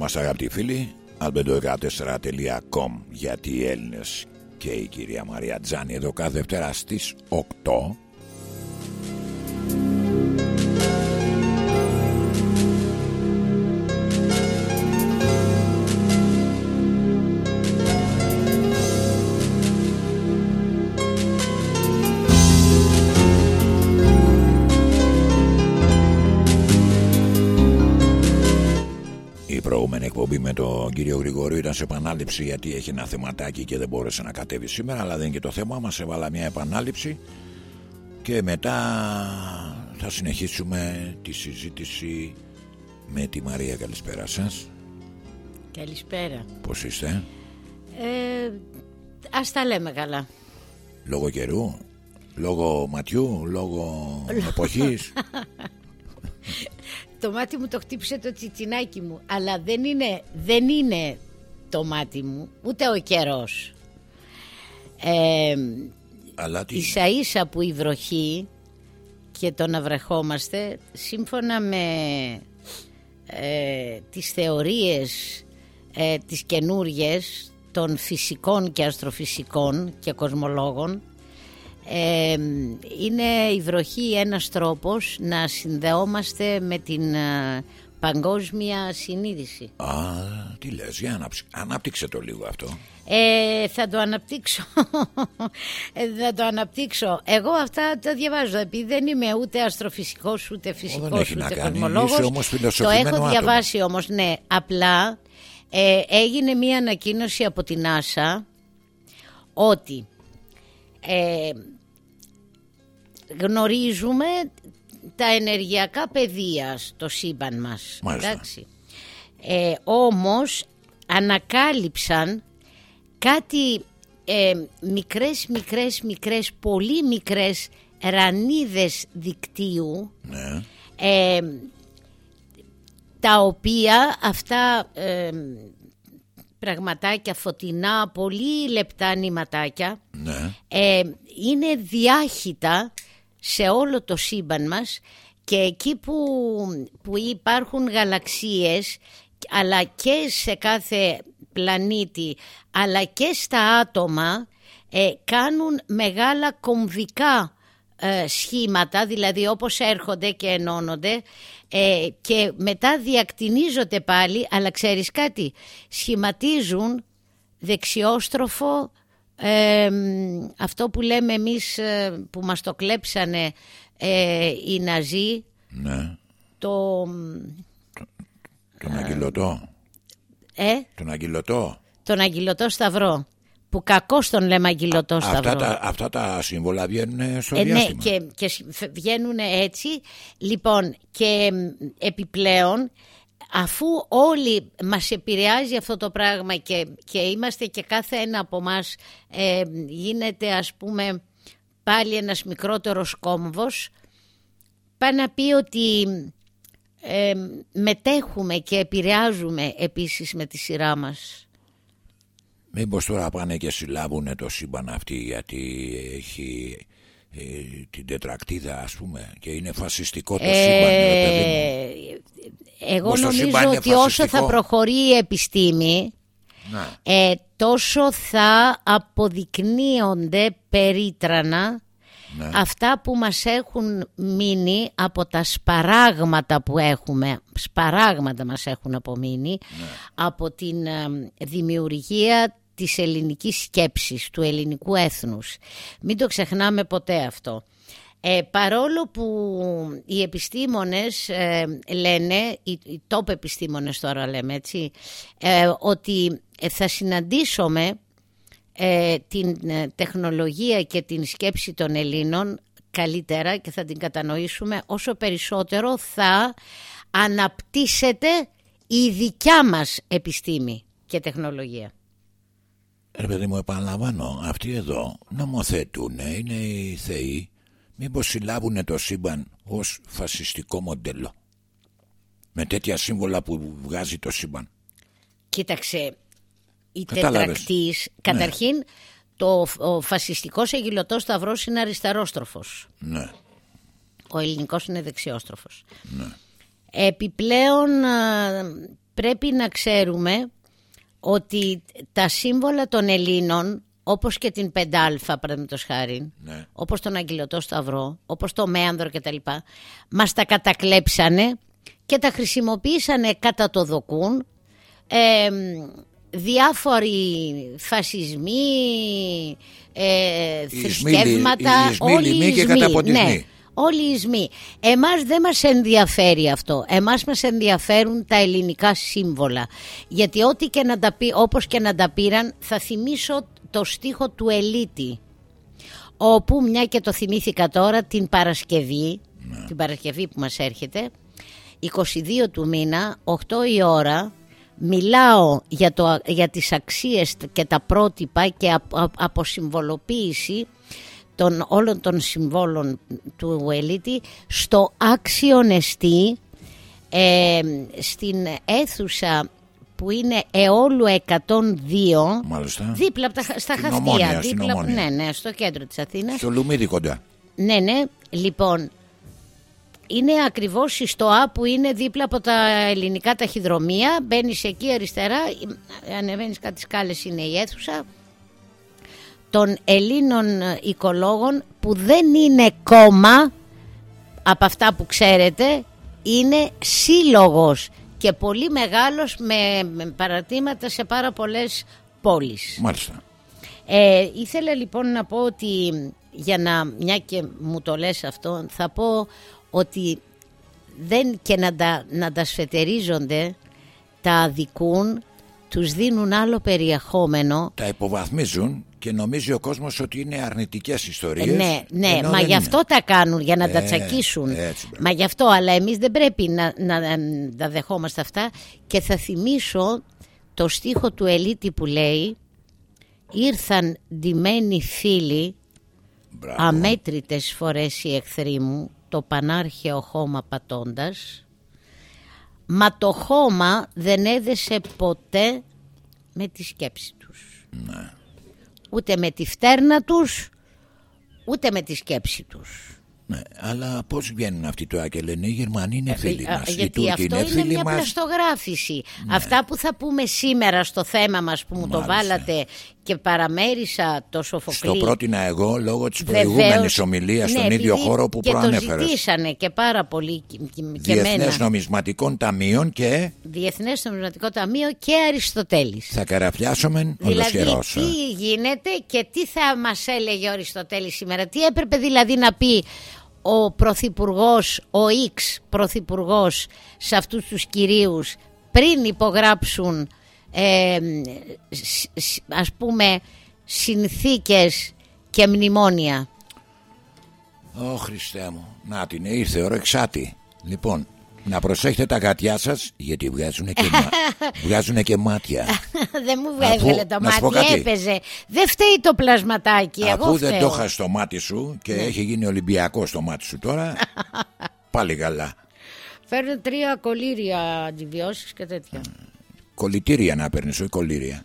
είμαστε αγαπητοί φίλοι albedo14.com γιατί οι Έλληνες και η κυρία Μαρία Τζάνη εδώ κάθε Δευτέρα στις 8 με τον κύριο Γρηγορίου ήταν σε επανάληψη γιατί έχει ένα θεματάκι και δεν μπόρεσε να κατέβει σήμερα αλλά δεν είναι και το θέμα μας έβαλα μια επανάληψη και μετά θα συνεχίσουμε τη συζήτηση με τη Μαρία. Καλησπέρα σας. Καλησπέρα. Πώς είστε; Ε, Ας τα λέμε καλά. Λόγω καιρού Λόγω ματιού Λόγω εποχής το μάτι μου το χτύπησε το τσιτσινάκι μου. Αλλά δεν είναι, δεν είναι το μάτι μου ούτε ο καιρός. Ε, αλλά τι... ίσα ίσα που η βροχή και το να βρεχόμαστε σύμφωνα με ε, τις θεωρίες ε, τις καινούριες των φυσικών και αστροφυσικών και κοσμολόγων είναι η βροχή ένας τρόπος να συνδεόμαστε με την ε, παγκόσμια συνείδηση. Α, τι λες, για ανάπτυξε το λίγο αυτό. Ε, θα το αναπτύξω. ε, θα το αναπτύξω. Εγώ αυτά τα διαβάζω. Επειδή δεν είμαι ούτε αστροφυσικός, ούτε φυσικός, ούτε κοσμολόγος. Το έχω διαβάσει όμως, ναι. Απλά ε, έγινε μία ανακοίνωση από την NASA ότι ε, γνωρίζουμε τα ενεργειακά πεδία στο σύμπαν μας. Εντάξει. Ε, όμως ανακάλυψαν κάτι ε, μικρές, μικρές, μικρές, πολύ μικρές ρανίδες δικτύου ναι. ε, τα οποία αυτά ε, πραγματάκια φωτεινά, πολύ λεπτά νηματάκια ναι. ε, είναι διάχυτα σε όλο το σύμπαν μας και εκεί που, που υπάρχουν γαλαξίες αλλά και σε κάθε πλανήτη αλλά και στα άτομα ε, κάνουν μεγάλα κομβικά ε, σχήματα δηλαδή όπως έρχονται και ενώνονται ε, και μετά διακτηνίζονται πάλι αλλά ξέρεις κάτι σχηματίζουν δεξιόστροφο αυτό που λέμε εμείς ε, που μας το κλέψανε ε, οι Ναζί ναι. το... Τον αγγυλωτό Ε; Τον αγγυλωτό Τον αγγυλωτό σταυρό που κακό τον λέμε αγγυλωτό σταυρό. Αυτά τα, αυτά τα σύμβολα βγαίνουν στο ε, Ναι, και, και βγαίνουν έτσι. Λοιπόν, και επιπλέον αφού όλοι μας επηρεάζει αυτό το πράγμα και, και είμαστε και κάθε ένα από μας ε, γίνεται ας πούμε πάλι ένας μικρότερος κόμβος πάει να πει ότι ε, μετέχουμε και επηρεάζουμε επίσης με τη σειρά μας. Μήπως τώρα πάνε και συλλάβουν το σύμπαν αυτή γιατί έχει ε, την τετρακτίδα ας πούμε και είναι φασιστικό το ε, σύμπαν εγώ νομίζω ότι όσο θα προχωρεί η επιστήμη ε, τόσο θα αποδεικνύονται περίτρανα ναι. αυτά που μας έχουν μείνει από τα σπαράγματα που έχουμε σπαράγματα μας έχουν απομείνει ναι. από την ε, δημιουργία της ελληνικής σκέψης του ελληνικού έθνους μην το ξεχνάμε ποτέ αυτό Ε, παρόλο που οι επιστήμονες ε, λένε, οι, οι top επιστήμονες τώρα λέμε έτσι, ε, ότι θα συναντήσουμε την τεχνολογία και την σκέψη των Ελλήνων καλύτερα και θα την κατανοήσουμε όσο περισσότερο θα αναπτύσσεται η δικιά μας επιστήμη και τεχνολογία. Ρε παιδί μου επαναλαμβάνω Αυτοί εδώ νομοθετούν Είναι οι θεοί. Μήπως συλλάβουν το σύμπαν ως φασιστικό μοντέλο; Με τέτοια σύμβολα που βγάζει το σύμπαν. Κοίταξε Η τετρακτής ναι. Καταρχήν το, ο φασιστικός εγγυλωτός σταυρός είναι αριστερόστροφος. Ναι. Ο ελληνικός είναι δεξιόστροφος. Ναι. Επιπλέον πρέπει να ξέρουμε ότι τα σύμβολα των Ελλήνων όπως και την πεντάλφα παραδείγματος χάρη, ναι. όπως τον Αγγελωτό Σταυρό, όπως το Μέανδρο κτλ. Μας τα κατακλέψανε και τα χρησιμοποίησανε κατά το δοκούν ε, διάφοροι φασισμοί, ε, θρησκεύματα, όλοι οι ισμοί, ναι όλοι οι ισμοί. Εμάς δεν μας ενδιαφέρει αυτό. Εμάς μας ενδιαφέρουν τα ελληνικά σύμβολα. Γιατί ό,τι και να τα πει, όπως και να τα πήραν, θα θυμίσω το στίχο του Ελίτη. Όπου, μια και το θυμήθηκα τώρα, την Παρασκευή, ναι. την Παρασκευή που μας έρχεται, 22 του μήνα, 8 η ώρα, μιλάω για, το, για τις αξίες και τα πρότυπα και αποσυμβολοποίηση των όλων των συμβόλων του Ελίτη στο άξιον εστί ε, στην αίθουσα που είναι αιώλου 102 Μάλιστα. δίπλα από τα, στα Χαστία δίπλα, ναι, ναι, στο κέντρο της Αθήνας. Στο Λουμίδι κοντά. Ναι, ναι, λοιπόν είναι ακριβώς η στοά που είναι δίπλα από τα ελληνικά ταχυδρομεία μπαίνεις εκεί αριστερά ανεβαίνεις κάτι σκάλες είναι η αίθουσα των Ελλήνων οικολόγων που δεν είναι κόμμα από αυτά που ξέρετε είναι σύλλογος και πολύ μεγάλος με παρατήματα σε πάρα πολλές πόλεις. Μάλιστα. Ε, ήθελα λοιπόν να πω ότι για να, μια και μου το λες αυτό, θα πω ότι δεν και να τα, να τα σφετερίζονται, τα αδικούν, τους δίνουν άλλο περιεχόμενο. Τα υποβαθμίζουν και νομίζει ο κόσμος ότι είναι αρνητικές ιστορίες Ναι, ναι μα γι' αυτό τα κάνουν για να τα ε, τσακίσουν. Μα γι' αυτό, αλλά εμείς δεν πρέπει να, να, να δεχόμαστε αυτά. Και θα θυμίσω το στίχο του Ελίτη που λέει Ήρθαν ντυμένοι φίλοι Μπράβο. Αμέτρητες φορές οι εχθροί μου Το πανάρχαιο χώμα πατώντας. Μα το χώμα δεν έδεσε ποτέ με τη σκέψη τους Ναι ούτε με τη φτέρνα τους ούτε με τη σκέψη τους. Ναι, αλλά πώς βγαίνουν αυτοί τώρα και λένε οι Γερμανοί είναι ε, φίλοι μας. Γιατί αυτό είναι, είναι μια μας... πλαστογράφηση. Ναι. Αυτά που θα πούμε σήμερα στο θέμα μας που μου το βάλατε και παραμέρισα το Σοφοκλή. Στο πρότεινα εγώ λόγω της προηγούμενης ομιλίας ναι, στον ίδιο χώρο που προανέφερε. Και το ζητήσανε και πάρα πολύ και, Διεθνές Νομισματικών Ταμείων και... Διεθνές Νομισματικό Ταμείο και Αριστοτέλης. Θα καραφιάσουμε Δηλαδή τι γίνεται και τι θα μας έλεγε ο Αριστοτέλης σήμερα. Τι έπρεπε δηλαδή να πει ο Πρωθυπουργός, ο X Πρωθυπουργός σε αυτούς τους κυρίους πριν υπογράψουν ε, ας πούμε συνθήκες και μνημόνια. Ω Χριστέ μου, να την ήρθε ο εξάτη. Λοιπόν, να προσέχετε τα γατιά σας γιατί βγάζουν και, βγάζουν και μάτια. δεν μου έβγαλε το μάτι, έπαιζε. Δεν φταίει το πλασματάκι. Αφού εγώ δεν το είχα στο μάτι σου και ναι. έχει γίνει Ολυμπιακός στο μάτι σου τώρα, πάλι καλά. Φέρνω τρία κολλήρια αντιβιώσεις και τέτοια. Κολλητήρια να παίρνεις, όχι κολλήρια.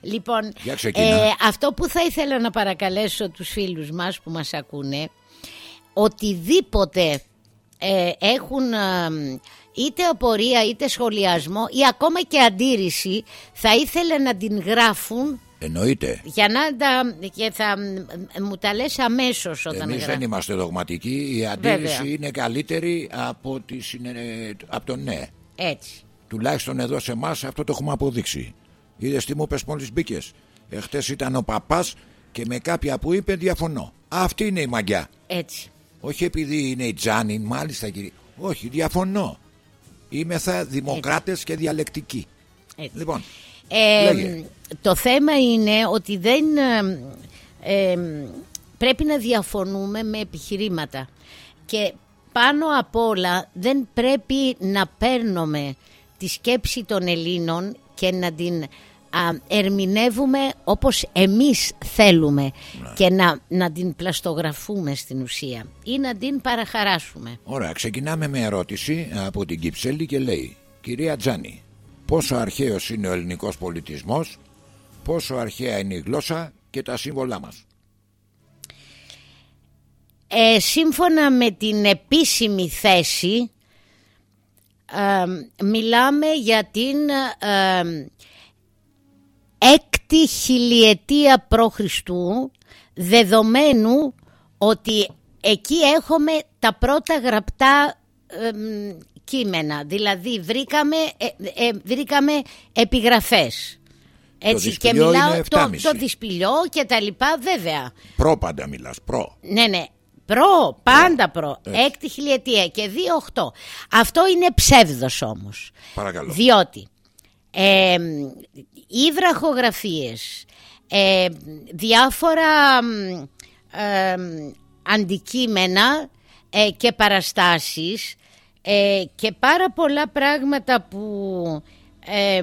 λοιπόν, ε, αυτό που θα ήθελα να παρακαλέσω τους φίλους μας που μας ακούνε, οτιδήποτε ε, έχουν ε, είτε απορία είτε σχολιασμό ή ακόμα και αντίρρηση θα ήθελε να την γράφουν Εννοείται. Για να τα. Και θα μου τα λες αμέσως όταν Εμείς δεν είμαστε δογματικοί. Η αντίρρηση είναι καλύτερη από, τη, από το ναι. Έτσι. Τουλάχιστον εδώ σε εμάς αυτό το έχουμε αποδείξει. Είδες τι μου είπες μόλις μπήκες. Εχθές ήταν ο παπάς και με κάποια που είπε διαφωνώ. Αυτή είναι η μαγιά. Έτσι. Όχι επειδή είναι η Τζάνι, μάλιστα κύριε. Όχι, διαφωνώ. Είμεθα δημοκράτες και διαλεκτικοί. Έτσι. Λοιπόν, Ε, Λέγε. το θέμα είναι ότι δεν ε, ε, πρέπει να διαφωνούμε με επιχειρήματα και πάνω απ' όλα δεν πρέπει να παίρνουμε τη σκέψη των Ελλήνων και να την α, ερμηνεύουμε όπως εμείς θέλουμε και να, να την πλαστογραφούμε στην ουσία ή να την παραχαράσουμε. ωραία, ξεκινάμε με ερώτηση από την Κυψέλη και λέει Κυρία Τζάνι, πόσο αρχαίος είναι ο ελληνικός πολιτισμός, πόσο αρχαία είναι η γλώσσα και τα σύμβολά μας; Ε, σύμφωνα με την επίσημη θέση ε, μιλάμε για την ε, έκτη χιλιετία π.Χ. δεδομένου ότι εκεί έχουμε τα πρώτα γραπτά ε, μ, κείμενα δηλαδή βρήκαμε, ε, ε, βρήκαμε επιγραφές έτσι, και δυσπηλιό μιλάω είναι το, 7,5. το δυσπηλιό και τα λοιπά βέβαια Προ πάντα μιλάς, προ. ναι, ναι. Προ, πάντα προ. Έκτη χιλιετία και δύο οχτώ. Αυτό είναι ψεύδος όμως. Παρακαλώ. Διότι ε, οι βραχογραφίες, ε, διάφορα μ, ε, αντικείμενα ε, και παραστάσεις ε, και πάρα πολλά πράγματα που ε,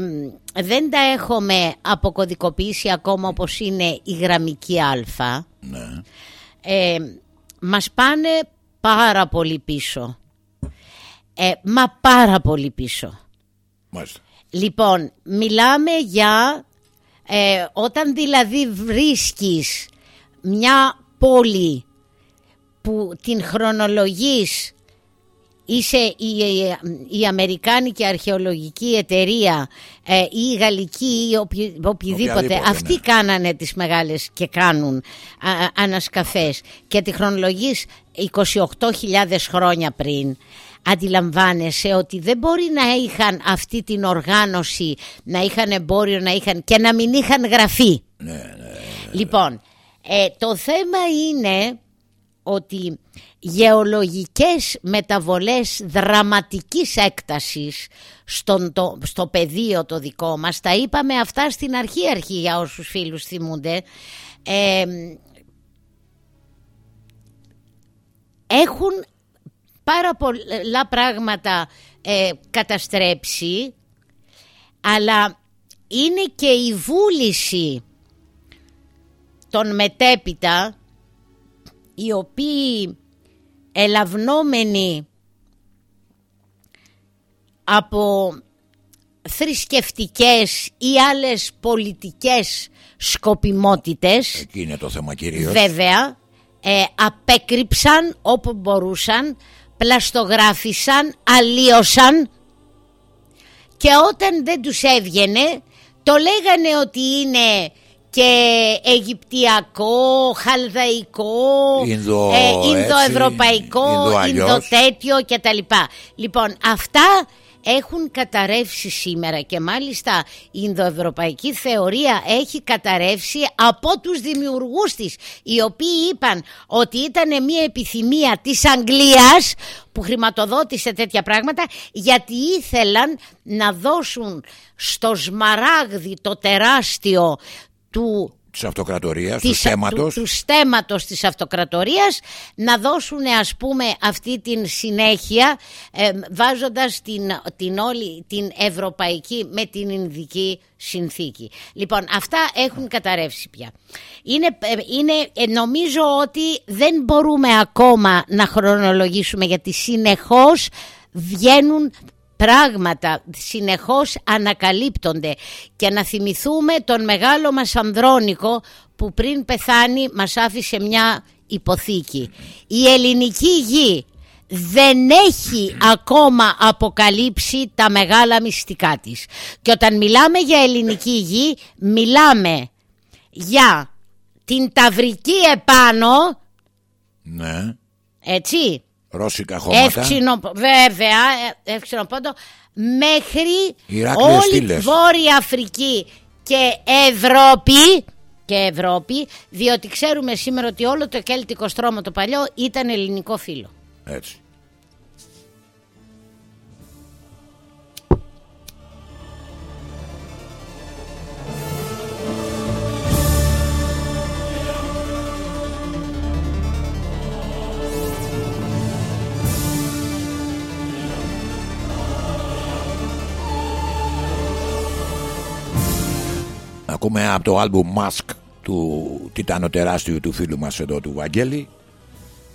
δεν τα έχουμε αποκωδικοποιήσει ακόμα όπως είναι η γραμμική α Ναι. ε, μας πάνε πάρα πολύ πίσω. Ε, μα πάρα πολύ πίσω. Μάλιστα. Λοιπόν, μιλάμε για ε, όταν δηλαδή βρίσκεις μια πόλη που την χρονολογείς είσαι η, η, η Αμερικάνικη Αρχαιολογική Εταιρεία ε, ή η Γαλλική ή οποι- οποιοδήποτε. Οποιαδήποτε, Αυτοί ναι. κάνανε τις μεγάλες και κάνουν α, α, ανασκαφές και τη χρονολογείς 28.000 χρόνια πριν. Αντιλαμβάνεσαι ότι δεν μπορεί να είχαν αυτή την οργάνωση, να είχαν εμπόριο, να είχαν και να μην είχαν γραφεί. Λοιπόν, ε, το θέμα είναι ότι γεωλογικές μεταβολές δραματικής έκτασης στον, το, στο πεδίο το δικό μας, τα είπαμε αυτά στην αρχή αρχή για όσους φίλους θυμούνται, ε, έχουν πάρα πολλά πράγματα ε, καταστρέψει αλλά είναι και η βούληση των μετέπειτα οι οποίοι ελαβνόμενοι από θρησκευτικές ή άλλες πολιτικές σκοπιμότητες Εκεί είναι το θέμα κυρίως. Βέβαια, ε, απέκρυψαν όπου μπορούσαν, πλαστογράφησαν, αλλίωσαν και όταν δεν τους έβγαινε το λέγανε ότι είναι και Αιγυπτιακό, Χαλδαϊκό, Ινδο- ε, έτσι, Ινδοευρωπαϊκό, Ινδο αλλιώς. Ινδοτέτιο και τα λοιπά. Λοιπόν, αυτά έχουν καταρρεύσει σήμερα και μάλιστα η Ινδοευρωπαϊκή θεωρία έχει καταρρεύσει από τους δημιουργούς της οι οποίοι είπαν ότι ήταν μια επιθυμία της Αγγλίας που χρηματοδότησε τέτοια πράγματα γιατί ήθελαν να δώσουν στο σμαράγδι το τεράστιο του Της αυτοκρατορίας, του της, θέματος. του, του στέματος της αυτοκρατορίας να δώσουν ας πούμε αυτή την συνέχεια ε, βάζοντας την, την όλη την ευρωπαϊκή με την Ινδική συνθήκη. Λοιπόν αυτά έχουν καταρρεύσει πια. Είναι, ε, είναι, ε, νομίζω ότι δεν μπορούμε ακόμα να χρονολογήσουμε γιατί συνεχώς βγαίνουν πράγματα συνεχώς ανακαλύπτονται και να θυμηθούμε τον μεγάλο μας Ανδρώνικο που πριν πεθάνει μας άφησε μια υποθήκη. Η ελληνική γη δεν έχει ακόμα αποκαλύψει τα μεγάλα μυστικά της. Και όταν μιλάμε για ελληνική γη μιλάμε για την Ταυρική επάνω, Ναι. έτσι, Ρώσικα χώματα. Εύξηνο, βέβαια, ε, εύξηνο πόντο, μέχρι Ηράκλειο όλη στήλες. Βόρεια Αφρική και Ευρώπη, και Ευρώπη, διότι ξέρουμε σήμερα ότι όλο το κέλτικο στρώμα το παλιό ήταν ελληνικό φύλλο. Έτσι. Ακούμε από το άλμπουμ Mask του τιτάνο τεράστιου του φίλου μας εδώ του Βαγγέλη.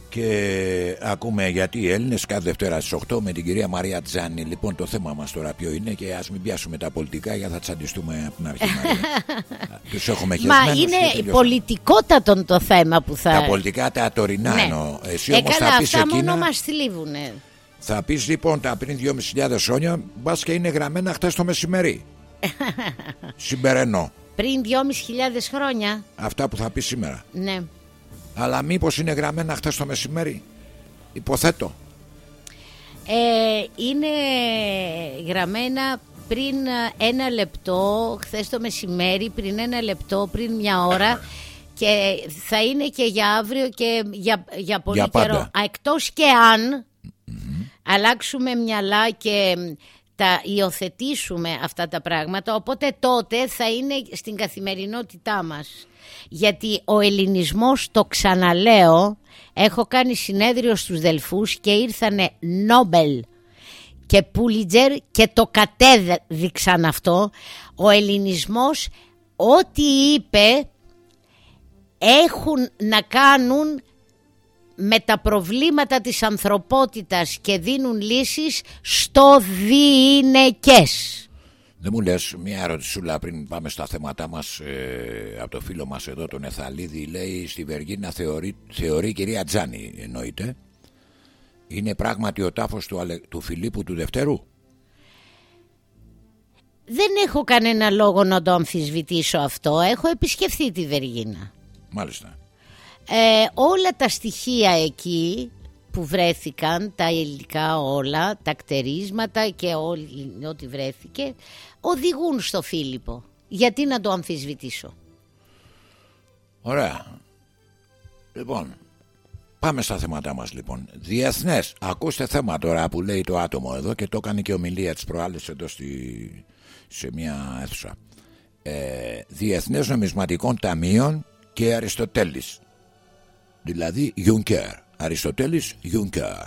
Και ακούμε γιατί οι Έλληνες κάθε Δευτέρα στις 8 με την κυρία Μαρία Τζάνη λοιπόν το θέμα μας τώρα ποιο είναι και ας μην πιάσουμε τα πολιτικά για θα τσαντιστούμε από την αρχή τους έχουμε Μα είναι πολιτικότατον το θέμα που θα... Τα πολιτικά τα τωρινά ναι. εννοώ. Εσύ όμως θα πεις αυτά εκείνα... μόνο μας θλίβουνε. Θα πεις λοιπόν τα πριν 2.500 χρόνια μπας και είναι γραμμένα χτες το μεσημέρι. Συμπεραίνω πριν 2.500 χρόνια. Αυτά που θα πεις σήμερα. Ναι. Αλλά μήπως είναι γραμμένα χθες το μεσημέρι; Υποθέτω. Ε, είναι γραμμένα πριν ένα λεπτό, χθες το μεσημέρι, πριν ένα λεπτό, πριν μια ώρα και θα είναι και για αύριο και για, για πολύ για καιρό. Εκτός και αν αλλάξουμε μυαλά και τα υιοθετήσουμε αυτά τα πράγματα οπότε τότε θα είναι στην καθημερινότητά μας. Γιατί ο ελληνισμός το ξαναλέω έχω κάνει συνέδριο στους Δελφούς και ήρθανε Νόμπελ και Πούλιτζερ και το κατέδειξαν αυτό. Ο ελληνισμός ό,τι είπε έχουν να κάνουν με τα προβλήματα της ανθρωπότητας και δίνουν λύσεις στο διηνεκές. Δεν μου λες μια ερωτησούλα πριν πάμε στα θέματα μας ε, από το φίλο μας εδώ τον Εθαλίδη. Λέει στη Βεργίνα θεωρεί, θεωρεί η κυρία Τζάνη εννοείται. Είναι πράγματι ο τάφος του, του Φιλίππου του Δευτέρου; Δεν έχω κανένα λόγο να το αμφισβητήσω αυτό. Έχω επισκεφθεί τη Βεργίνα. Μάλιστα ε, όλα τα στοιχεία εκεί που βρέθηκαν, τα υλικά όλα, τα κτερίσματα και ό,τι βρέθηκε, οδηγούν στο Φίλιππο. Γιατί να το αμφισβητήσω; Ωραία. Λοιπόν, πάμε στα θέματα μας λοιπόν. Διεθνές, ακούστε θέμα τώρα που λέει το άτομο εδώ και το έκανε και ομιλία της προάλλης εδώ στη, σε μια αίθουσα. Ε, Διεθνές Νομισματικών Ταμείων και Αριστοτέλης. Δηλαδή Juncker. Αριστοτέλης Juncker.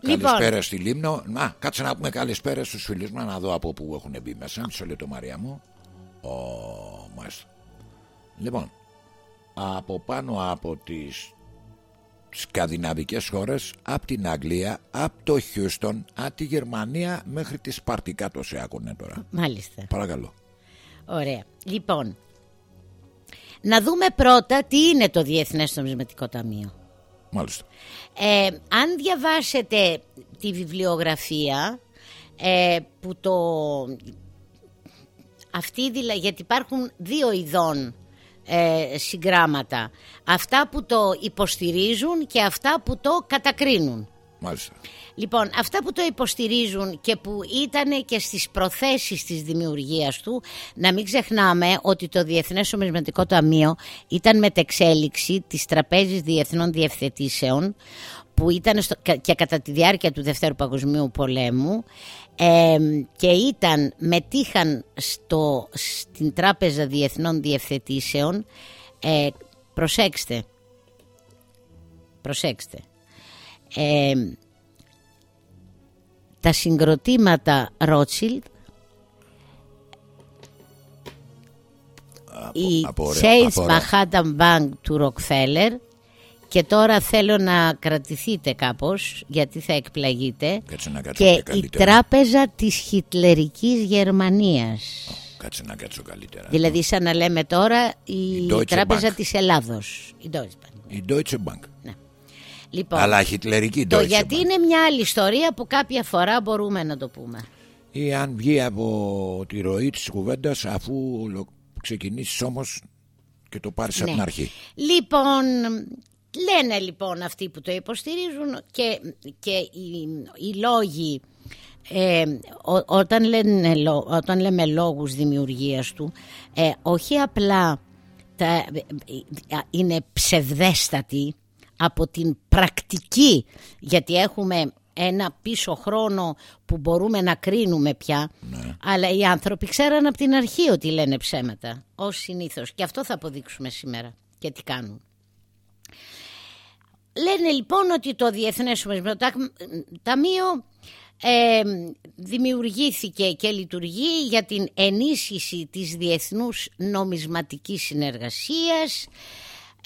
Λοιπόν. Καλησπέρα στη Λίμνο. Να, κάτσε να πούμε καλησπέρα στους φίλους μου να δω από πού έχουν μπει μέσα. Μισό λεπτό Μαρία μου. Ο, μάλιστα. Λοιπόν, από πάνω από τις σκανδιναβικές χώρες, από την Αγγλία, από το Χιούστον, από τη Γερμανία μέχρι τη Σπαρτικά το σε άκουνε τώρα. Μάλιστα. Παρακαλώ. Ωραία. Λοιπόν, να δούμε πρώτα τι είναι το Διεθνές Νομισματικό Ταμείο. Μάλιστα. Ε, αν διαβάσετε τη βιβλιογραφία ε, που το... Αυτή δηλαδή, γιατί υπάρχουν δύο ειδών ε, συγγράμματα. Αυτά που το υποστηρίζουν και αυτά που το κατακρίνουν. Μάλιστα. Λοιπόν, αυτά που το υποστηρίζουν και που ήταν και στις προθέσεις της δημιουργίας του, να μην ξεχνάμε ότι το Διεθνές Ομισματικό Ταμείο ήταν μετεξέλιξη της Τραπέζης Διεθνών Διευθετήσεων, που ήταν στο, και κατά τη διάρκεια του Δευτέρου Παγκοσμίου Πολέμου και ήταν, μετήχαν στο, στην Τράπεζα Διεθνών Διευθετήσεων ε, προσέξτε προσέξτε ε, τα συγκροτήματα Ρότσιλτ η Chase Manhattan Bank του Rockefeller και τώρα θέλω να κρατηθείτε κάπως γιατί θα εκπλαγείτε και η τράπεζα της Χιτλερικής Γερμανίας. Κάτσε να κάτσω καλύτερα. Δηλαδή σαν να λέμε τώρα η, τράπεζα της Ελλάδος Η Deutsche Bank, η Deutsche Bank. Ναι. Λοιπόν, Αλλά χιτλερική το γιατί είναι μια άλλη ιστορία που κάποια φορά μπορούμε να το πούμε. Ή αν βγει από τη ροή της κουβέντας αφού ξεκινήσεις όμως και το πάρεις από Ναι. την αρχή. Λοιπόν, λένε λοιπόν αυτοί που το υποστηρίζουν και, και οι, οι λόγοι ε, όταν, λένε, όταν λέμε λόγους δημιουργίας του, ε, όχι απλά τα, είναι ψευδέστατοι από την πρακτική, γιατί έχουμε ένα πίσω χρόνο που μπορούμε να κρίνουμε πια, ναι. αλλά οι άνθρωποι ξέραν από την αρχή ότι λένε ψέματα, ως συνήθως. Και αυτό θα αποδείξουμε σήμερα και τι κάνουν. Λένε λοιπόν ότι το Διεθνές Ταμείο ε, δημιουργήθηκε και λειτουργεί για την ενίσχυση της διεθνούς νομισματικής συνεργασίας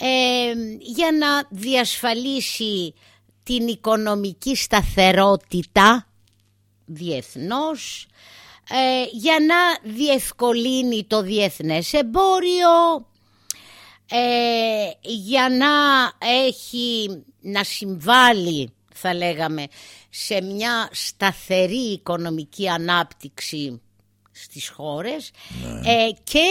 ε, για να διασφαλίσει την οικονομική σταθερότητα διεθνώς ε, για να διευκολύνει το διεθνές εμπόριο ε, για να έχει να συμβάλλει θα λέγαμε σε μια σταθερή οικονομική ανάπτυξη στις χώρες ναι. ε, και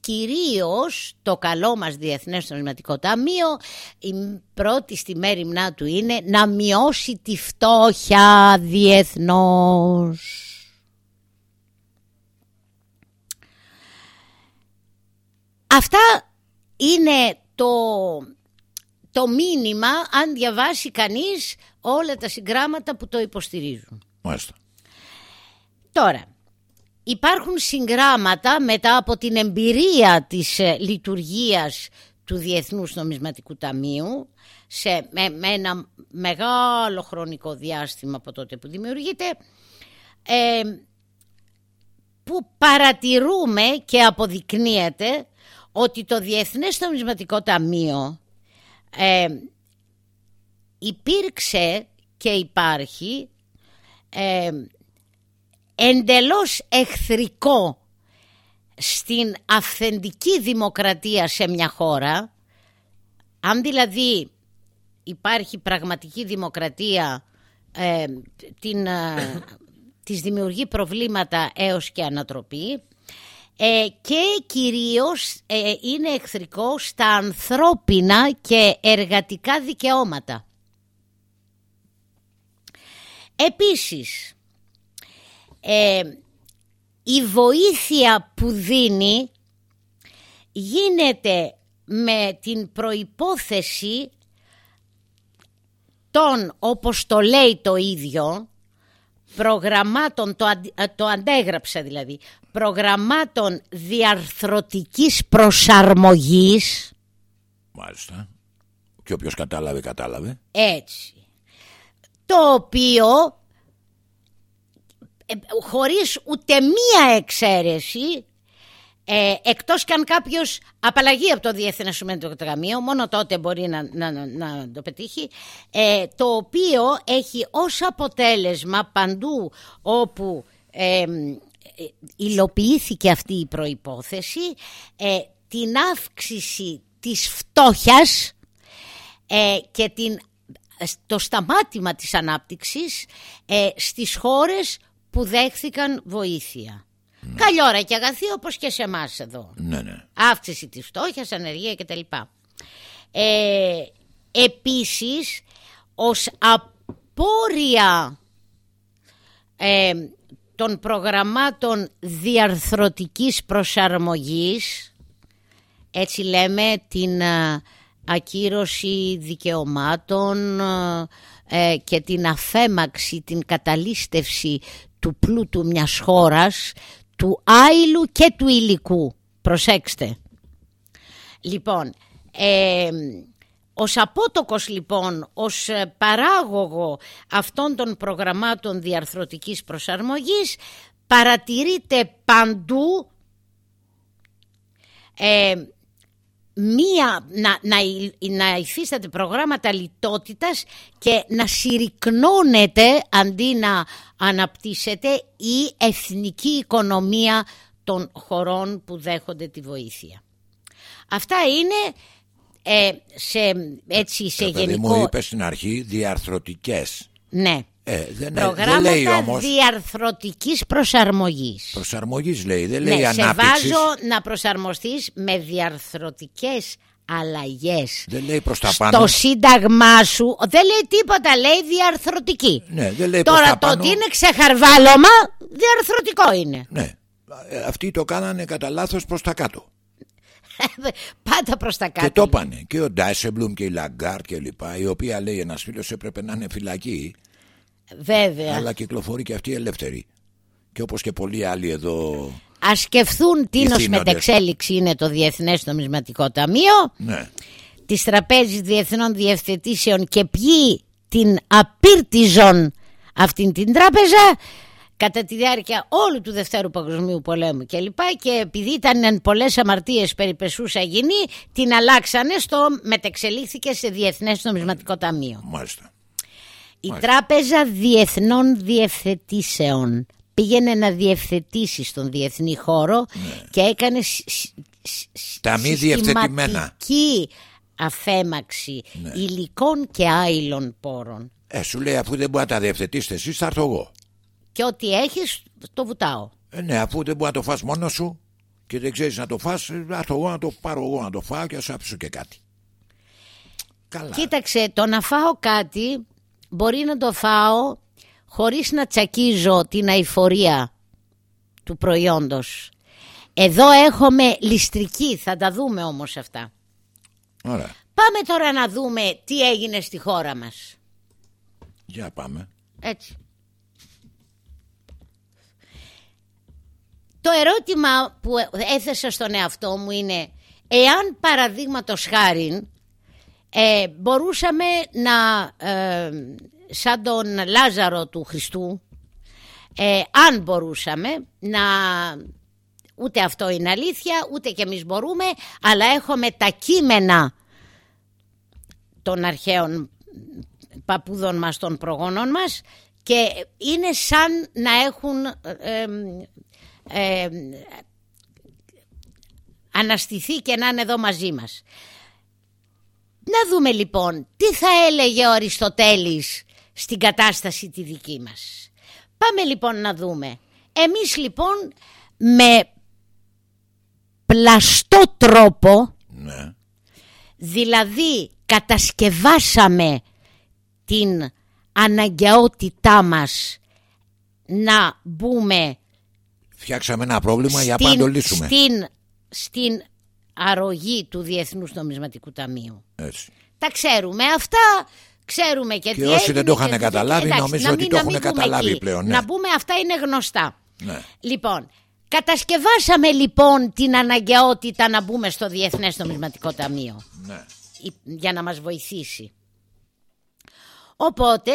κυρίως το καλό μας Διεθνές Νομισματικό Ταμείο η πρώτη στη μέρημνά του είναι να μειώσει τη φτώχεια διεθνώς. Αυτά είναι το, το μήνυμα αν διαβάσει κανείς όλα τα συγγράμματα που το υποστηρίζουν. Μάλιστα. Τώρα, υπάρχουν συγγράμματα μετά από την εμπειρία της ε, λειτουργίας του Διεθνούς Νομισματικού Ταμείου σε, με, ένα μεγάλο χρονικό διάστημα από τότε που δημιουργείται ε, που παρατηρούμε και αποδεικνύεται ότι το Διεθνές Νομισματικό Ταμείο ε, υπήρξε και υπάρχει ε, εντελώς εχθρικό στην αυθεντική δημοκρατία σε μια χώρα αν δηλαδή υπάρχει πραγματική δημοκρατία ε, την, ε, της δημιουργεί προβλήματα έως και ανατροπή ε, και κυρίως ε, είναι εχθρικό στα ανθρώπινα και εργατικά δικαιώματα. Επίσης, ε, η βοήθεια που δίνει γίνεται με την προϋπόθεση των, όπως το λέει το ίδιο, προγραμμάτων, το, το αντέγραψα δηλαδή, προγραμμάτων διαρθρωτικής προσαρμογής. Μάλιστα. Και όποιος κατάλαβε, κατάλαβε. Έτσι. Το οποίο ε, χωρίς ούτε μία εξαίρεση ε, εκτός και αν κάποιος απαλλαγεί από το Διεθνές Σωμένο Ταμείο, μόνο τότε μπορεί να, να, να, το πετύχει, ε, το οποίο έχει ως αποτέλεσμα παντού όπου ε, υλοποιήθηκε αυτή η προϋπόθεση ε, την αύξηση της φτώχειας ε, και την, το σταμάτημα της ανάπτυξης ε, στις χώρες που δέχθηκαν βοήθεια. Ναι. Καλή ώρα και αγαθή όπως και σε εμάς εδώ. Ναι, ναι. Αύξηση της φτώχειας, ανεργία κτλ. Ε, επίσης, ως απόρρια ε, των προγραμμάτων διαρθρωτικής προσαρμογής, έτσι λέμε την ε, ακύρωση δικαιωμάτων ε, και την αφέμαξη, την καταλήστευση του πλούτου μιας χώρας, του άειλου και του υλικού. Προσέξτε. Λοιπόν, ε, ως απότοκος λοιπόν, ως ε, παράγωγο αυτών των προγραμμάτων διαρθρωτικής προσαρμογής παρατηρείται παντού ε, μία, να, να, να υφίσταται προγράμματα λιτότητας και να συρρυκνώνεται αντί να αναπτύσσεται η εθνική οικονομία των χωρών που δέχονται τη βοήθεια. Αυτά είναι ε, σε, έτσι, σε ε, γενικό... Μου είπες στην αρχή διαρθρωτικές. Ναι. Ε, δεν, Προγράμματα δεν λέει όμως... διαρθρωτικής προσαρμογής. Προσαρμογής λέει, δεν λέει ναι, ανάπτυξης. Σε βάζω να προσαρμοστείς με διαρθρωτικές αλλαγές Δεν λέει προς τα στο πάνω. σύνταγμά σου. Δεν λέει τίποτα, λέει διαρθρωτική. Ναι, δεν λέει προς Τώρα τα το πάνω. ότι είναι ξεχαρβάλωμα, διαρθρωτικό είναι. Ναι. Ε, Αυτοί το κάνανε κατά λάθος προς τα κάτω. Πάντα προς τα κάτω. Και το είπανε. Και ο Ντάισελμπλουμ και η Λαγκάρντ και λοιπά, η οποία λέει ένας φίλος έπρεπε να είναι φυλακή, Βέβαια. αλλά κυκλοφορεί και αυτή ελεύθερη. Και όπως και πολλοί άλλοι εδώ. Ας σκεφτούν οι ιθύνοντες. μετεξέλιξη είναι το Διεθνές Νομισματικό Ταμείο, Ναι. της τραπέζης διεθνών διευθετήσεων και ποιοι την απήρτιζον αυτήν την τράπεζα κατά τη διάρκεια όλου του Δευτέρου Παγκοσμίου Πολέμου και λοιπά και επειδή ήταν πολλές αμαρτίες περιπεσούσα γυνή την αλλάξανε στο μετεξελίχθηκε σε Διεθνές Νομισματικό Ταμείο. Μάλιστα. Η Τράπεζα Διεθνών Διευθετήσεων πήγαινε να διευθετήσει στον διεθνή χώρο και έκανε σ- σ- σ- Τα μη διευθετημένα. συστηματική αφέμαξη υλικών και άειλων πόρων. Ε, σου λέει αφού δεν μπορεί να τα διευθετήσετε εσείς θα έρθω εγώ. Και ό,τι έχεις το βουτάω. Ε, ναι, αφού δεν μπορεί να το φας μόνος σου και δεν ξέρεις να το φας, ε, θα έρθω εγώ να το πάρω εγώ να το φάω και να σου άφησω και κάτι. Καλά. Κοίταξε, το να φάω κάτι μπορεί να το φάω χωρίς να τσακίζω την αηφορία του προϊόντος. Εδώ έχουμε ληστρική, θα τα δούμε όμως αυτά. Ωραία. Πάμε τώρα να δούμε τι έγινε στη χώρα μας. Για πάμε. Έτσι. Το ερώτημα που έθεσα στον εαυτό μου είναι εάν παραδείγματος χάρη ε, μπορούσαμε να ε, σαν τον Λάζαρο του Χριστού ε, αν μπορούσαμε να ούτε αυτό είναι αλήθεια ούτε και εμείς μπορούμε αλλά έχουμε τα κείμενα των αρχαίων παππούδων μας, των προγόνων μας και είναι σαν να έχουν ε, ε, ε, αναστηθεί και να είναι εδώ μαζί μας. Να δούμε λοιπόν τι θα έλεγε ο Αριστοτέλης στην κατάσταση τη δική μας. Πάμε λοιπόν να δούμε. Εμείς λοιπόν με πλαστό τρόπο Ναι. Δηλαδή κατασκευάσαμε την αναγκαιότητά μας να μπούμε Φτιάξαμε ένα πρόβλημα για να το λύσουμε. στην, στην αρρωγή του Διεθνούς Νομισματικού Ταμείου. Έτσι. Τα ξέρουμε αυτά, ξέρουμε και, Και τι όσοι δεν έγινε το είχαν και τι- καταλάβει, Εντάξει, νομίζω να ότι μην- το να έχουν μην μπούμε καταλάβει εκεί. πλέον, ναι. Να πούμε αυτά είναι γνωστά. Ναι. Λοιπόν, κατασκευάσαμε λοιπόν την αναγκαιότητα να μπούμε στο Διεθνές Νομισματικό Ταμείο ναι. η- για να μας βοηθήσει. Οπότε,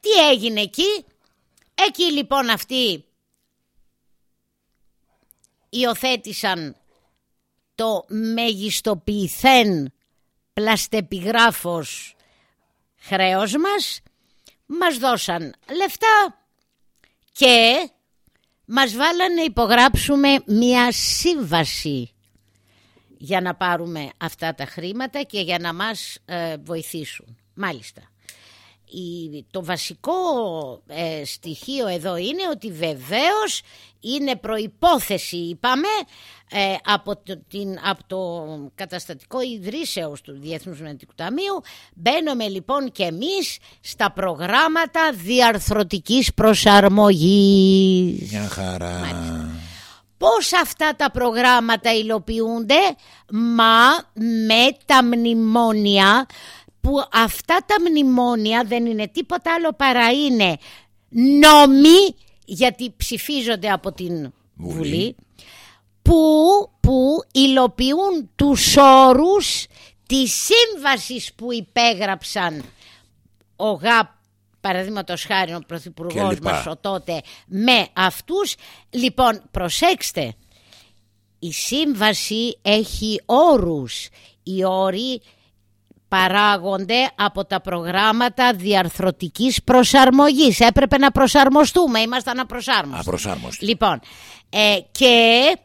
τι έγινε εκεί; Εκεί λοιπόν αυτοί υιοθέτησαν το μεγιστοποιηθέν πλαστεπιγράφος χρέος μας, μας δώσαν λεφτά και μας βάλανε να υπογράψουμε μια σύμβαση για να πάρουμε αυτά τα χρήματα και για να μας ε, βοηθήσουν. Μάλιστα. Η, το βασικό ε, στοιχείο εδώ είναι ότι βεβαίως είναι προϋπόθεση είπαμε ε, από, το, την, από το καταστατικό ιδρύσεως του Διεθνούς Νομισματικού Ταμείου μπαίνουμε λοιπόν και εμείς στα προγράμματα διαρθρωτικής προσαρμογής. Μια χαρά. Πώς αυτά τα προγράμματα υλοποιούνται, μα με τα μνημόνια που αυτά τα μνημόνια δεν είναι τίποτα άλλο παρά είναι νόμοι γιατί ψηφίζονται από την Βουλή. Βουλή, που, που υλοποιούν τους όρους της σύμβασης που υπέγραψαν ο ΓΑΠ παραδείγματος χάρη ο Και Πρωθυπουργό λοιπά. μας ο τότε με αυτούς λοιπόν προσέξτε η σύμβαση έχει όρους οι όροι παράγονται από τα προγράμματα διαρθρωτικής προσαρμογής έπρεπε να προσαρμοστούμε ήμασταν απροσάρμοστοι Απροσάρμοστοι. Λοιπόν, ε, και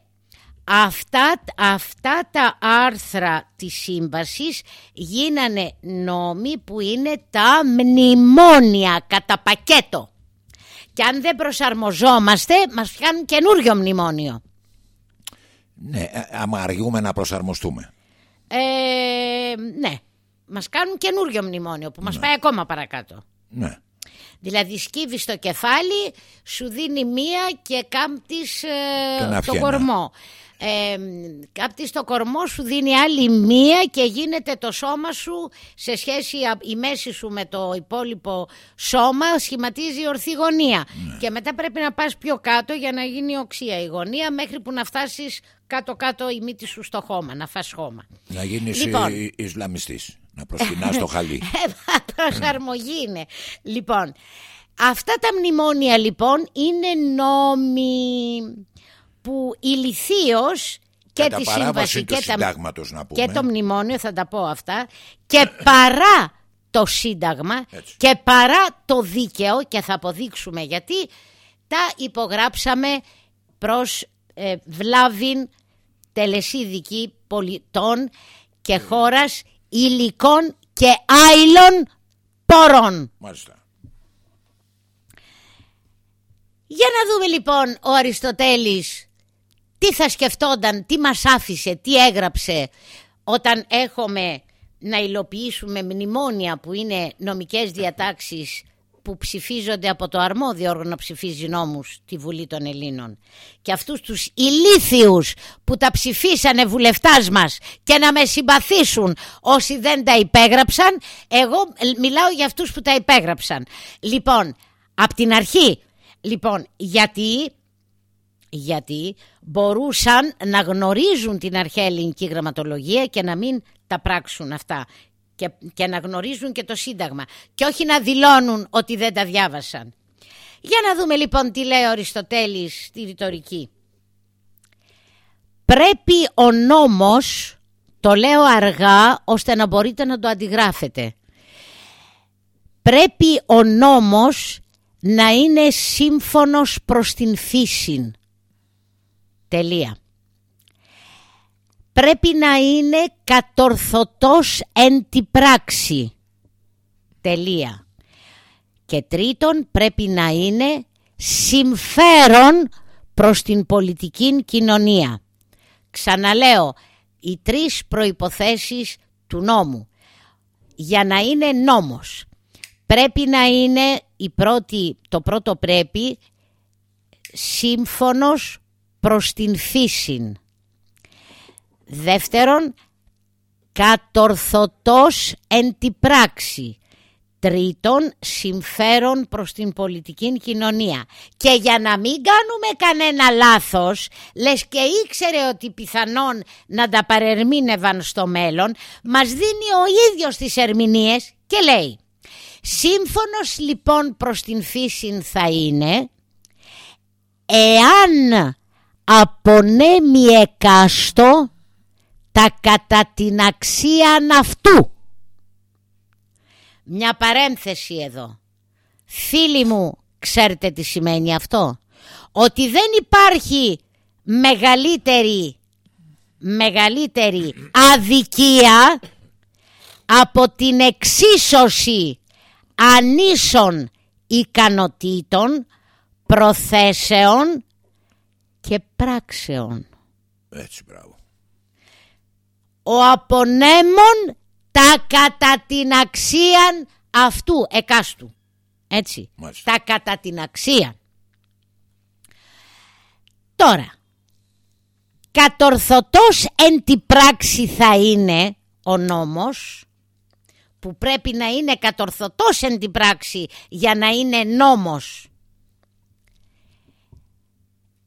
αυτά, αυτά τα άρθρα της σύμβασης γίνανε νόμοι που είναι τα μνημόνια κατά πακέτο. Και αν δεν προσαρμοζόμαστε μας φτιάνουν καινούριο μνημόνιο. Ναι, ε, άμα αργούμε να προσαρμοστούμε. Ε, ναι, μας κάνουν καινούριο μνημόνιο που μας πάει ακόμα παρακάτω. Ναι. Δηλαδή σκύβεις στο κεφάλι, σου δίνει μία και κάμπτεις ε, Τον το αυχένα. κορμό. Ε, κάμπτεις το κορμό σου δίνει άλλη μία και γίνεται το σώμα σου σε σχέση α- η μέση σου με το υπόλοιπο σώμα σχηματίζει ορθή γωνία. Ναι. Και μετά πρέπει να πας πιο κάτω για να γίνει οξία η γωνία μέχρι που να φτάσεις κάτω-κάτω η μύτη σου στο χώμα, να φας χώμα. Να γίνεις Λοιπόν. ε, Ισλαμιστής. Να προσκυνάς το χαλί. Ε, Προσαρμογή είναι. Λοιπόν, αυτά τα μνημόνια λοιπόν είναι νόμοι που ηλιθίως και Κατά τη παράβαση σύμβαση του και, τα, συντάγματος να πούμε. και το μνημόνιο θα τα πω αυτά και παρά το σύνταγμα Έτσι. και παρά το δίκαιο και θα αποδείξουμε γιατί τα υπογράψαμε προς ε, βλάβην τελεσίδικη πολιτών και χώρας υλικών και άειλων πόρων. Μάλιστα. Για να δούμε λοιπόν ο Αριστοτέλης τι θα σκεφτόταν, τι μας άφησε, τι έγραψε όταν έχουμε να υλοποιήσουμε μνημόνια που είναι νομικές διατάξεις που ψηφίζονται από το αρμόδιο όργανο να ψηφίζει νόμους τη Βουλή των Ελλήνων. Και αυτούς τους ηλίθιους που τα ψηφίσανε βουλευτάς μας και να με συμπαθήσουν όσοι δεν τα υπέγραψαν εγώ μιλάω για αυτούς που τα υπέγραψαν. Λοιπόν από την αρχή λοιπόν γιατί γιατί μπορούσαν να γνωρίζουν την αρχαία ελληνική γραμματολογία και να μην τα πράξουν αυτά και, και να γνωρίζουν και το Σύνταγμα και όχι να δηλώνουν ότι δεν τα διάβασαν. Για να δούμε λοιπόν τι λέει ο Αριστοτέλης στη ρητορική. Πρέπει ο νόμος, το λέω αργά ώστε να μπορείτε να το αντιγράφετε, πρέπει ο νόμος να είναι σύμφωνος προς την φύση. Τελεία. Πρέπει να είναι κατορθωτός εν τη πράξη. Τελεία. Και τρίτον πρέπει να είναι συμφέρον προς την πολιτική κοινωνία. Ξαναλέω, οι τρεις προϋποθέσεις του νόμου. Για να είναι νόμος πρέπει να είναι η πρώτη, το πρώτο πρέπει σύμφωνος προς την φύση. Δεύτερον, κατορθωτός εν τη πράξη. Τρίτον, συμφέρον προς την πολιτική κοινωνία. Και για να μην κάνουμε κανένα λάθος, λες και ήξερε ότι πιθανόν να τα παρερμήνευαν στο μέλλον, μας δίνει ο ίδιος τις ερμηνείες και λέει «Σύμφωνος λοιπόν προς την φύση θα είναι, εάν απονέμει εκάστο τα κατά την αξίαν αυτού». Μια παρένθεση εδώ. Φίλοι μου, ξέρετε τι σημαίνει αυτό; Ότι δεν υπάρχει μεγαλύτερη, μεγαλύτερη αδικία από την εξίσωση ανίσων ικανοτήτων, προθέσεων και πράξεων. Έτσι, μπράβο. Ο απονέμων τα κατά την αξίαν αυτού εκάστου. Έτσι. Μάλιστα. Τα κατά την αξία. Τώρα, κατορθωτός εν τη πράξη θα είναι ο νόμος που πρέπει να είναι κατορθωτός εν την πράξη για να είναι νόμος.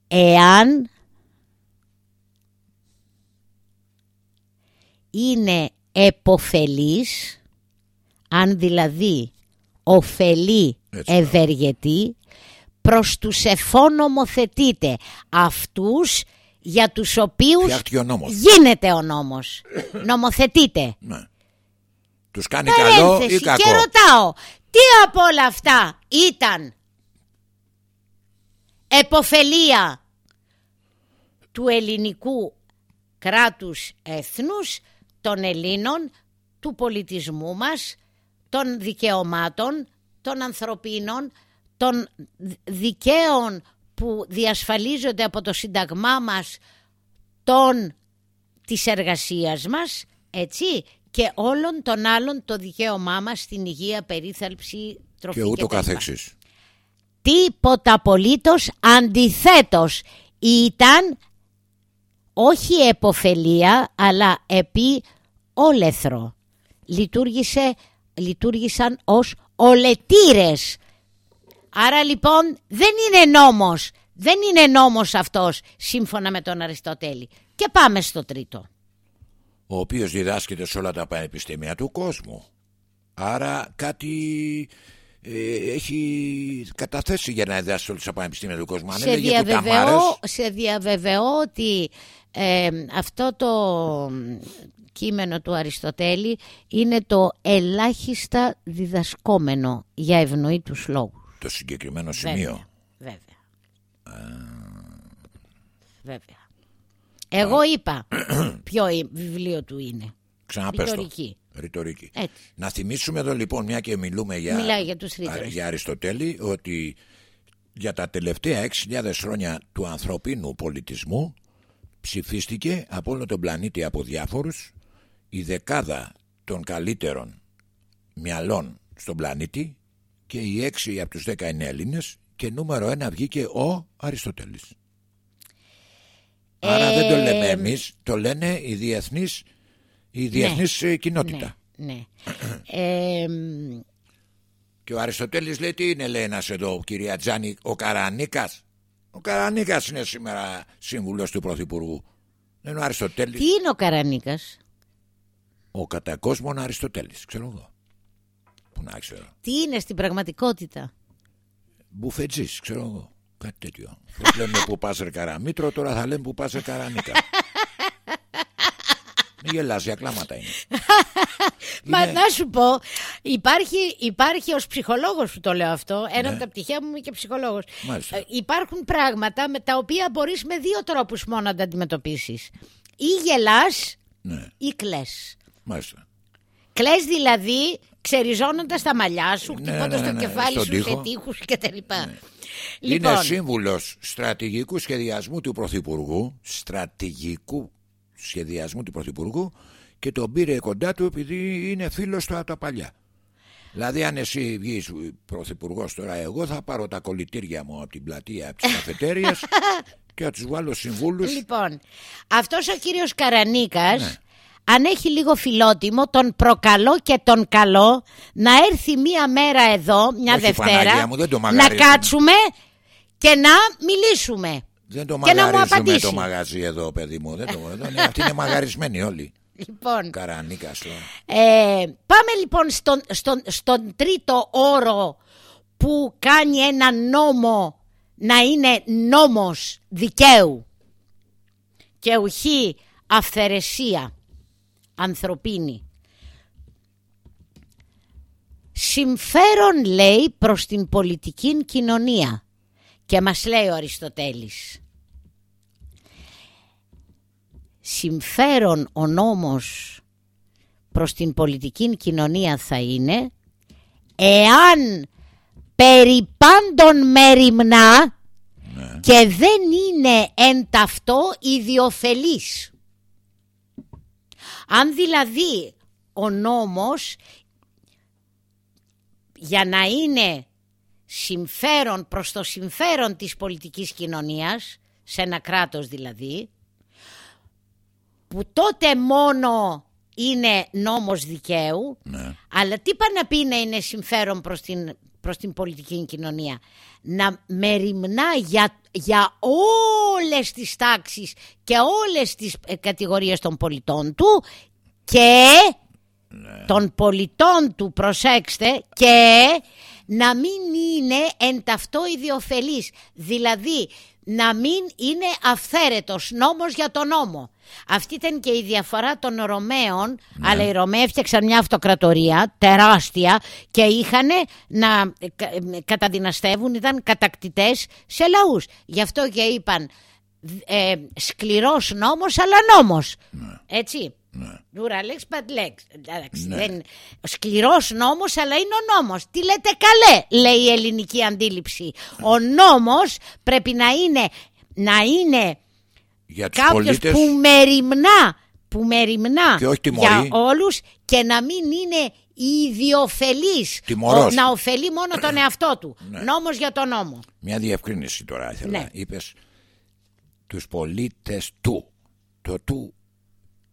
Εάν είναι εποφελής, αν δηλαδή ωφελεί Έτσι, ευεργετεί, προς τους εφόνομοθετείται αυτούς για τους οποίους Φτιάχτηκε ο νόμος. γίνεται ο νόμος. Νομοθετείται. Ναι. Τους κάνει καλό ή Παρένθεση κακό. και ρωτάω, τι από όλα αυτά ήταν εποφελία του ελληνικού κράτους έθνους, των Ελλήνων, του πολιτισμού μας, των δικαιωμάτων, των ανθρωπίνων, των δικαίων που διασφαλίζονται από το Σύνταγμά μας των, της εργασίας μας, έτσι, και όλων των άλλων το δικαίωμά μας στην υγεία, περίθαλψη, τροφή και ούτω κτλ. καθεξής. Τίποτα απολύτως αντιθέτως ήταν όχι εποφελία αλλά επί όλεθρο. Λειτουργήσε, λειτουργήσαν ως ολετήρες. Άρα λοιπόν δεν είναι νόμος, δεν είναι νόμος αυτός σύμφωνα με τον Αριστοτέλη. Και πάμε στο τρίτο. Ο οποίος διδάσκεται σε όλα τα πανεπιστήμια του κόσμου. Άρα κάτι ε, έχει καταθέσει για να διδάσκει σε όλα τα πανεπιστήμια του κόσμου. Αν σε, έλεγε του διαβεβαιώ, Ταμάρες, σε διαβεβαιώ ότι ε, αυτό το κείμενο του Αριστοτέλη είναι το ελάχιστα διδασκόμενο για ευνοήτους λόγους. το συγκεκριμένο σημείο. Βέβαια. Βέβαια. Εγώ είπα ποιο ε- βιβλίο του είναι. Ξαναπες το. Ρητορική. Ρητορική. Έτσι. Να θυμίσουμε εδώ λοιπόν, μια και μιλούμε για, Μιλάει για τους ρήτορες. για Αριστοτέλη, ότι για τα τελευταία 6.000 χρόνια του ανθρωπίνου πολιτισμού ψηφίστηκε από όλο τον πλανήτη από διάφορους η δεκάδα των καλύτερων μυαλών στον πλανήτη και οι έξι από τους δέκα είναι Έλληνες και νούμερο ένα βγήκε ο Αριστοτέλης. Άρα δεν το λέμε Ε, εμείς, το λένε οι διεθνείς, η διεθνής ε, κοινότητα. Ναι. ναι. ε, μ, Και ο Αριστοτέλης λέει τι είναι λέει ένας εδώ κυρία Τζάνη ο Καρανίκας; Ο Καρανίκας είναι σήμερα σύμβουλος του Πρωθυπουργού Δεν είναι ο Αριστοτέλης τι είναι ο Καρανίκας; Ο κατά κόσμον Αριστοτέλης Ξέρω εγώ Που να ξέρω Τι είναι στην πραγματικότητα; Μπουφετζής ξέρω εγώ Κάτι τέτοιο Πώς λέμε που πας ρε Καραμήτρο Τώρα θα λέμε που πας ρε Καρανίκα Μην γελάς για κλάματα είναι Μα Είναι- να σου πω, υπάρχει, υπάρχει ως ψυχολόγος που το λέω αυτό, ένα από τα πτυχία μου είμαι και ψυχολόγος. Ναι. Μάλιστα. Ε, υπάρχουν πράγματα με τα οποία μπορείς με δύο τρόπους μόνο να τα αντιμετωπίσεις. Ή γελάς Ναι ή κλαις. μάλιστα Κλαις δηλαδή ξεριζώνοντας τα μαλλιά σου, Ναι, χτυπώντας ναι, ναι, το ναι, κεφάλι στον σου τοίχο. Ναι. σε τείχους και τα λοιπά. Είναι Λοιπόν, σύμβουλος στρατηγικού σχεδιασμού του Πρωθυπουργού, στρατηγικού σχεδιασμού του Πρωθυπουργού και τον πήρε κοντά του επειδή είναι φίλος του από τα παλιά. Δηλαδή αν εσύ βγεις Πρωθυπουργός τώρα εγώ θα πάρω τα κολλητήρια μου από την πλατεία από τις καφετέριες και θα τους βάλω συμβούλους. Λοιπόν, αυτός ο κύριος Καρανίκας, Ναι. αν έχει λίγο φιλότιμο, τον προκαλώ και τον καλώ να έρθει μία μέρα εδώ, μια Όχι, Δευτέρα, Παναγία μου, δεν το να μαγαρίζουμε. κάτσουμε και να μιλήσουμε. Δεν το και να μου μαγαρίζουμε απαντήσει. το μαγαζί εδώ παιδί μου. Δεν το, εδώ είναι, αυτοί είναι μαγαρισμένοι όλοι. Λοιπόν, Καρανίκας τώρα. ε, πάμε λοιπόν στον, στον, στον τρίτο όρο που κάνει ένα νόμο να είναι νόμος δικαίου και ουχή αυθαιρεσία ανθρωπίνη. Συμφέρον λέει προς την πολιτική κοινωνία και μας λέει ο Αριστοτέλης. Συμφέρον ο νόμος προς την πολιτική κοινωνία θα είναι εάν περί πάντων μεριμνά και δεν είναι εν ταυτό ιδιοφελής. Αν δηλαδή ο νόμος για να είναι συμφέρον προς το συμφέρον της πολιτικής κοινωνίας, σε ένα κράτος δηλαδή, που τότε μόνο είναι νόμος δικαίου, Ναι. αλλά τι πάει να πει να είναι συμφέρον προς την, προς την πολιτική κοινωνία; Να μεριμνά για, για όλες τις τάξεις και όλες τις ε, κατηγορίες των πολιτών του και των πολιτών του, προσέξτε, και να μην είναι εν ταυτό ιδιοφελής. Δηλαδή, να μην είναι αυθαίρετος νόμος για τον νόμο. Αυτή ήταν και η διαφορά των Ρωμαίων, αλλά οι Ρωμαίοι έφτιαξαν μια αυτοκρατορία τεράστια και είχαν να ε, κα- ε, καταδυναστεύουν, ήταν κατακτητές σε λαούς. Γι' αυτό και είπαν ε, σκληρός νόμος αλλά νόμος. Έτσι. Dura lex but lex. Εντάξει, Ναι. δεν- Σκληρός νόμος αλλά είναι ο νόμος. Τι λέτε καλέ λέει η ελληνική αντίληψη. Ο νόμος πρέπει να είναι, να είναι για τους Κάποιος πολίτες που μεριμνά, που μεριμνά Και όχι τιμωρεί. για όλους και να μην είναι ιδιοφελής. Τιμωρός. Ο- να ωφελεί μόνο τον εαυτό του. Ναι. Νόμος για τον νόμο. Μια διευκρίνηση τώρα ήθελα. Ναι. Είπες τους πολίτες του. Το του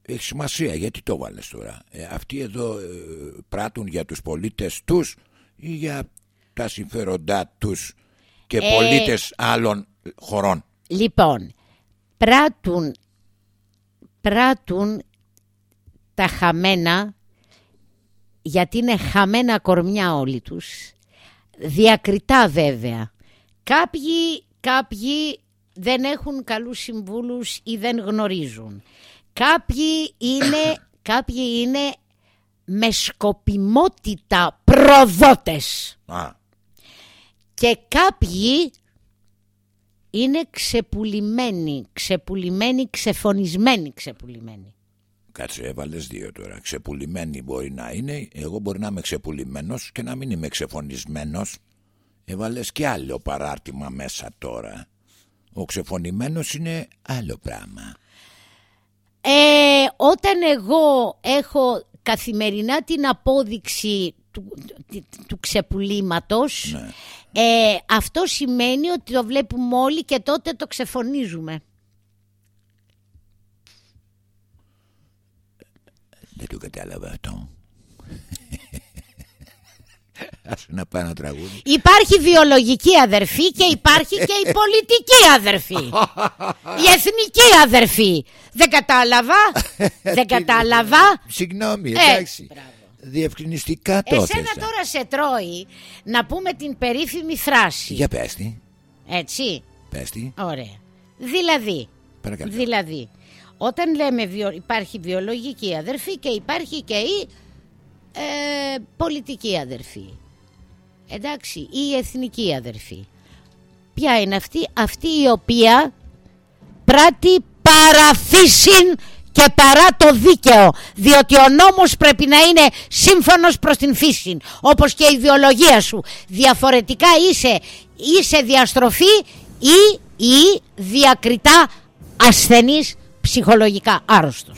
έχει σημασία. Γιατί το βάλες τώρα; Ε, αυτοί εδώ ε, πράττουν για τους πολίτες τους ή για τα συμφέροντά τους και Ε, πολίτες άλλων χωρών; Λοιπόν, πράττουν, πράττουν τα χαμένα γιατί είναι χαμένα κορμιά όλοι τους διακριτά βέβαια κάποιοι, κάποιοι δεν έχουν καλούς συμβούλους ή δεν γνωρίζουν κάποιοι είναι, κάποιοι είναι με σκοπιμότητα προδότες Α, και κάποιοι είναι ξεπουλημένοι, ξεπουλημένοι, ξεφωνισμένοι ξεπουλημένοι. κάτσε έβαλες δύο τώρα. Ξεπουλημένοι μπορεί να είναι. Εγώ μπορεί να είμαι ξεπουλημένος και να μην είμαι ξεφωνισμένος. Έβαλες και άλλο παράρτημα μέσα τώρα. Ο ξεφωνημένος είναι άλλο πράγμα. Ε, όταν εγώ έχω καθημερινά την απόδειξη του, του, του ξεπουλήματος, Ναι. ε, αυτό σημαίνει ότι το βλέπουμε όλοι και τότε το ξεφωνίζουμε. Δεν το κατάλαβα αυτό. Άσε να πάω ένα τραγούδι. Υπάρχει βιολογική αδερφή και υπάρχει και η πολιτική αδερφή. η εθνική αδερφή. Δεν κατάλαβα. Δεν κατάλαβα. Συγγνώμη, Ε, εντάξει. μπράβο. Διευκρινιστικά το Εσένα έθεσα. τώρα σε τρώει να πούμε την περίφημη φράση. Για πες τι, Έτσι. πες τι, Ωραία. Δηλαδή, παρακαλώ. δηλαδή, όταν λέμε βιο- υπάρχει βιολογική αδερφή και υπάρχει και η ε, πολιτική αδερφή. Εντάξει, ή η εθνική αδερφή. Ποια είναι αυτή, αυτή η οποία πράττει παραφύσιν και παρά το δίκαιο διότι ο νόμος πρέπει να είναι σύμφωνος προς την φύση όπως και η ιδεολογία σου διαφορετικά είσαι, είσαι διαστροφή ή, ή διακριτά ασθενής ψυχολογικά άρρωστος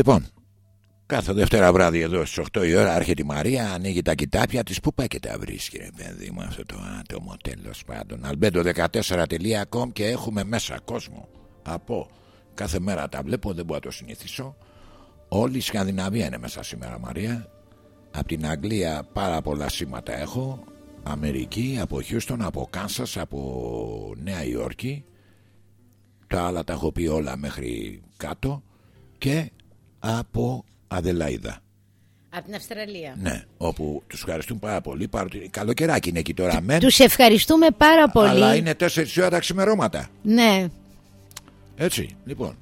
Λοιπόν, κάθε Δευτέρα βράδυ εδώ στις 8 η ώρα έρχεται η Μαρία, ανοίγει τα κοιτάπια της. Πού πάει και τα βρίσκει, ρε παιδί μου, αυτό το άτομο τέλος πάντων. Albedo14.com και έχουμε μέσα κόσμο από κάθε μέρα τα βλέπω, δεν μπορώ να το συνηθίσω. Όλη η Σκανδιναβία είναι μέσα σήμερα, Μαρία. Από την Αγγλία πάρα πολλά σήματα έχω. Αμερική, από Χιούστον, από Κάνσας, από Νέα Υόρκη. Τα άλλα τα έχω πει όλα μέχρι κάτω. Και από Αδελαίδα. Από την Αυστραλία. Ναι, όπου τους ευχαριστούν πάρα πολύ. Παρότι καλοκαιράκι είναι εκεί τώρα μεν. Τους ευχαριστούμε πάρα πολύ. Αλλά είναι 4 ώρα τα ξημερώματα. Ναι. Έτσι, λοιπόν.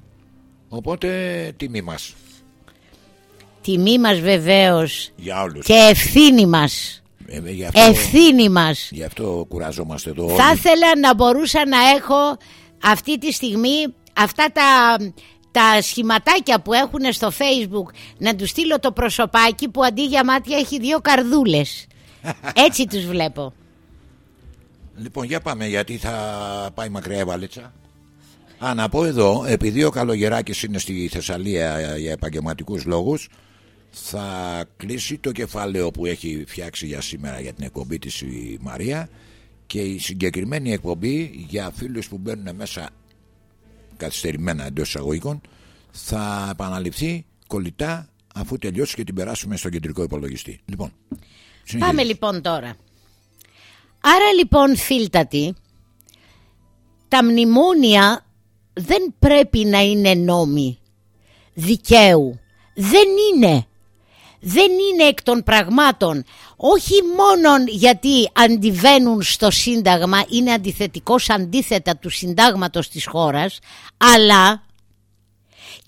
Οπότε τιμή μας Τιμή μας βεβαίως για όλους. και ευθύνη μας. Ε, γι, αυτό, Ευθύνη μας. γι' αυτό κουραζόμαστε εδώ Θα όλοι. ήθελα να μπορούσα να έχω αυτή τη στιγμή αυτά τα, τα σχηματάκια που έχουν στο facebook να τους στείλω το προσωπάκι που αντί για μάτια έχει δύο καρδούλες. Έτσι τους βλέπω. Λοιπόν, για πάμε γιατί θα πάει μακριά η βαλίτσα. Α, να πω εδώ, επειδή ο Καλογεράκης είναι στη Θεσσαλία για επαγγελματικούς λόγους, θα κλείσει το κεφάλαιο που έχει φτιάξει για σήμερα για την εκπομπή της η Μαρία και η συγκεκριμένη εκπομπή για φίλους που μπαίνουν μέσα καθυστερημένα εντός εισαγωγικών θα επαναληφθεί κολλητά αφού τελειώσει και την περάσουμε στο κεντρικό υπολογιστή. Λοιπόν, Πάμε λοιπόν τώρα. Άρα λοιπόν φίλτατη, τα μνημόνια δεν πρέπει να είναι νόμοι δικαίου. Δεν είναι. Δεν είναι εκ των πραγμάτων. Όχι μόνο γιατί αντιβαίνουν στο Σύνταγμα, είναι αντιθετικός αντίθετα του Συντάγματος της χώρας, αλλά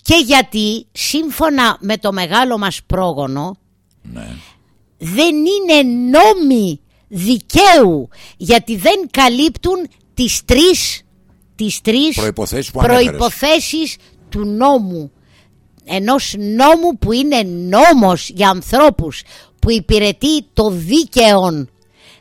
και γιατί σύμφωνα με το μεγάλο μας πρόγονο ναι. δεν είναι νόμοι δικαίου γιατί δεν καλύπτουν τις τρεις, τις τρεις προϋποθέσεις, που προϋποθέσεις του νόμου ενός νόμου που είναι νόμος για ανθρώπους που υπηρετεί το δίκαιο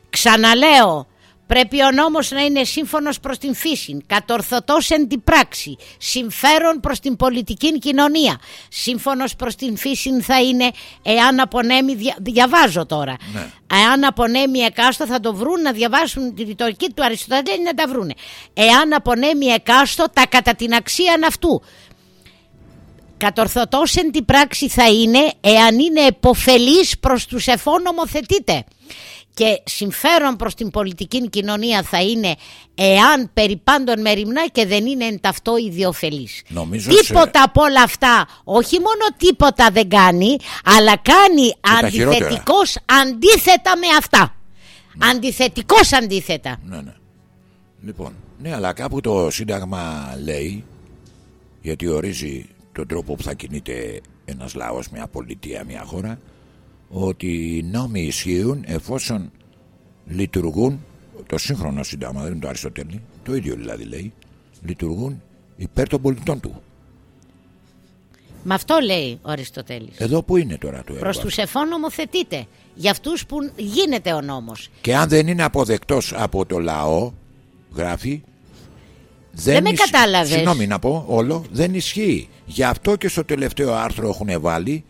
ξαναλέω Πρέπει ο νόμος να είναι σύμφωνος προς την φύση, κατορθωτός εν την πράξη, συμφέρον προς την πολιτική κοινωνία. Σύμφωνος προς την φύση θα είναι εάν απονέμει, διαβάζω τώρα, ναι. εάν απονέμει εκάστο θα το βρουν να διαβάσουν τη ρητορική του Αριστοτέλη να τα βρούνε. Εάν απονέμει εκάστο τα κατά την αξία αυτού. Κατορθωτός εν την πράξη θα είναι εάν είναι εποφελής προς τους εφών νομοθετείτε και συμφέρον προς την πολιτική κοινωνία θα είναι εάν περί πάντων μεριμνά και δεν είναι εν ταυτό ιδιοφελής. τίποτα σε... από όλα αυτά, όχι μόνο τίποτα δεν κάνει, αλλά κάνει αντιθετικός αντίθετα με αυτά. Ναι. Αντιθετικός αντίθετα. Ναι, ναι. Λοιπόν, ναι, αλλά κάπου το Σύνταγμα λέει, γιατί ορίζει τον τρόπο που θα κινείται ένας λαός, μια πολιτεία, μια χώρα, ότι οι νόμοι ισχύουν εφόσον λειτουργούν το σύγχρονο σύνταγμα, δεν είναι το Αριστοτέλη, το ίδιο δηλαδή λέει, λειτουργούν υπέρ των πολιτών του. Με αυτό λέει ο Αριστοτέλης. Εδώ που είναι τώρα το έργο. Προς τους εφών νομοθετείτε. Για αυτούς που γίνεται ο νόμος. Και αν δεν είναι αποδεκτός από το λαό, γράφει, δεν, δεν με κατάλαβες. Συγγνώμη να πω όλο, δεν ισχύει. Γι' αυτό και στο τελευταίο άρθρο έχουν βάλει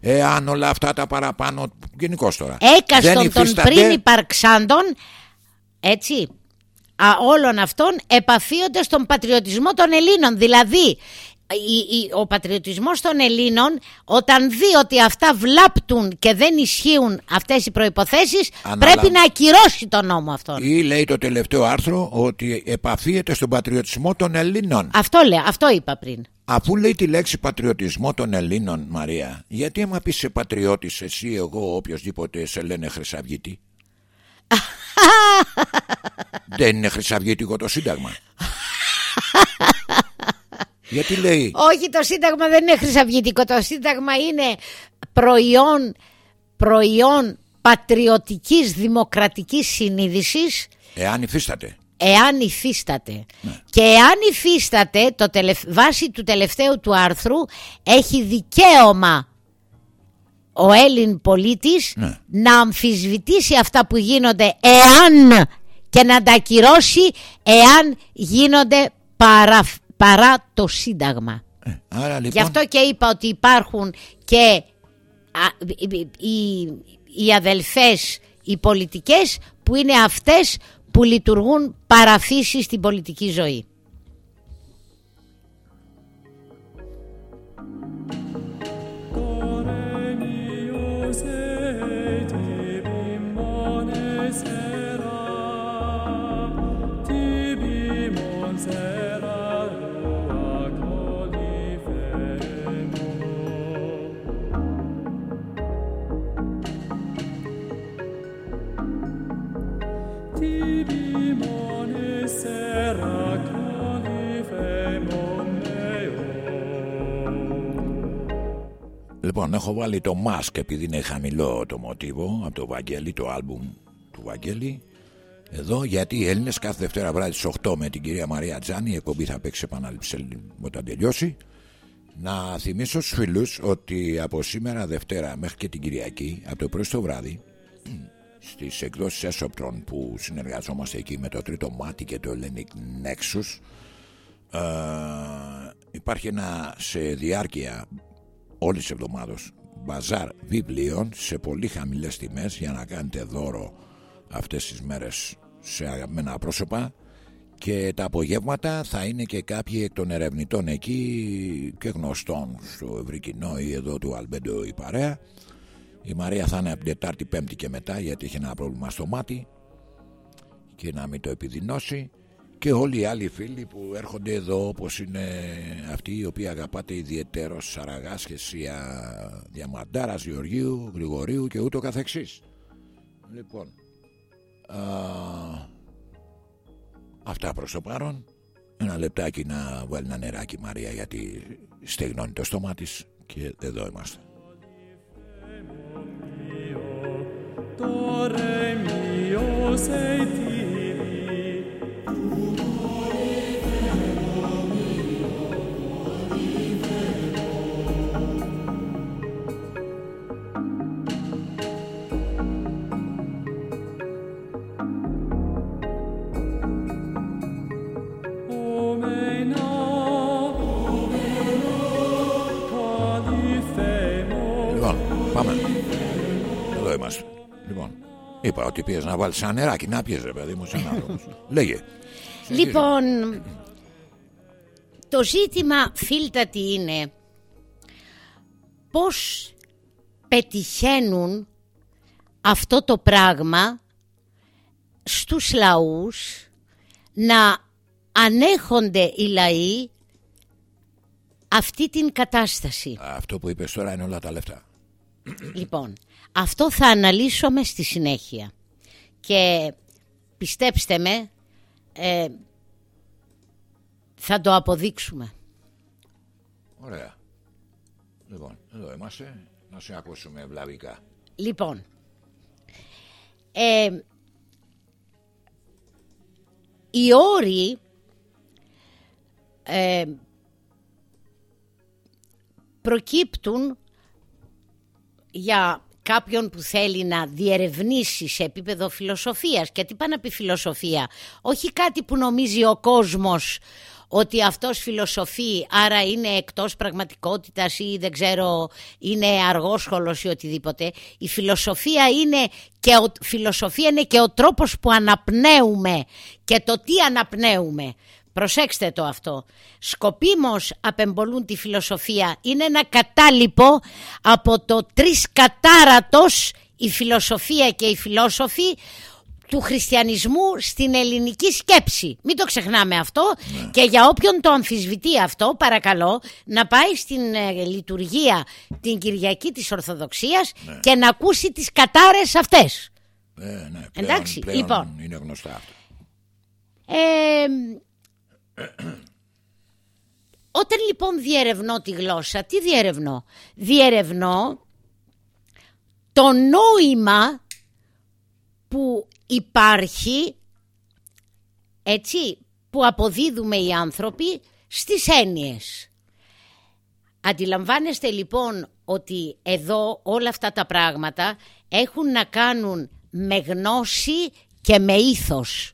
εάν όλα αυτά τα παραπάνω γενικώς τώρα έκαστον των πριν υπαρξάντων έτσι α, όλων αυτών επαφίονται στον πατριωτισμό των Ελλήνων δηλαδή ο πατριωτισμός των Ελλήνων όταν δει ότι αυτά βλάπτουν και δεν ισχύουν αυτές οι προϋποθέσεις πρέπει να ακυρώσει τον νόμο αυτόν. Ή λέει το τελευταίο άρθρο ότι επαφίεται στον πατριωτισμό των Ελλήνων. Αυτό λέει, αυτό είπα πριν. Αφού λέει τη λέξη πατριωτισμό των Ελλήνων Μαρία γιατί άμα πεις σε πατριώτης εσύ εγώ οποιοδήποτε σε λένε Χρυσαυγήτη; Δεν είναι Χρυσαυγήτικο το Σύνταγμα Γιατί λέει; Όχι το Σύνταγμα δεν είναι Χρυσαυγήτικο Το Σύνταγμα είναι προϊόν Προϊόν πατριωτικής δημοκρατικής συνείδησης Εάν υφίσταται εάν υφίσταται. Ναι. Και εάν υφίσταται, το βάση του τελευταίου του άρθρου, έχει δικαίωμα ο Έλλην πολίτης ναι. να αμφισβητήσει αυτά που γίνονται εάν και να τα ακυρώσει εάν γίνονται παρά, παρά το Σύνταγμα. Ε, άρα, λοιπόν... Γι' αυτό και είπα ότι υπάρχουν και οι, οι αδελφές οι πολιτικές που είναι αυτές που λειτουργούν παραφύση στην πολιτική ζωή. Λοιπόν, έχω βάλει το Mask επειδή είναι χαμηλό το μοτίβο από το Βαγγέλη, το άλμπουμ του Βαγγέλη. Εδώ γιατί οι Έλληνες κάθε Δευτέρα βράδυ στις 8 με την κυρία Μαρία Τζάνη, η εκπομπή θα παίξει επανάληψη όταν τελειώσει. Να θυμίσω στους φίλους ότι από σήμερα Δευτέρα μέχρι και την Κυριακή, από το πρωί στο βράδυ, στις εκδόσεις Έσοπτρων που συνεργαζόμαστε εκεί με το Τρίτο Μάτι και το Hellenic Nexus ε, υπάρχει ένα σε διάρκεια όλης της εβδομάδος μπαζάρ βιβλίων σε πολύ χαμηλές τιμές για να κάνετε δώρο αυτές τις μέρες σε αγαπημένα πρόσωπα. Και τα απογεύματα θα είναι και κάποιοι εκ των ερευνητών εκεί και γνωστών στο ευρύ κοινό ή εδώ του Αλμπέντο η παρέα. Η Μαρία θα είναι από την Τετάρτη Πέμπτη και μετά γιατί έχει ένα πρόβλημα στο μάτι και να μην το επιδεινώσει και όλοι οι άλλοι φίλοι που έρχονται εδώ όπως είναι αυτοί οι οποίοι αγαπάτε ιδιαίτερος Σαραγάς και Σία Διαμαντάρας, Γεωργίου, Γρηγορίου και ούτω καθεξής. Λοιπόν α, αυτά προς το παρόν. Ένα λεπτάκι να βάλει ένα νεράκι Μαρία γιατί στεγνώνει το στόμα της και εδώ είμαστε. Dore ότι πήγε να βάλεις ένα νεράκι, να πιέζει, ρε παιδί μου, σε ένα Λέγε. Λοιπόν, το ζήτημα φίλτατη είναι; Πώς πετυχαίνουν αυτό το πράγμα στους λαούς να ανέχονται οι λαοί αυτή την κατάσταση; Αυτό που είπες τώρα είναι όλα τα λεφτά. Λοιπόν, αυτό θα αναλύσουμε στη συνέχεια. Και πιστέψτε με, ε, θα το αποδείξουμε. Ωραία. Λοιπόν, εδώ είμαστε. Να σε ακούσουμε ευλαβικά. Λοιπόν, ε, οι όροι ε, προκύπτουν για κάποιον που θέλει να διερευνήσει σε επίπεδο φιλοσοφίας. Και τι πάει να πει φιλοσοφία; Όχι κάτι που νομίζει ο κόσμος ότι αυτός φιλοσοφεί άρα είναι εκτός πραγματικότητας ή δεν ξέρω είναι αργόσχολος ή οτιδήποτε. Η φιλοσοφία είναι και ο, φιλοσοφία είναι και ο τρόπος που αναπνέουμε και το τι αναπνέουμε Προσέξτε το αυτό. Σκοπίμως απεμπολούν τη φιλοσοφία. Είναι ένα κατάλοιπο από το τρεις κατάρατος η φιλοσοφία και οι φιλόσοφοι του χριστιανισμού στην ελληνική σκέψη. Μην το ξεχνάμε αυτό ναι. και για όποιον το αμφισβητεί αυτό παρακαλώ να πάει στην ε, λειτουργία την Κυριακή της Ορθοδοξίας ναι. και να ακούσει τις κατάρες αυτές. Ε, ναι, Εντάξει, λοιπόν. Είναι γνωστά αυτά. Ε, όταν λοιπόν διερευνώ τη γλώσσα, τι διερευνώ; Διερευνώ το νόημα που υπάρχει, έτσι, που αποδίδουμε οι άνθρωποι στις έννοιες. Αντιλαμβάνεστε λοιπόν ότι εδώ όλα αυτά τα πράγματα έχουν να κάνουν με γνώση και με ήθος.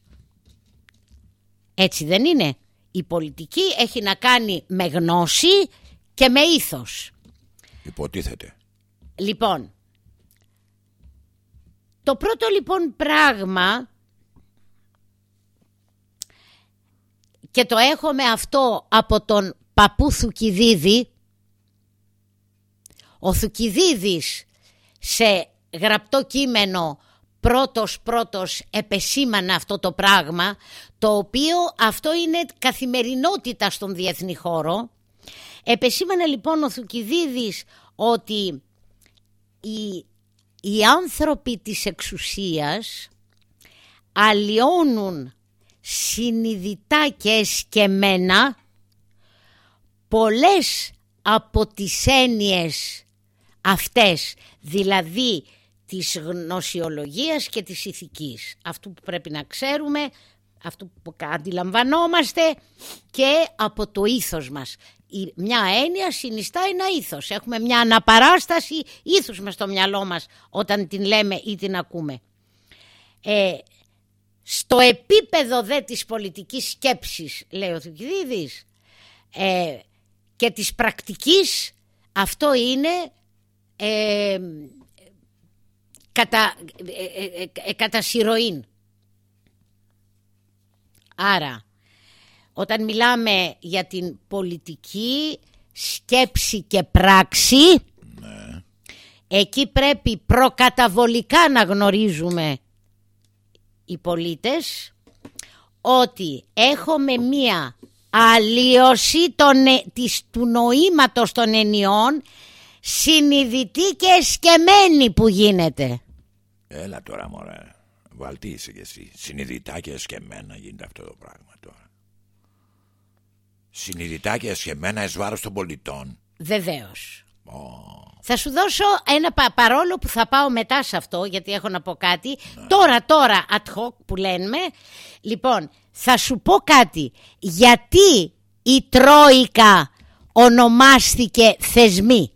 Έτσι δεν είναι; Η πολιτική έχει να κάνει με γνώση και με ήθος. Υποτίθεται. Λοιπόν, το πρώτο λοιπόν πράγμα και το έχουμε αυτό από τον παππού Θουκυδίδη ο Θουκυδίδης σε γραπτό κείμενο πρώτος πρώτος επεσήμανε αυτό το πράγμα το οποίο αυτό είναι καθημερινότητα στον διεθνή χώρο. Επεσήμανε λοιπόν ο Θουκυδίδης ότι οι, οι άνθρωποι της εξουσίας αλλοιώνουν συνειδητά και εσκεμένα πολλές από τις έννοιες αυτές. Δηλαδή της γνωσιολογίας και της ηθικής. Αυτό που πρέπει να ξέρουμε, αυτό που αντιλαμβανόμαστε και από το ήθος μας. Μια έννοια συνιστά ένα ήθος. Έχουμε μια αναπαράσταση ήθους μας στο μυαλό μας όταν την λέμε ή την ακούμε. Ε, στο επίπεδο δε της πολιτικής σκέψης, λέει ο Θουκυδίδης, ε, και της πρακτικής, αυτό είναι ε, κατά, ε, κατά συρροήν. Άρα, όταν μιλάμε για την πολιτική σκέψη και πράξη, ναι. εκεί πρέπει προκαταβολικά να γνωρίζουμε οι πολίτες ότι έχουμε μία αλλίωση των, ε, της, του νοήματος των ενιών συνειδητή και εσκεμμένη που γίνεται. Έλα τώρα μωρέ, βαλτίσαι κι εσύ. Συνειδητά και εσκεμμένα γίνεται αυτό το πράγμα τώρα. Συνειδητά και εσκεμμένα εις βάρος των πολιτών. Βεβαίως. Θα σου δώσω ένα παρόλο που θα πάω μετά σε αυτό γιατί έχω να πω κάτι. Ναι. Τώρα, τώρα, ad hoc που λέμε. Λοιπόν, θα σου πω κάτι. Γιατί η Τρόικα ονομάστηκε θεσμή.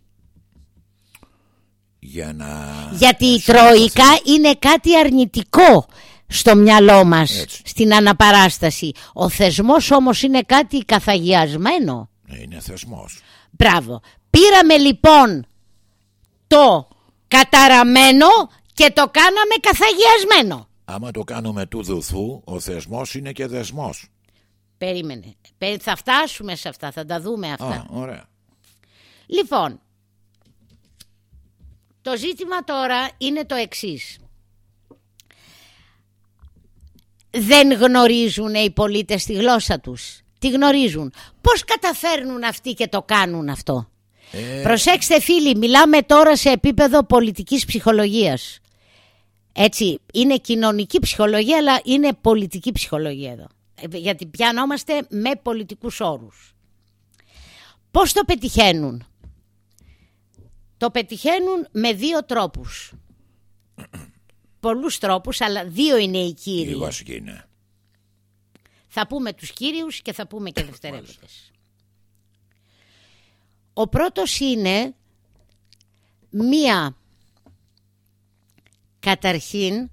Για να... Γιατί η Τρόικα είναι κάτι αρνητικό στο μυαλό μας στην αναπαράσταση. Ο θεσμός όμως είναι κάτι καθαγιασμένο. Ναι, είναι θεσμός. Μπράβο. Πήραμε λοιπόν το καταραμένο και το κάναμε καθαγιασμένο. Άμα το κάνουμε του δουθού, ο θεσμός είναι και δεσμός. Περίμενε. Θα φτάσουμε σε αυτά, θα τα δούμε αυτά. Α, ωραία. Λοιπόν, το ζήτημα τώρα είναι το εξής. Δεν γνωρίζουν οι πολίτες τη γλώσσα τους. Τι γνωρίζουν; Πώς καταφέρνουν αυτοί και το κάνουν αυτό; Ε... Προσέξτε φίλοι, μιλάμε τώρα σε επίπεδο πολιτικής ψυχολογίας. Έτσι, είναι κοινωνική ψυχολογία αλλά είναι πολιτική ψυχολογία εδώ. Ε, γιατί πιανόμαστε με πολιτικούς όρους. Πώς το πετυχαίνουν; Το πετυχαίνουν με δύο τρόπους. Πολλούς τρόπους, αλλά δύο είναι οι κύριοι. είναι. Θα πούμε τους κύριους και θα πούμε και δευτερεύοντες. Ο πρώτος είναι μία καταρχήν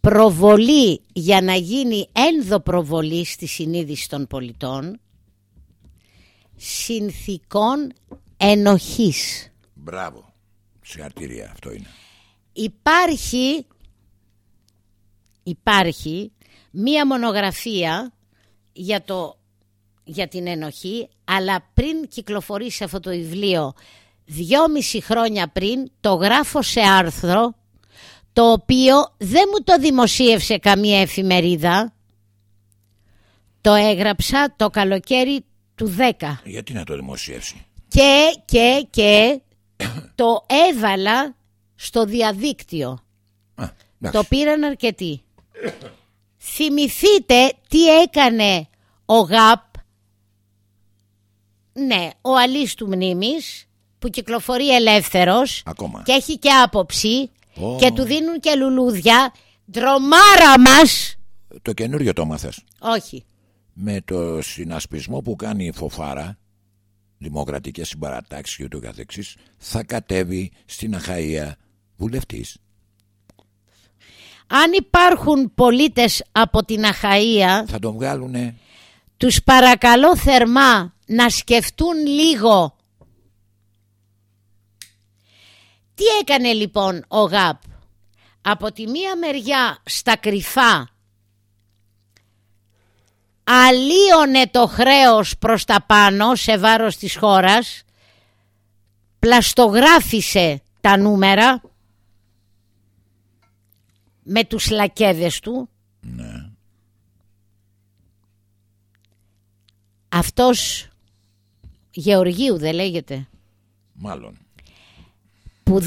προβολή για να γίνει ενδοπροβολή στη συνείδηση των πολιτών συνθήκων ενοχής. Μπράβο. Συγχαρητήρια αυτό είναι. Υπάρχει, υπάρχει μία μονογραφία για, το, για την ενοχή αλλά πριν κυκλοφορήσει αυτό το βιβλίο δυόμιση χρόνια πριν το γράφω σε άρθρο το οποίο δεν μου το δημοσίευσε καμία εφημερίδα το έγραψα το καλοκαίρι του 10. Γιατί να το δημοσιεύσει; Και, και, και το έβαλα στο διαδίκτυο. το πήραν αρκετοί. Θυμηθείτε τι έκανε ο ΓΑΠ, ναι, ο αλής του μνήμης, που κυκλοφορεί ελεύθερος και έχει και άποψη και του δίνουν και λουλούδια. Ντρομάρα μας! Το καινούριο το μάθες. Όχι με το συνασπισμό που κάνει η Φοφάρα δημοκρατικές συμπαρατάξεις και ούτω καθεξής θα κατέβει στην Αχαΐα βουλευτής. Αν υπάρχουν πολίτες από την Αχαΐα θα τον βγάλουνε. τους παρακαλώ θερμά να σκεφτούν λίγο. Τι έκανε λοιπόν ο ΓΑΠ; Από τη μία μεριά στα κρυφά αλλίωνε το χρέος προς τα πάνω σε βάρος της χώρας, πλαστογράφησε τα νούμερα με τους λακέδες του. Ναι. Αυτός Γεωργίου δεν λέγεται. Μάλλον που,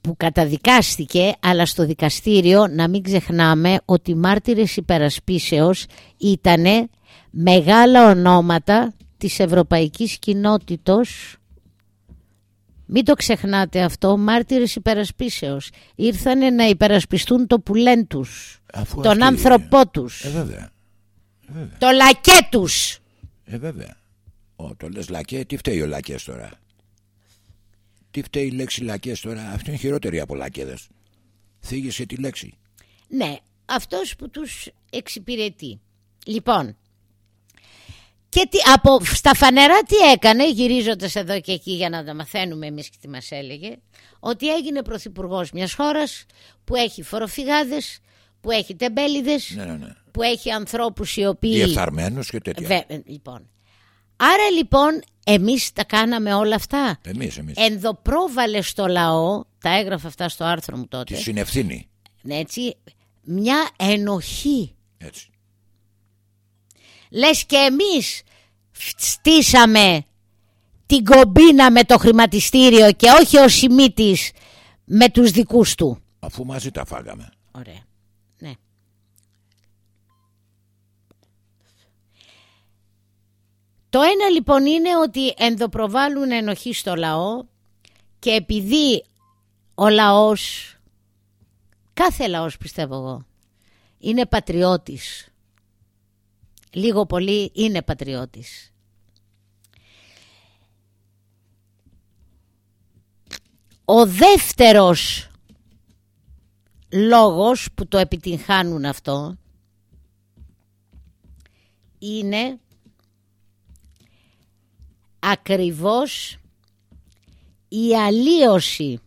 που καταδικάστηκε αλλά στο δικαστήριο να μην ξεχνάμε ότι μάρτυρες υπερασπίσεως ήταν μεγάλα ονόματα της ευρωπαϊκής κοινότητος μην το ξεχνάτε αυτό, μάρτυρες υπερασπίσεως. Ήρθανε να υπερασπιστούν το πουλέν τους, τον άνθρωπό τους. Ε, βέβαια. Το λακέ τους. Ε, βέβαια. Ο, το λες λακέ, τι φταίει ο λακές τώρα; Τι φταίει η λέξη λακές τώρα, αυτή είναι χειρότερη από λακέδες. θίγησε τη λέξη. Ναι, αυτός που τους εξυπηρετεί. Λοιπόν, και τι, από, στα φανερά τι έκανε, γυρίζοντας εδώ και εκεί για να τα μαθαίνουμε εμείς και τι μας έλεγε, ότι έγινε πρωθυπουργός μιας χώρας που έχει φοροφυγάδες, που έχει τεμπέληδες, Ναι, ναι, ναι. που έχει ανθρώπους οι οποίοι... Διεφθαρμένος και τέτοια. Βε- ε, λοιπόν. Άρα λοιπόν εμείς τα κάναμε όλα αυτά. Εμείς, εμείς. Ενδοπρόβαλε στο λαό, τα έγραφα αυτά στο άρθρο μου τότε, Τη συνευθύνη. ναι, έτσι, μια ενοχή. Έτσι. Λες και εμείς στήσαμε την κομπίνα με το χρηματιστήριο και όχι ο Σιμίτης με τους δικούς του. Αφού μαζί τα φάγαμε. Ωραία. Ναι. Το ένα λοιπόν είναι ότι ενδοπροβάλλουν ενοχή στο λαό και επειδή ο λαός, κάθε λαός πιστεύω εγώ, είναι πατριώτης. Λίγο πολύ είναι πατριώτης. Ο δεύτερος λόγος που το επιτυγχάνουν αυτό είναι ακριβώς η αλλίωση.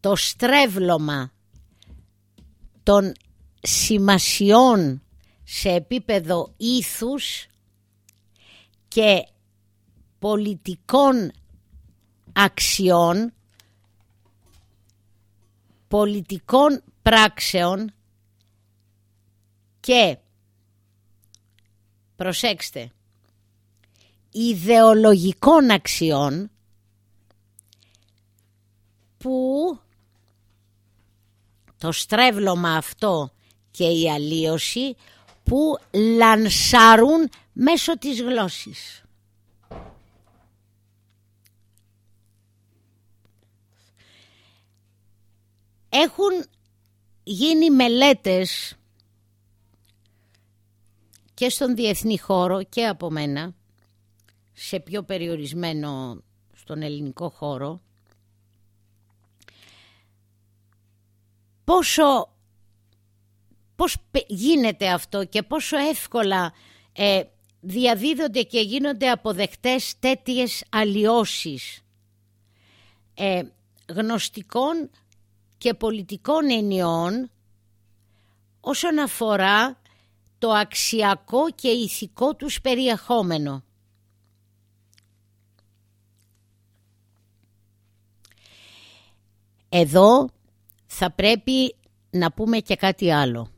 Το στρέβλωμα των σημασιών σε επίπεδο ήθους και πολιτικών αξιών πολιτικών πράξεων και προσέξτε ιδεολογικών αξιών που το στρέβλωμα αυτό και η αλλίωση που λανσάρουν μέσω της γλώσσης. Έχουν γίνει μελέτες και στον διεθνή χώρο και από μένα σε πιο περιορισμένο στον ελληνικό χώρο πόσο πώς πε- γίνεται αυτό και πόσο εύκολα ε, διαδίδονται και γίνονται αποδεκτές τέτοιες αλλοιώσεις ε, γνωστικών και πολιτικών ενιών όσον αφορά το αξιακό και ηθικό τους περιεχόμενο. Εδώ θα πρέπει να πούμε και κάτι άλλο.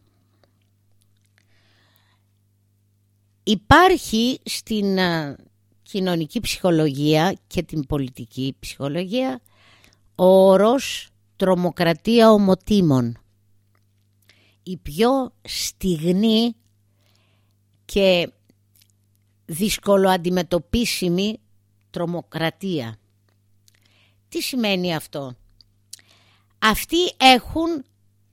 Υπάρχει στην α, κοινωνική ψυχολογία και την πολιτική ψυχολογία ο όρος τρομοκρατία ομοτήμων. Η πιο στιγνή και δυσκολοαντιμετωπίσιμη τρομοκρατία. Τι σημαίνει αυτό; Αυτοί έχουν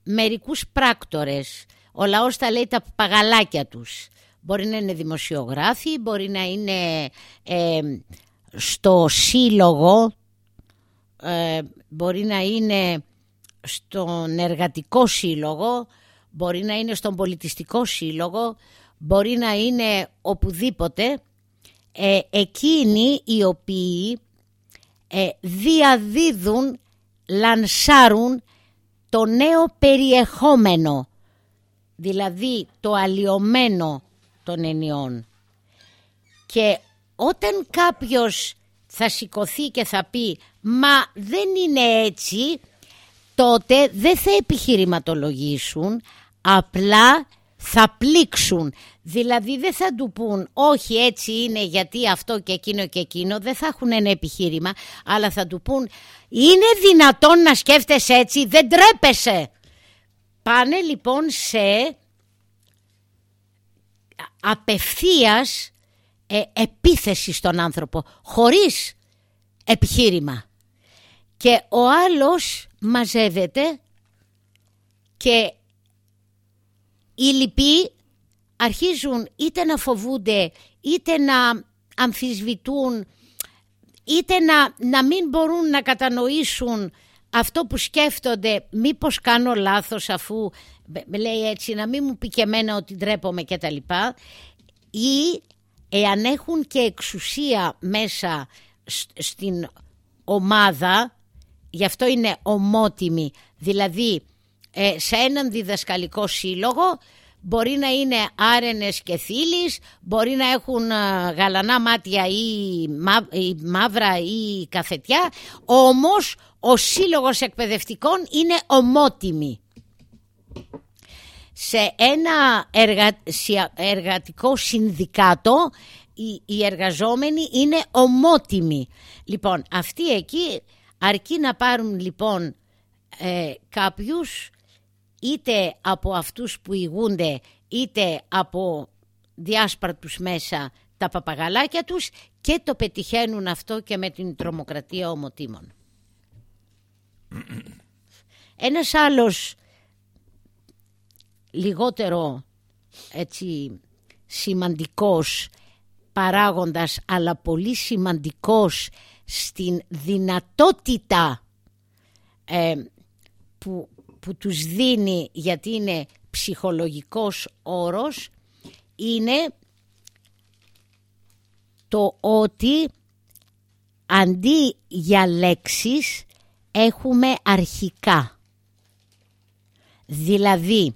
μερικούς πράκτορες. Ο λαός τα λέει τα παγαλάκια τους. Μπορεί να είναι δημοσιογράφοι, μπορεί να είναι ε, στο σύλλογο, ε, μπορεί να είναι στον εργατικό σύλλογο, μπορεί να είναι στον πολιτιστικό σύλλογο, μπορεί να είναι οπουδήποτε. Ε, εκείνοι οι οποίοι ε, διαδίδουν, λανσάρουν το νέο περιεχόμενο, δηλαδή το αλλοιωμένο των ενιών. Και όταν κάποιος θα σηκωθεί και θα πει «Μα δεν είναι έτσι», τότε δεν θα επιχειρηματολογήσουν, απλά θα πλήξουν. Δηλαδή δεν θα του πούν όχι έτσι είναι γιατί αυτό και εκείνο και εκείνο, δεν θα έχουν ένα επιχείρημα, αλλά θα του πούν είναι δυνατόν να σκέφτεσαι έτσι, δεν τρέπεσαι. Πάνε λοιπόν σε απευθείας ε, επίθεση στον άνθρωπο, χωρίς επιχείρημα. Και ο άλλος μαζεύεται και οι λοιποί αρχίζουν είτε να φοβούνται είτε να αμφισβητούν είτε να, να μην μπορούν να κατανοήσουν αυτό που σκέφτονται. Μήπως κάνω λάθος αφού λέει έτσι να μην μου πει και εμένα ότι ντρέπομαι και τα λοιπά. Ή εάν έχουν και εξουσία μέσα στην ομάδα γι' αυτό είναι ομότιμοι. Δηλαδή ε, σε έναν διδασκαλικό σύλλογο μπορεί να είναι άρενες και θύλεις, μπορεί να έχουν ε, γαλανά μάτια ή, μαύρα ή καθετιά, όμως ο σύλλογος εκπαιδευτικών είναι ομότιμη. Σε ένα εργατικό συνδικάτο οι εργαζόμενοι είναι ομότιμοι. Λοιπόν, αυτοί εκεί αρκεί να πάρουν λοιπόν ε, κάποιους είτε από αυτούς που ηγούνται είτε από διάσπαρτους μέσα τα παπαγαλάκια τους και το πετυχαίνουν αυτό και με την τρομοκρατία ομοτήμων. Ένας άλλος λιγότερο έτσι σημαντικός παράγοντας αλλά πολύ σημαντικός στην δυνατότητα ε, που που τους δίνει γιατί είναι ψυχολογικός όρος είναι το ότι αντί για λέξεις έχουμε αρχικά. Δηλαδή,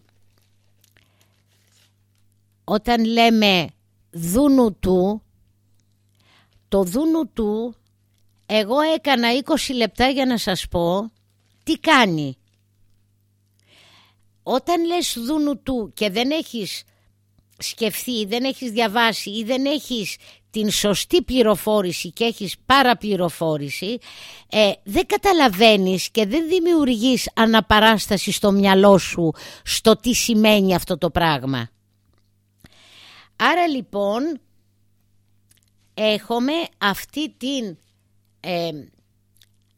όταν λέμε δούνου του, το δούνου του, εγώ έκανα 20 λεπτά για να σας πω τι κάνει όταν λες δούνου του και δεν έχεις σκεφτεί, δεν έχεις διαβάσει ή δεν έχεις την σωστή πληροφόρηση και έχεις παραπληροφόρηση ε, δεν καταλαβαίνεις και δεν δημιουργείς αναπαράσταση στο μυαλό σου στο τι σημαίνει αυτό το πράγμα. Άρα λοιπόν έχουμε αυτή την ε,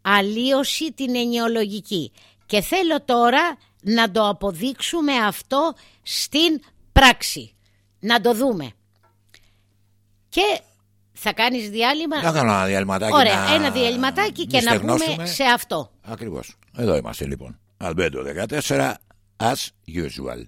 αλλίωση την ενιολογική και θέλω τώρα να το αποδείξουμε αυτό στην πράξη. Να το δούμε. Και θα κάνεις διάλειμμα. Να κάνω ένα διαλυματάκι. Ωραία, ένα διαλυματάκι και να πούμε σε αυτό. Ακριβώς. Εδώ είμαστε λοιπόν. Αλμπέντο 14, as usual.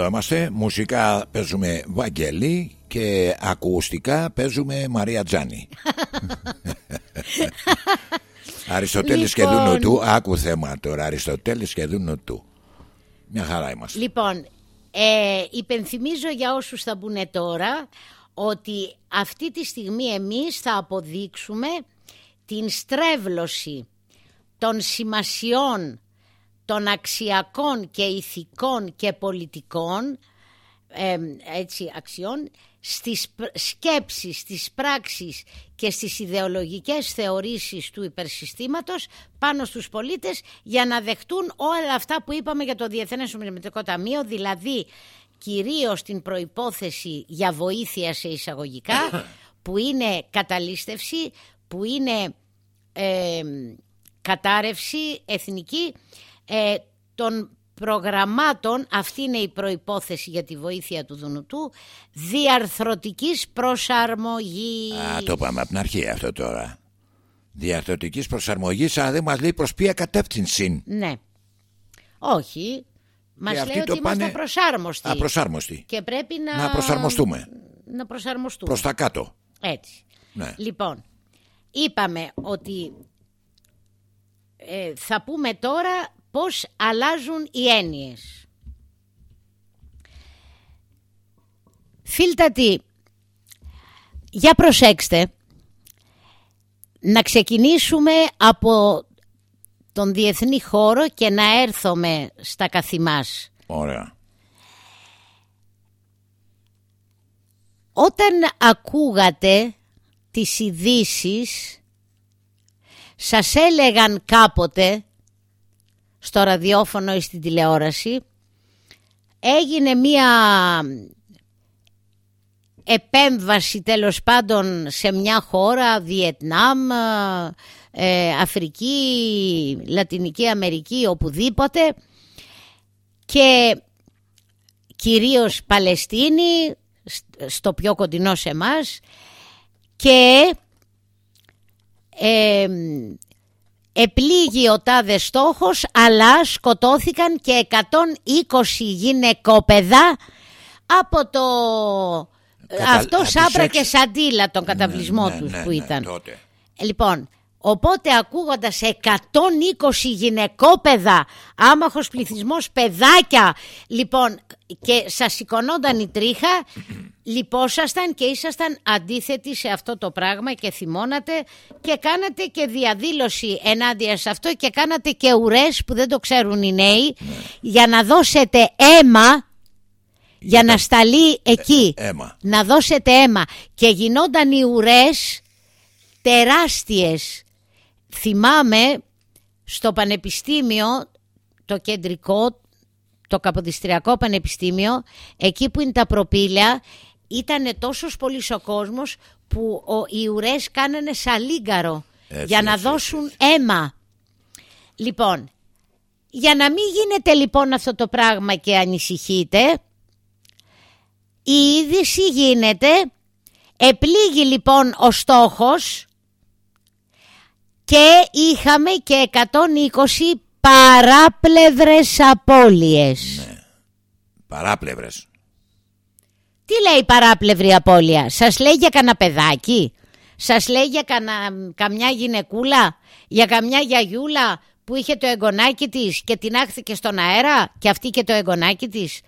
Εδώ είμαστε. Μουσικά παίζουμε Βαγγέλη και ακουστικά παίζουμε Μαρία Τζάνη. Αριστοτέλης και δούνο Λοιπόν. του. Άκου θέμα τώρα. Αριστοτέλης και δούνο του. Μια χαρά είμαστε. Λοιπόν, ε, υπενθυμίζω για όσους θα μπουν τώρα ότι αυτή τη στιγμή εμείς θα αποδείξουμε την στρέβλωση των σημασιών των αξιακών και ηθικών και πολιτικών ε, έτσι, αξιών στις π- σκέψεις, στις πράξεις και στις ιδεολογικές θεωρήσεις του υπερσυστήματος πάνω στους πολίτες για να δεχτούν όλα αυτά που είπαμε για το Διεθνές Νομισματικό Ταμείο, δηλαδή κυρίως την προϋπόθεση για βοήθεια σε εισαγωγικά, που είναι καταλήστευση, που είναι ε, κατάρρευση εθνική ε, των προγραμμάτων, αυτή είναι η προϋπόθεση για τη βοήθεια του Δουνουτού, διαρθρωτικής προσαρμογής. Α, το πάμε από την αρχή αυτό τώρα. Διαρθρωτικής προσαρμογής, αλλά δεν μας λέει προς ποια κατεύθυνση. Ναι. Όχι. Μας αυτοί λέει το ότι είμαστε πάνε προσάρμοστοι. Απροσάρμοστοι. Και πρέπει να... Να προσαρμοστούμε. Να προσαρμοστούμε. Προς τα κάτω. Έτσι. Ναι. Λοιπόν, είπαμε ότι ε, θα πούμε τώρα πώς αλλάζουν οι έννοιες. Φίλτατη, για προσέξτε, να ξεκινήσουμε από τον διεθνή χώρο και να έρθουμε στα καθημάς. Ωραία. Όταν ακούγατε τις ειδήσεις, σας έλεγαν κάποτε στο ραδιόφωνο ή στην τηλεόραση έγινε μία επέμβαση τέλος πάντων σε μια χώρα, Βιετνάμ, ε, Αφρική, Λατινική Αμερική, οπουδήποτε και κυρίως Παλαιστίνη, σ- στο πιο κοντινό σε εμάς και ε, επλήγει ο τάδε στόχος αλλά σκοτώθηκαν και 120 γυναικόπαιδα από το... Κατα- Αυτός από Σάμπρα σεξ. και Σαντίλα τον καταβλισμό ναι, τους ναι, που ναι, ήταν. τότε. Λοιπόν, οπότε ακούγοντας 120 γυναικόπαιδα, άμαχος πληθυσμός, παιδάκια, λοιπόν, και σας σηκωνόταν η τρίχα, λυπόσασταν και ήσασταν αντίθετοι σε αυτό το πράγμα και θυμώνατε και κάνατε και διαδήλωση ενάντια σε αυτό και κάνατε και ουρές που δεν το ξέρουν οι νέοι για να δώσετε αίμα για να σταλεί εκεί. αίμα. Να δώσετε αίμα. Και γινόταν οι ουρές τεράστιες. Θυμάμαι στο πανεπιστήμιο, το κεντρικό, το Καποδιστριακό Πανεπιστήμιο, εκεί που είναι τα προπήλαια, ήταν τόσος πολύς ο κόσμος που ο, οι ουρές κάνανε σαλίγκαρο Έτσι, για να έτσι, δώσουν αίμα. Λοιπόν, για να μην γίνεται λοιπόν αυτό το πράγμα και ανησυχείτε, η είδηση γίνεται, επλήγει λοιπόν ο στόχος και είχαμε και 120 παράπλευρες απώλειες. Παράπλευρες. Τι λέει παράπλευρη απώλεια, σας λέει για κανένα παιδάκι, σας λέει για κανα, καμιά γυναικούλα, για καμιά γιαγιούλα που είχε το εγγονάκι της και την άχθηκε στον αέρα; Και αυτή και το εγγονάκι της;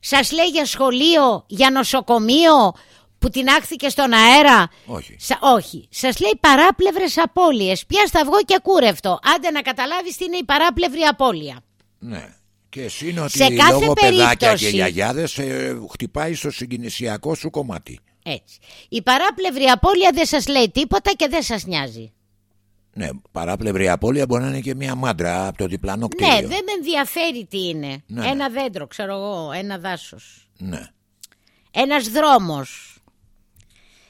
Σας λέει για σχολείο, για νοσοκομείο που την άχθηκε στον αέρα; Όχι. Σα, όχι. Σας λέει παράπλευρες απώλειες. Πια σταυγό και κούρευτο. Άντε να καταλάβεις τι είναι η παράπλευρη απώλεια. Ναι. Και εσύ είναι ότι Σε κάθε λόγω παιδάκια και περίπτωση- γιαγιάδες ε, χτυπάει στο συγκινησιακό σου κομμάτι. Έτσι. Η παράπλευρη απώλεια δεν σας λέει τίποτα και δεν σας νοιάζει. Ναι, παράπλευρη απώλεια μπορεί να είναι και μια μάντρα από το διπλανό κτίριο. Ναι, δεν με ενδιαφέρει τι είναι. Ναι, ένα δέντρο, ξέρω εγώ, ένα δάσος. Ναι. Ένας δρόμος.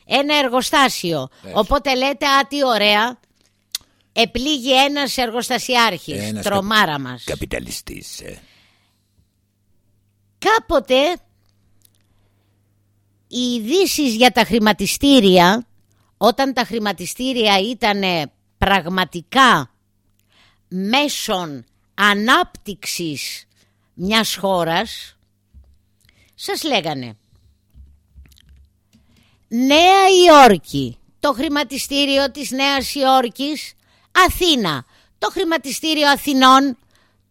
Ένα εργοστάσιο. Οπότε λέτε, α, τι ωραία. Επλήγει ένας εργοστασιάρχης, Ένας τρομάρα κα- μας. Καπιταλιστής. ε. Κάποτε οι ειδήσεις για τα χρηματιστήρια, όταν τα χρηματιστήρια ήταν πραγματικά μέσον ανάπτυξης μιας χώρας, σας λέγανε Νέα Υόρκη, το χρηματιστήριο της Νέας Υόρκης, Αθήνα, το χρηματιστήριο Αθηνών,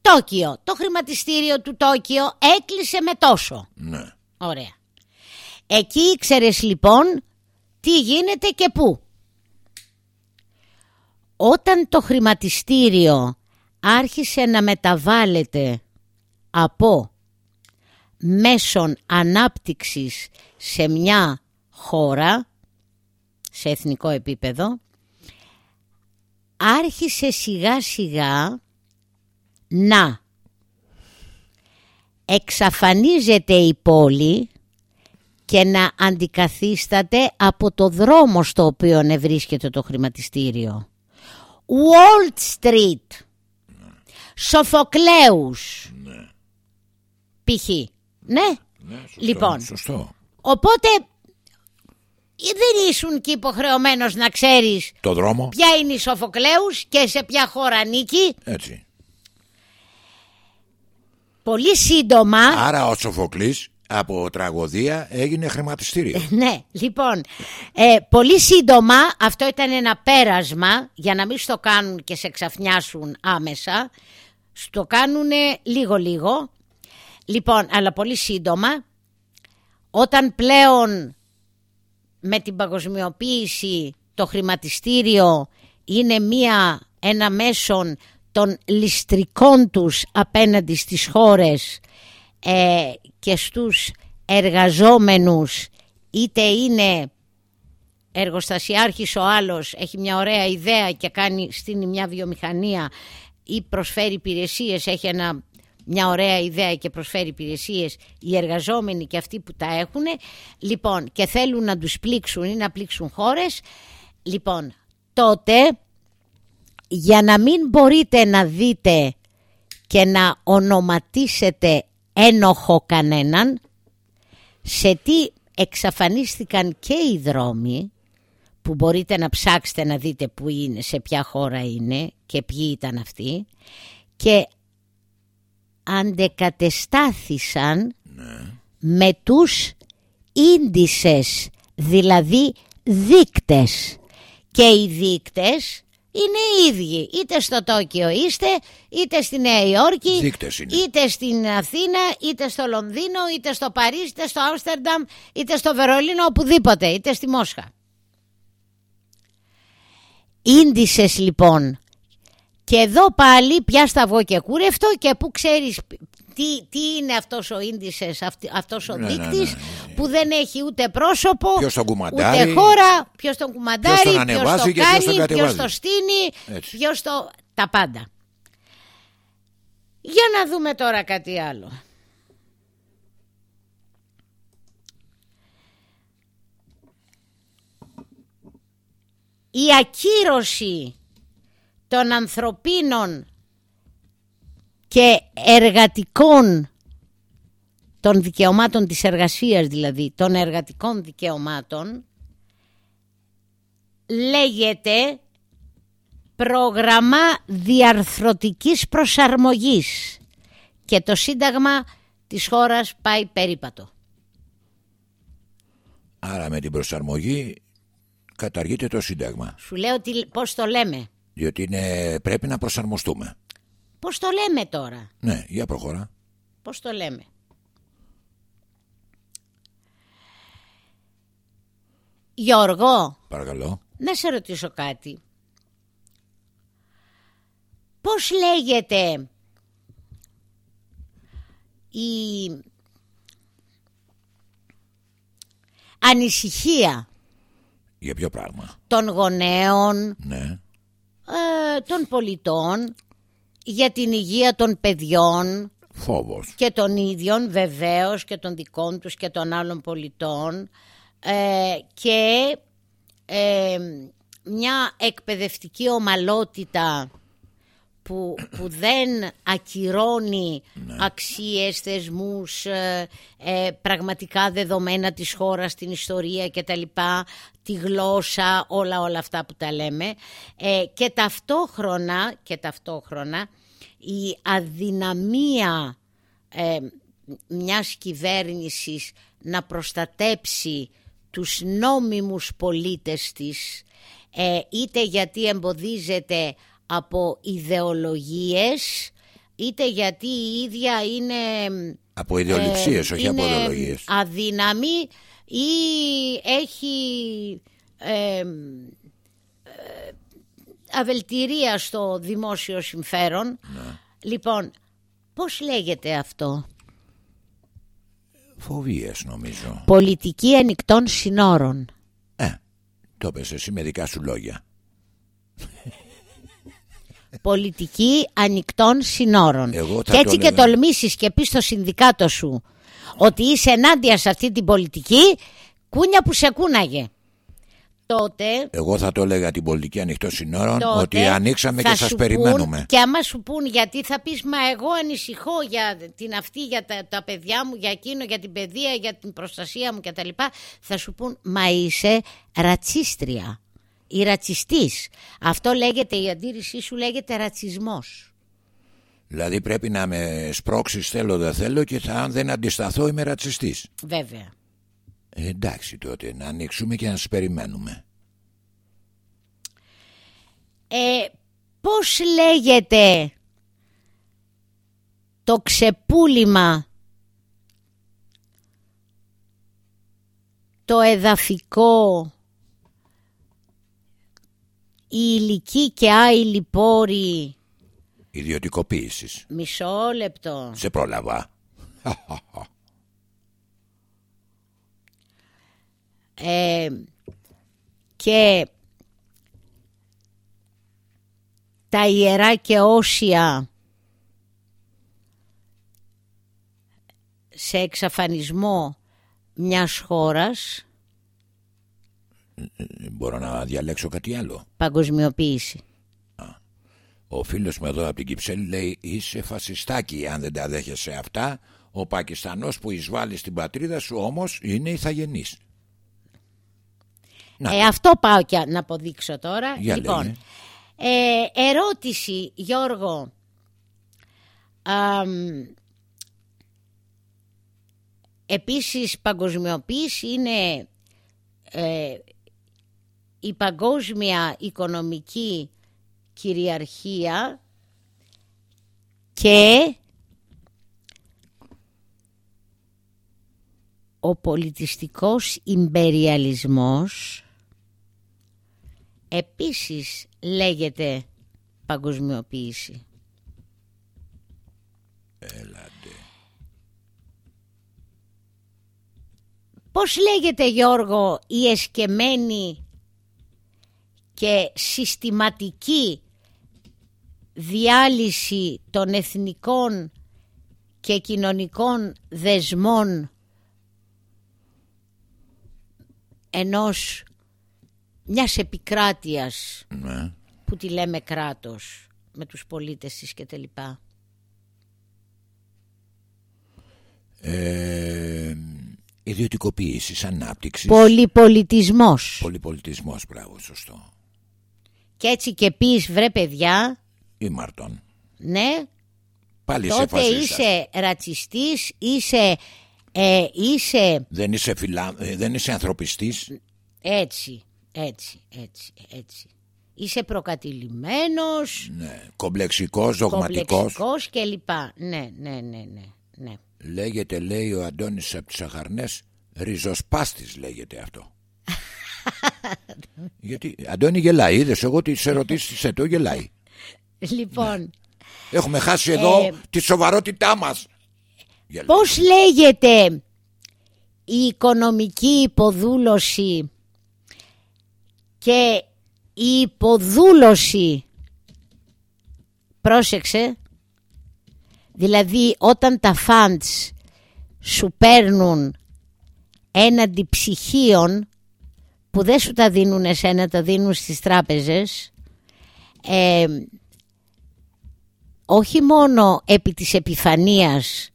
Τόκιο, το χρηματιστήριο του Τόκιο έκλεισε με τόσο. Ναι. Ωραία. Εκεί ήξερες λοιπόν τι γίνεται και πού. Όταν το χρηματιστήριο άρχισε να μεταβάλλεται από μέσον ανάπτυξης σε μια χώρα, σε εθνικό επίπεδο, άρχισε σιγά σιγά να εξαφανίζεται η πόλη και να αντικαθίσταται από το δρόμο στο οποίο βρίσκεται το χρηματιστήριο. Wall Street, Σοφοκλέους, Ναι. π.χ. Ναι, ναι σωστό, Λοιπόν. Σωστό. οπότε δεν ήσουν και υποχρεωμένος να ξέρεις Το δρόμο. ποια είναι η Σοφοκλέους και σε ποια χώρα ανήκει. Έτσι. Πολύ σύντομα Άρα ο Σοφοκλής από τραγωδία έγινε χρηματιστήριο. Ναι, λοιπόν, ε, πολύ σύντομα αυτό ήταν ένα πέρασμα για να μην στο κάνουν και σε ξαφνιάσουν άμεσα. Στο κάνουν λίγο-λίγο. Λοιπόν, αλλά πολύ σύντομα, όταν πλέον με την παγκοσμιοποίηση το χρηματιστήριο είναι μία, ένα μέσον των ληστρικών τους απέναντι στις χώρες ε, και στους εργαζόμενους είτε είναι εργοστασιάρχης ο άλλος έχει μια ωραία ιδέα και κάνει στην μια βιομηχανία ή προσφέρει υπηρεσίες έχει ένα, μια ωραία ιδέα και προσφέρει υπηρεσίες οι εργαζόμενοι και αυτοί που τα έχουν λοιπόν και θέλουν να τους πλήξουν ή να πλήξουν χώρες λοιπόν τότε για να μην μπορείτε να δείτε και να ονοματίσετε ένοχο κανέναν σε τι εξαφανίστηκαν και οι δρόμοι που μπορείτε να ψάξετε να δείτε που είναι, σε ποια χώρα είναι και ποιοι ήταν αυτοί και αντεκατεστάθησαν με τους ίντισες, δηλαδή δίκτες. Και οι δίκτες είναι οι ίδιοι. Είτε στο Τόκιο είστε, είτε στη Νέα Υόρκη, Δείκτες είναι. είτε στην Αθήνα, είτε στο Λονδίνο, είτε στο Παρίσι, είτε στο Άμστερνταμ, είτε στο Βερολίνο, οπουδήποτε, είτε στη Μόσχα. Ίντισες λοιπόν. Και εδώ πάλι πια σταυγό και κούρευτο και που ξέρεις τι, τι είναι αυτός ο ίντισες, αυτ- αυτός ο Ναι, ναι, δείκτης ναι, ναι, που δεν έχει ούτε πρόσωπο, Ποιος τον κουμαντάρει, ούτε χώρα, ποιος τον κουμαντάρει, ποιος τον ποιος ανεβάζει το και ποιος τον κάνει, ποιος κατεβάζει. το στείνει, Έτσι. ποιος το... τα πάντα. Για να δούμε τώρα κάτι άλλο. Η ακύρωση των ανθρωπίνων και εργατικών των δικαιωμάτων της εργασίας δηλαδή, των εργατικών δικαιωμάτων λέγεται πρόγραμμα διαρθρωτικής προσαρμογής και το σύνταγμα της χώρας πάει περίπατο. Άρα με την προσαρμογή καταργείται το Σύνταγμα. Σου λέω τι, πώς το λέμε. Διότι είναι, πρέπει να προσαρμοστούμε. Πώς το λέμε τώρα; Ναι, για προχωρά. Πώς το λέμε; Γιώργο, Παρακαλώ. να σε ρωτήσω κάτι. Πώς λέγεται η ανησυχία Για ποιο πράγμα; των γονέων, Ναι. ε, των πολιτών για την υγεία των παιδιών Φόβος. και των ίδιων βεβαίως και των δικών τους και των άλλων πολιτών. Ε, και ε, μια εκπαιδευτική ομαλότητα που, που δεν ακυρώνει αξίες, θεσμούς, ε, ε, πραγματικά δεδομένα της χώρας, την ιστορία και τα λοιπά, τη γλώσσα, όλα όλα αυτά που τα λέμε. Ε, και ταυτόχρονα και ταυτόχρονα η αδυναμία ε, μιας κυβέρνησης να προστατέψει τους νόμιμους πολίτες της ε, είτε γιατί εμποδίζεται από ιδεολογίες είτε γιατί η ίδια είναι από ιδεολειψίες, όχι από ιδεολογίες. αδύναμη ή έχει ε, αβελτηρία στο δημόσιο συμφέρον. Ναι. λοιπόν πώς λέγεται αυτό; Φοβίες νομίζω. Πολιτική ανοιχτών συνόρων. Ε, το πες εσύ με δικά σου λόγια. Πολιτική ανοιχτών συνόρων. Εγώ και έτσι και τολμήσεις και πεις στο συνδικάτο σου ότι είσαι ενάντια σε αυτή την πολιτική, κούνια που σε κούναγε. Τότε, Εγώ θα το έλεγα την πολιτική ανοιχτών συνόρων ότι ανοίξαμε και σας περιμένουμε. Και άμα σου πούν γιατί θα πεις μα εγώ ανησυχώ για την αυτή, για τα, τα παιδιά μου, για εκείνο, για την παιδεία, για την προστασία μου κτλ. Θα σου πούν μα είσαι ρατσίστρια ή ρατσιστής. Αυτό λέγεται, η αντίρρησή σου λέγεται ρατσισμός. Δηλαδή πρέπει να με σπρώξεις θέλω δεν θέλω και θα, αν δεν αντισταθώ είμαι ρατσιστής. Βέβαια. Ε, εντάξει τότε να ανοίξουμε και να σας περιμένουμε. Ε, πώς λέγεται το ξεπούλημα το εδαφικό η ηλική και άειλη πόρη Ιδιωτικοποίησης Μισό λεπτό Σε πρόλαβα ε, Και τα ιερά και όσια σε εξαφανισμό μιας χώρας Μπορώ να διαλέξω κάτι άλλο. Παγκοσμιοποίηση. Ο φίλος μου εδώ από την Κυψέλη λέει είσαι φασιστάκι αν δεν τα δέχεσαι αυτά. Ο Πακιστανός που εισβάλλει στην πατρίδα σου όμως είναι ηθαγενής. Ε, αυτό πάω και να αποδείξω τώρα. Για λοιπόν, ε, ερώτηση Γιώργο. Α, επίσης παγκοσμιοποίηση είναι ε, η παγκόσμια οικονομική κυριαρχία και ο πολιτιστικός ιμπεριαλισμός επίσης λέγεται παγκοσμιοποίηση. Έλατε. Πώς λέγεται Γιώργο η εσκεμμένη και συστηματική διάλυση των εθνικών και κοινωνικών δεσμών ενός μιας επικράτειας ναι. που τη λέμε κράτος με τους πολίτες της και τελειπά. Ε, ιδιωτικοποίησης, ανάπτυξης. Πολυπολιτισμός. Πολυπολιτισμός, μπράβο, σωστό. Και έτσι και πεις βρε παιδιά Ή Μαρτών Ναι. Πάλι Τότε είσαι ρατσιστής Είσαι, ε, είσαι δεν, είσαι φιλα... Ε, δεν είσαι ανθρωπιστής. Έτσι Έτσι έτσι έτσι. Είσαι προκατηλημένος. Ναι. Κομπλεξικός, δογματικός. Κομπλεξικός και λοιπά Ναι ναι ναι ναι, ναι. Λέγεται λέει ο Αντώνης από τις Αχαρνές Ριζοσπάστης λέγεται αυτό. Γιατί Αντώνη γελάει, είδες εγώ τις ερωτήσεις σε το γελάει. Λοιπόν. Ναι. Έχουμε χάσει εδώ ε, τη σοβαρότητά μας. Πώς λέγεται η οικονομική υποδούλωση και η υποδούλωση πρόσεξε δηλαδή όταν τα funds σου παίρνουν έναντι ψυχίων που δεν σου τα δίνουν εσένα, τα δίνουν στις τράπεζες ε, όχι μόνο επί της επιφανίας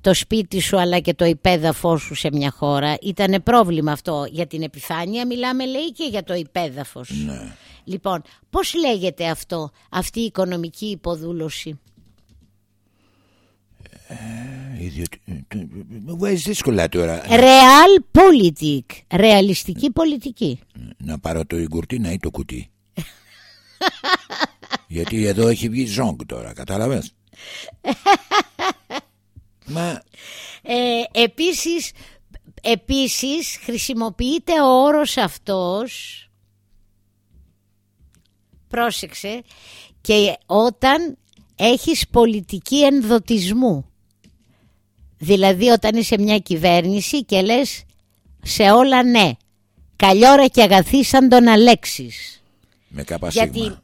το σπίτι σου αλλά και το υπέδαφό σου σε μια χώρα ήταν πρόβλημα αυτό για την επιφάνεια μιλάμε λέει και για το υπέδαφος ναι. λοιπόν πως λέγεται αυτό αυτή η οικονομική υποδούλωση; Ε, Μου βάζεις δύσκολα τώρα. Realpolitik. Ρεαλιστική πολιτική. Να πάρω το ιγκουρτίνα ή το κουτί. Γιατί εδώ έχει βγει ζόγκ τώρα, κατάλαβες; Μα... Ε, επίσης, επίσης χρησιμοποιείται ο όρος αυτός. Πρόσεξε. Και όταν έχεις πολιτική ενδοτισμού. Δηλαδή όταν είσαι μια κυβέρνηση και λες σε όλα ναι. Καλλιόρα και αγαθή σαν τον Αλέξης. Με κάπα γιατί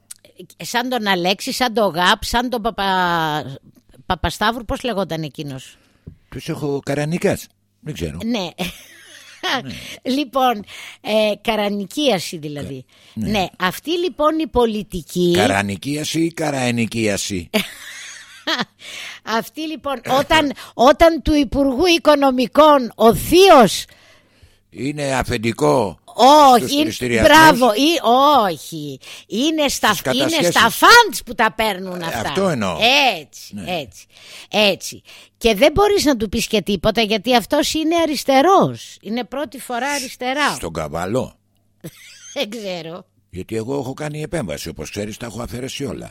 σαν τον Αλέξη, σαν τον Γαπ, σαν τον Παπα... Παπασταύρου, πώς λεγόταν εκείνος; Τους έχω καρανικάς, δεν ξέρω. Ναι. ναι. λοιπόν, ε, καρανικίαση δηλαδή. Ναι. ναι. αυτή λοιπόν η πολιτική... Καρανικίαση ή καραενικίαση; αυτή λοιπόν, όταν, όταν του Υπουργού Οικονομικών ο θείος... Είναι αφεντικό όχι, μπράβο, ή, όχι. Είναι στα, είναι στα φαντς που τα παίρνουν αυτά. Αυτό εννοώ. Έτσι, ναι. έτσι, έτσι. Και δεν μπορείς να του πεις και τίποτα γιατί αυτός είναι αριστερός. Είναι πρώτη φορά αριστερά. Στον καβαλό. δεν ξέρω. Γιατί εγώ έχω κάνει επέμβαση, όπως ξέρεις τα έχω αφαιρέσει όλα.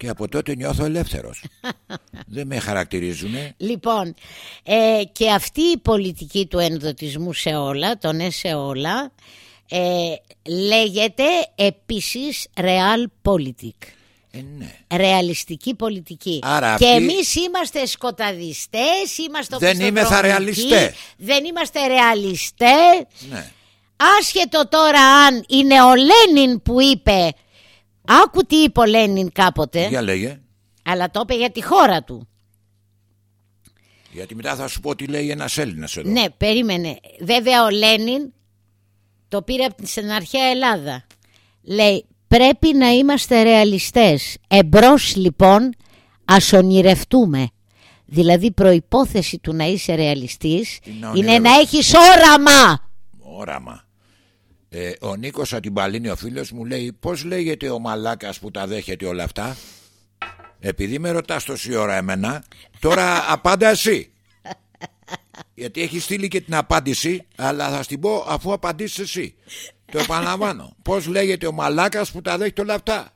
Και από τότε νιώθω ελεύθερος. Δεν με χαρακτηρίζουν Λοιπόν ε, Και αυτή η πολιτική του ενδοτισμού σε όλα Τον ναι σε όλα ε, Λέγεται επίσης Realpolitik ε, ναι. Ρεαλιστική πολιτική. Άρα Και εμείς είμαστε σκοταδιστές είμαστε Δεν είμαι θα ρεαλιστές. Δεν είμαστε ρεαλιστές. Ναι. Άσχετο τώρα αν είναι ο Λένιν που είπε Άκου τι είπε ο Λένιν κάποτε. Για λέγε. Αλλά το είπε για τη χώρα του. Γιατί μετά θα σου πω τι λέει ένας Έλληνας εδώ. Ναι, περίμενε. Βέβαια ο Λένιν το πήρε από την αρχαία Ελλάδα. Λέει πρέπει να είμαστε ρεαλιστές. Εμπρός λοιπόν ας ονειρευτούμε. Δηλαδή προϋπόθεση του να είσαι ρεαλιστής είναι να έχεις όραμα. Όραμα. Ε, ο Νίκος Ατυμπαλίνη ο φίλος μου λέει Πώς λέγεται ο μαλάκας που τα δέχεται όλα αυτά; Επειδή με ρωτάς τόση ώρα εμένα Τώρα απάντα εσύ Γιατί έχεις στείλει και την απάντηση Αλλά θα την πω αφού απαντήσεις εσύ Το επαναλαμβάνω. Πώς λέγεται ο μαλάκας που τα δέχεται όλα αυτά;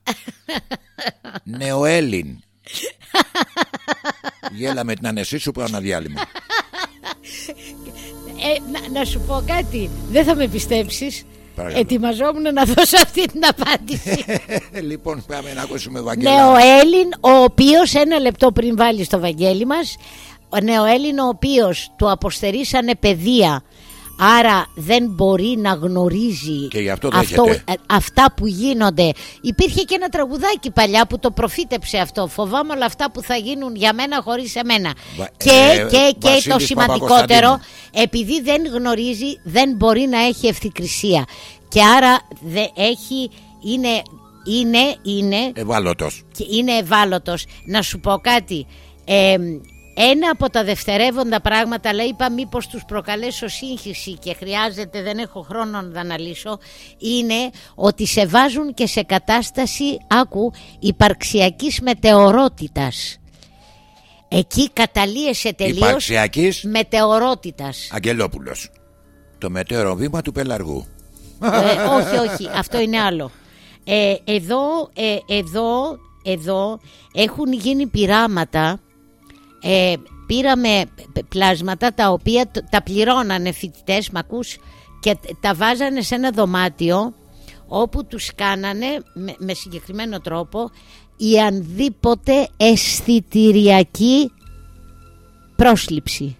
Νεοέλλην Γέλα με την ανεσή σου ένα διάλειμμα ε, να, να σου πω κάτι. Δεν θα με πιστέψεις Ετοιμαζόμουν να δώσω αυτή την απάντηση. λοιπόν, πάμε να ακούσουμε Βαγγέλη. Νεοέλλην, ο οποίος ένα λεπτό πριν βάλει στο Βαγγέλη μας, ο Νεοέλλην, ο οποίος του αποστερήσανε παιδεία. Άρα δεν μπορεί να γνωρίζει και αυτό αυτό, ε, αυτά που γίνονται. Υπήρχε και ένα τραγουδάκι παλιά που το προφήτεψε αυτό. Φοβάμαι όλα αυτά που θα γίνουν για μένα χωρίς εμένα. και ε, και, και το σημαντικότερο, επειδή δεν γνωρίζει, δεν μπορεί να έχει ευθυκρισία. Και άρα δε, έχει, είναι, είναι, είναι... Ευάλωτος. Είναι ευάλωτος. Να σου πω κάτι... Ε, ένα από τα δευτερεύοντα πράγματα, λέει, είπα μήπως τους προκαλέσω σύγχυση και χρειάζεται, δεν έχω χρόνο να αναλύσω, είναι ότι σε βάζουν και σε κατάσταση, άκου, υπαρξιακής μετεωρότητας. Εκεί καταλύεσαι τελείως Υπαρξιακής; μετεωρότητας. Αγγελόπουλος. Το μετέωρο βήμα του πελαργού. Ε, όχι, όχι, αυτό είναι άλλο. Ε, εδώ, ε, εδώ, εδώ έχουν γίνει πειράματα ε, πήραμε πλάσματα τα οποία τα πληρώνανε φοιτητές, μακούς και τα βάζανε σε ένα δωμάτιο όπου τους κάνανε με, συγκεκριμένο τρόπο η ανδήποτε αισθητηριακή πρόσληψη.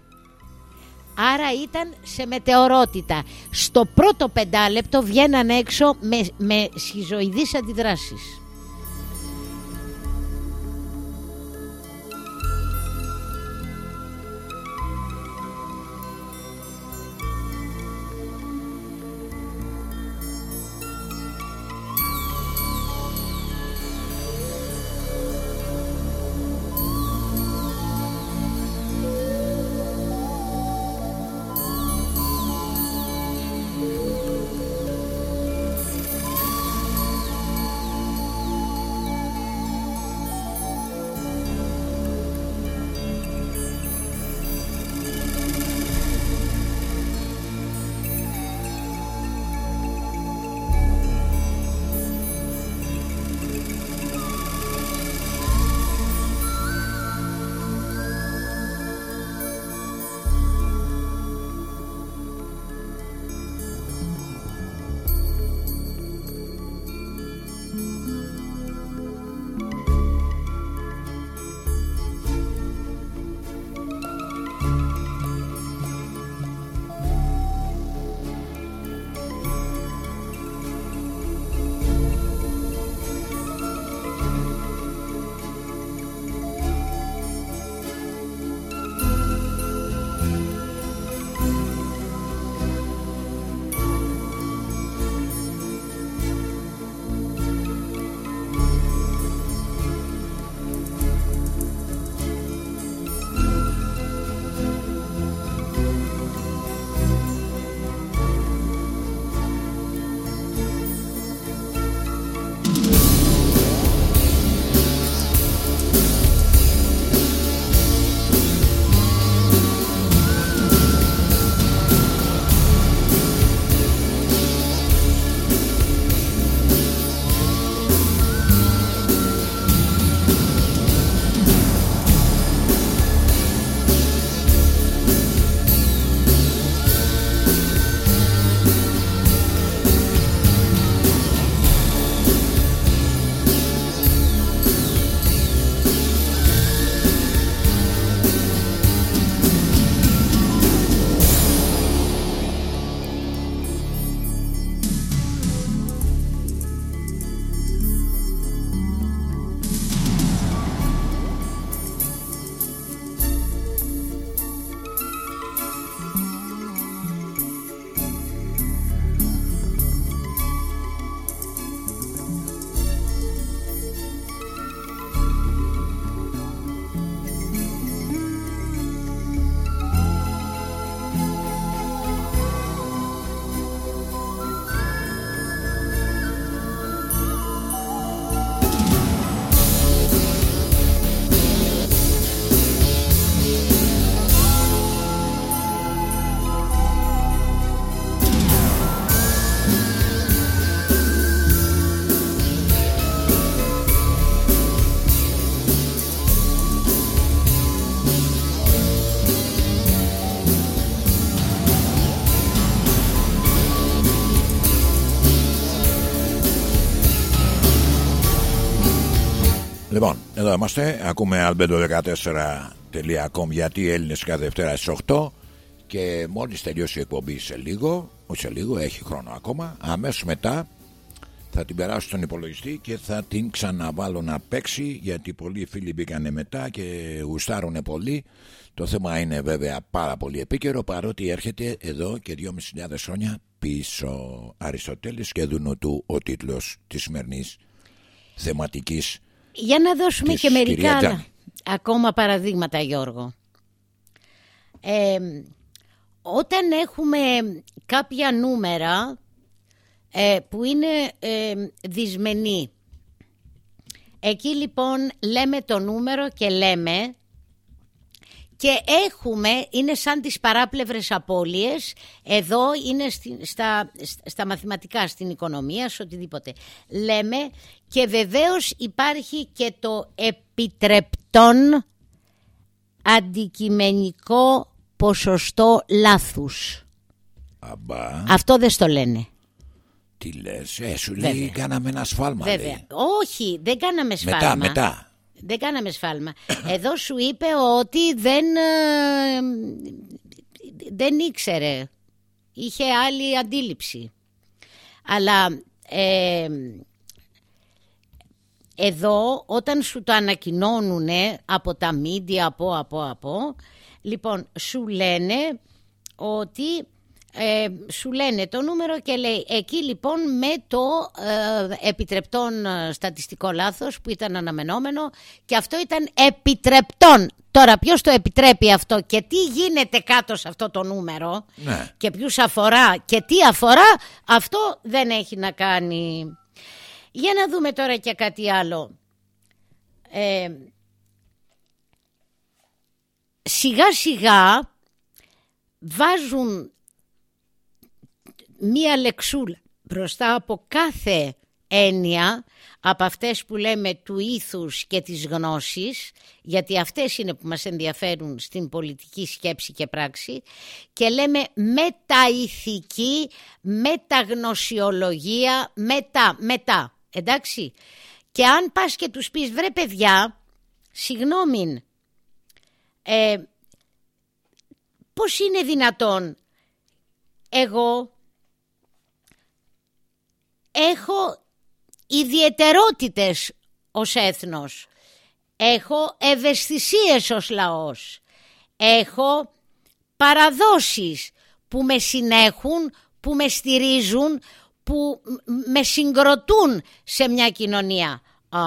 Άρα ήταν σε μετεωρότητα. Στο πρώτο πεντάλεπτο βγαίναν έξω με, με σχιζοειδείς αντιδράσεις. Εδώ είμαστε, ακούμε albedo14.com γιατί Έλληνες κάθε Δευτέρα στις 8 και μόλις τελειώσει η εκπομπή σε λίγο, όχι σε λίγο, έχει χρόνο ακόμα, αμέσως μετά θα την περάσω στον υπολογιστή και θα την ξαναβάλω να παίξει γιατί πολλοί φίλοι μπήκανε μετά και γουστάρουν πολύ. Το θέμα είναι βέβαια πάρα πολύ επίκαιρο παρότι έρχεται εδώ και 2.500 χρόνια πίσω Αριστοτέλης και δούνου του ο τίτλος της σημερινής θεματικής Για να δώσουμε και μερικά άλλα, ακόμα παραδείγματα Γιώργο. Ε, όταν έχουμε κάποια νούμερα ε, που είναι ε, δυσμενή. Εκεί λοιπόν λέμε το νούμερο και λέμε και έχουμε, είναι σαν τις παράπλευρες απώλειες, εδώ είναι στα, στα μαθηματικά, στην οικονομία, σε οτιδήποτε. Λέμε και βεβαίως υπάρχει και το επιτρεπτόν αντικειμενικό ποσοστό λάθους. Αυτό δεν στο λένε. Τι λες, ε, σου λέει κάναμε ένα σφάλμα. Βέβαια. Όχι, δεν κάναμε σφάλμα. Μετά, μετά. Δεν κάναμε σφάλμα. Εδώ σου είπε ότι δεν, ε, δεν ήξερε. Είχε άλλη αντίληψη. Αλλά ε, εδώ όταν σου το ανακοινώνουν από τα μίντια, από, από, από, λοιπόν σου λένε ότι ε, σου λένε το νούμερο και λέει εκεί λοιπόν με το ε, επιτρεπτόν ε, στατιστικό λάθος που ήταν αναμενόμενο και αυτό ήταν επιτρεπτόν. Τώρα ποιος το επιτρέπει αυτό και τι γίνεται κάτω σε αυτό το νούμερο ναι. και ποιους αφορά και τι αφορά αυτό δεν έχει να κάνει. Για να δούμε τώρα και κάτι άλλο. Ε, σιγά σιγά βάζουν μία λεξούλα μπροστά από κάθε έννοια από αυτές που λέμε του ήθους και της γνώσης γιατί αυτές είναι που μας ενδιαφέρουν στην πολιτική σκέψη και πράξη και λέμε μεταηθική, μεταγνωσιολογία, μετά, μετά, εντάξει; Και αν πας και τους πεις βρε παιδιά, συγγνώμη, ε, πώς είναι δυνατόν εγώ έχω ιδιαιτερότητες ως έθνος. Έχω ευαισθησίες ως λαός. Έχω παραδόσεις που με συνέχουν, που με στηρίζουν, που με συγκροτούν σε μια κοινωνία. Α,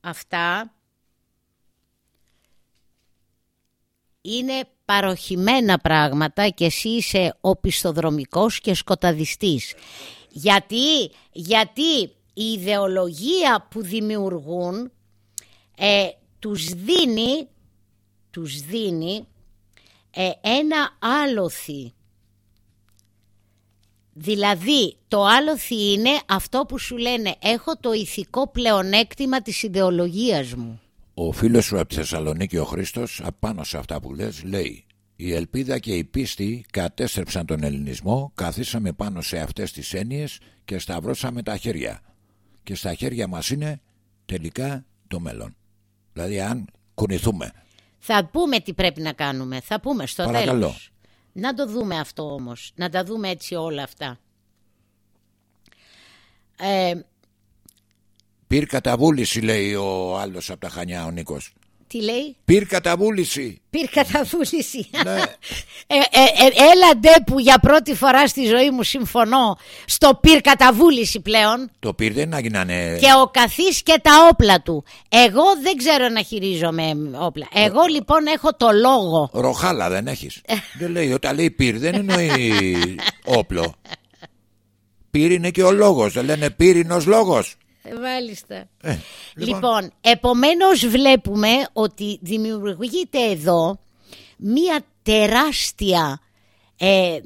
αυτά είναι παροχημένα πράγματα και εσύ είσαι οπισθοδρομικός και σκοταδιστής. Γιατί, γιατί η ιδεολογία που δημιουργούν ε, τους δίνει, τους δίνει ε, ένα άλοθη. Δηλαδή το άλοθη είναι αυτό που σου λένε έχω το ηθικό πλεονέκτημα της ιδεολογίας μου. Ο φίλος σου από τη Θεσσαλονίκη ο Χρήστος απάνω σε αυτά που λες λέει η ελπίδα και η πίστη κατέστρεψαν τον ελληνισμό, καθίσαμε πάνω σε αυτές τις έννοιες και σταυρώσαμε τα χέρια. Και στα χέρια μας είναι τελικά το μέλλον. Δηλαδή αν κουνηθούμε. Θα πούμε τι πρέπει να κάνουμε, θα πούμε στο Παρακαλώ. τέλος. Να το δούμε αυτό όμως, να τα δούμε έτσι όλα αυτά. Ε, Πήρ καταβούληση λέει ο άλλος από τα Χανιά ο Νίκος. Τι λέει; Πυρ καταβούληση. Πυρ καταβούληση. Ναι. ε, ε, ε, έλα ντε που για πρώτη φορά στη ζωή μου συμφωνώ στο πυρ καταβούληση πλέον. Το πυρ δεν έγινανε... Και ο καθής και τα όπλα του. Εγώ δεν ξέρω να χειρίζομαι όπλα. Εγώ λοιπόν έχω το λόγο. Ροχάλα δεν έχεις. δεν λέει όταν λέει πυρ δεν εννοεί όπλο. Πυρ είναι και ο λόγος. Δεν λένε πύρινος λόγος. Μάλιστα. Ε, λοιπόν, λοιπόν επομένως βλέπουμε ότι δημιουργείται εδώ μία τεράστια ε,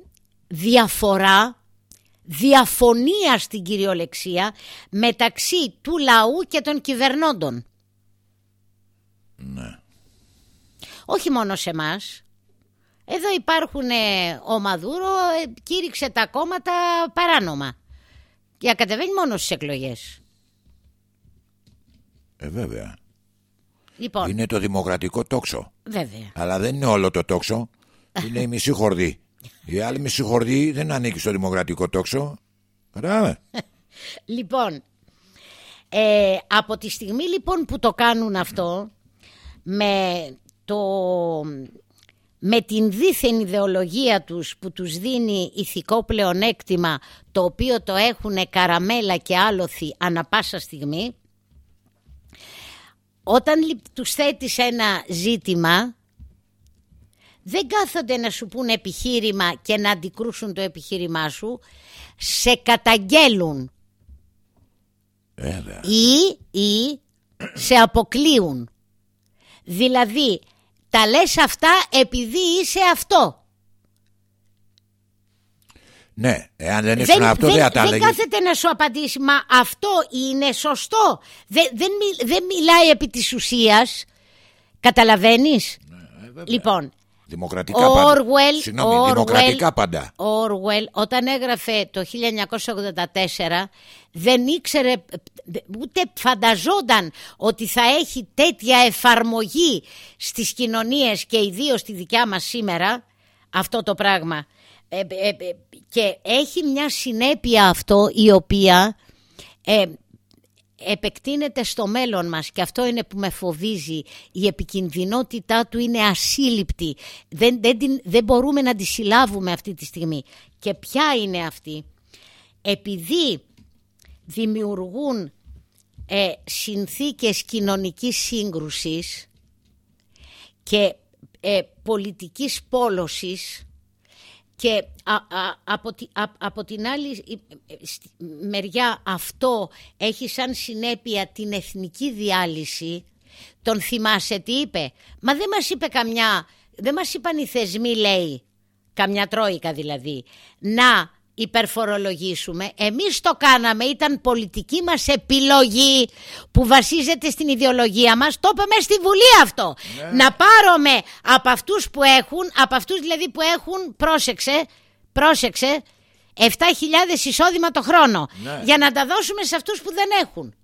διαφορά, διαφωνία στην κυριολεξία μεταξύ του λαού και των κυβερνώντων. Ναι. Όχι μόνο σε μας. Εδώ υπάρχουν ε, ο Μαδούρο, ε, κήρυξε τα κόμματα παράνομα. Για κατεβαίνει μόνο στις εκλογές. Ε, βέβαια. Λοιπόν, Είναι το δημοκρατικό τόξο. βέβαια. Αλλά δεν είναι όλο το τόξο. Είναι η μισή χορδή. Η άλλη μισή χορδή δεν ανήκει στο δημοκρατικό τόξο. Κατάλαβε. Λοιπόν, ε, από τη στιγμή λοιπόν που το κάνουν αυτό με, το, με την δίθεν ιδεολογία τους που τους δίνει ηθικό πλεονέκτημα το οποίο το έχουν καραμέλα και άλοθη ανα πάσα στιγμή όταν λι- τους θέτεις ένα ζήτημα δεν κάθονται να σου πούν επιχείρημα και να αντικρούσουν το επιχείρημά σου σε καταγγέλουν Βέβαια. ή, ή σε αποκλείουν. Δηλαδή, τα λες αυτά επειδή είσαι αυτό. Ναι, εάν δεν ήσουν αυτό δεν, θα τα δεν έλεγε. κάθεται να σου απαντήσει, μα αυτό είναι σωστό. Δεν, δεν, μιλ- δεν μιλάει επί της ουσίας. Καταλαβαίνεις; Ε, λοιπόν, Δημοκρατικά ο πάντα. Orwell, Συγγνώμη, ο δημοκρατικά Orwell- πάντα. Ο Orwell όταν έγραφε το 1984 δεν ήξερε ούτε φανταζόταν ότι θα έχει τέτοια εφαρμογή στις κοινωνίες και ιδίως στη δικιά μας σήμερα αυτό το πράγμα. Ε, ε, ε, και έχει μια συνέπεια αυτό η οποία ε, επεκτείνεται στο μέλλον μας και αυτό είναι που με φοβίζει. Η επικινδυνότητά του είναι ασύλληπτη. Δεν, δεν, την- δεν μπορούμε να τη συλλάβουμε αυτή τη στιγμή. Και ποια είναι αυτή; Επειδή δημιουργούν ε, συνθήκες κοινωνικής σύγκρουσης και ε, πολιτικής πόλωσης και α- α- από, τη- α- από την άλλη ε, ε, στη- μεριά αυτό έχει σαν συνέπεια την εθνική διάλυση. Τον θυμάσαι τι είπε; Μα δεν μας είπε καμιά, δεν μας είπαν οι θεσμοί λέει, καμιά τρόικα δηλαδή, να υπερφορολογήσουμε. Εμείς το κάναμε, ήταν πολιτική μας επιλογή που βασίζεται στην ιδεολογία μας. Το είπαμε στη Βουλή αυτό. Να πάρουμε από αυτούς που έχουν, από αυτούς δηλαδή που έχουν, πρόσεξε, πρόσεξε, 7.000 εισόδημα το χρόνο. Ναι. Για να τα δώσουμε σε αυτούς που δεν έχουν.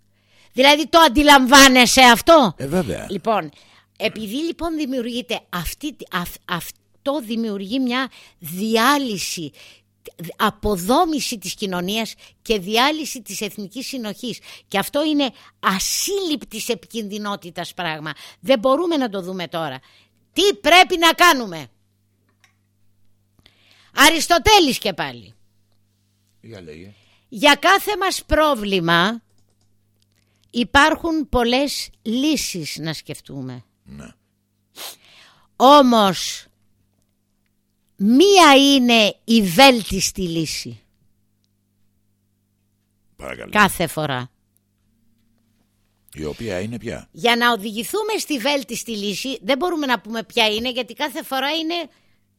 Δηλαδή το αντιλαμβάνεσαι αυτό; Ε, βέβαια. Λοιπόν, επειδή λοιπόν δημιουργείται αυτή, αυ- αυτό δημιουργεί μια διάλυση αποδόμηση της κοινωνίας και διάλυση της εθνικής συνοχής και αυτό είναι ασύλληπτης επικινδυνότητας πράγμα δεν μπορούμε να το δούμε τώρα τι πρέπει να κάνουμε; Αριστοτέλης και πάλι Για λέγε. για κάθε μας πρόβλημα υπάρχουν πολλές λύσεις να σκεφτούμε. Ναι. Όμως μία είναι η βέλτιστη λύση Παρακαλώ. κάθε φορά. Η οποία είναι πια. Για να οδηγηθούμε στη βέλτιστη λύση δεν μπορούμε να πούμε ποια είναι γιατί κάθε φορά είναι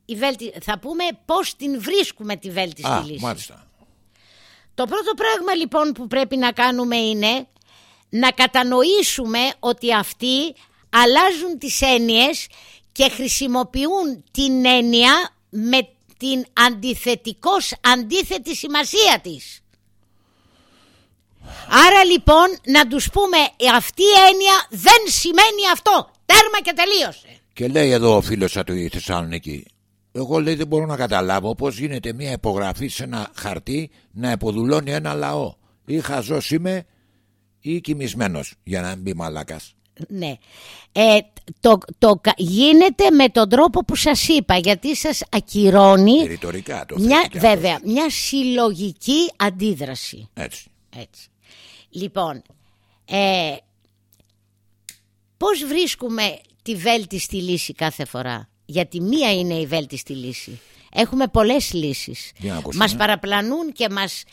η βέλτη... Θα πούμε πώς την βρίσκουμε τη βέλτιστη Α, λύση. μάλιστα. Το πρώτο πράγμα λοιπόν που πρέπει να κάνουμε είναι να κατανοήσουμε ότι αυτοί αλλάζουν τις έννοιες και χρησιμοποιούν την έννοια με την αντιθετικώς αντίθετη σημασία της. Άρα λοιπόν να τους πούμε αυτή η έννοια δεν σημαίνει αυτό. Τέρμα και τελείωσε. Και λέει εδώ ο φίλος από τη Θεσσαλονίκη. Εγώ λέει δεν μπορώ να καταλάβω πώς γίνεται μια υπογραφή σε ένα χαρτί να υποδουλώνει ένα λαό. Ή χαζός είμαι ή κοιμισμένος για να μην πει μαλάκας. Ναι. Ε, το, το, κα- γίνεται με τον τρόπο που σας είπα γιατί σας ακυρώνει Ρητορικά το μια, θέτει και αυτός. βέβαια, μια συλλογική αντίδραση. Έτσι. Έτσι. Λοιπόν, ε, πώς βρίσκουμε τη βέλτιστη λύση κάθε φορά; Γιατί μία είναι η βέλτιστη λύση. Έχουμε πολλές λύσεις. Για να ακούσουμε. Μας παραπλανούν και μας,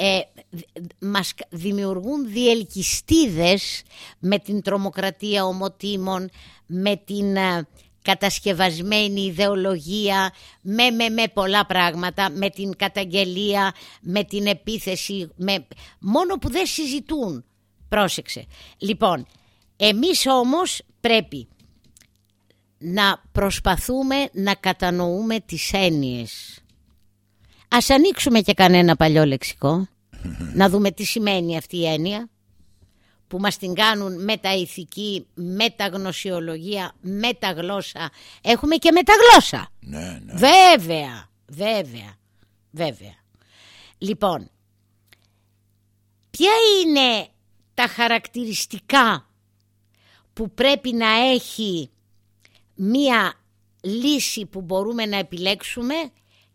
ε, δ- μας δημιουργούν διελκυστίδες με την τρομοκρατία ομοτήμων, με την ε, κατασκευασμένη ιδεολογία, με, με, με πολλά πράγματα, με την καταγγελία, με την επίθεση, με... μόνο που δεν συζητούν. Πρόσεξε. Λοιπόν, εμείς όμως πρέπει να προσπαθούμε να κατανοούμε τις έννοιες. Ας ανοίξουμε και κανένα παλιό λεξικό, να δούμε τι σημαίνει αυτή η έννοια. που μας την κάνουν μεταηθική, μεταγνωσιολογία, μεταγλώσσα. Έχουμε και μεταγλώσσα. Ναι, ναι. Βέβαια, βέβαια, βέβαια. Λοιπόν, ποια είναι τα χαρακτηριστικά που πρέπει να έχει μία λύση που μπορούμε να επιλέξουμε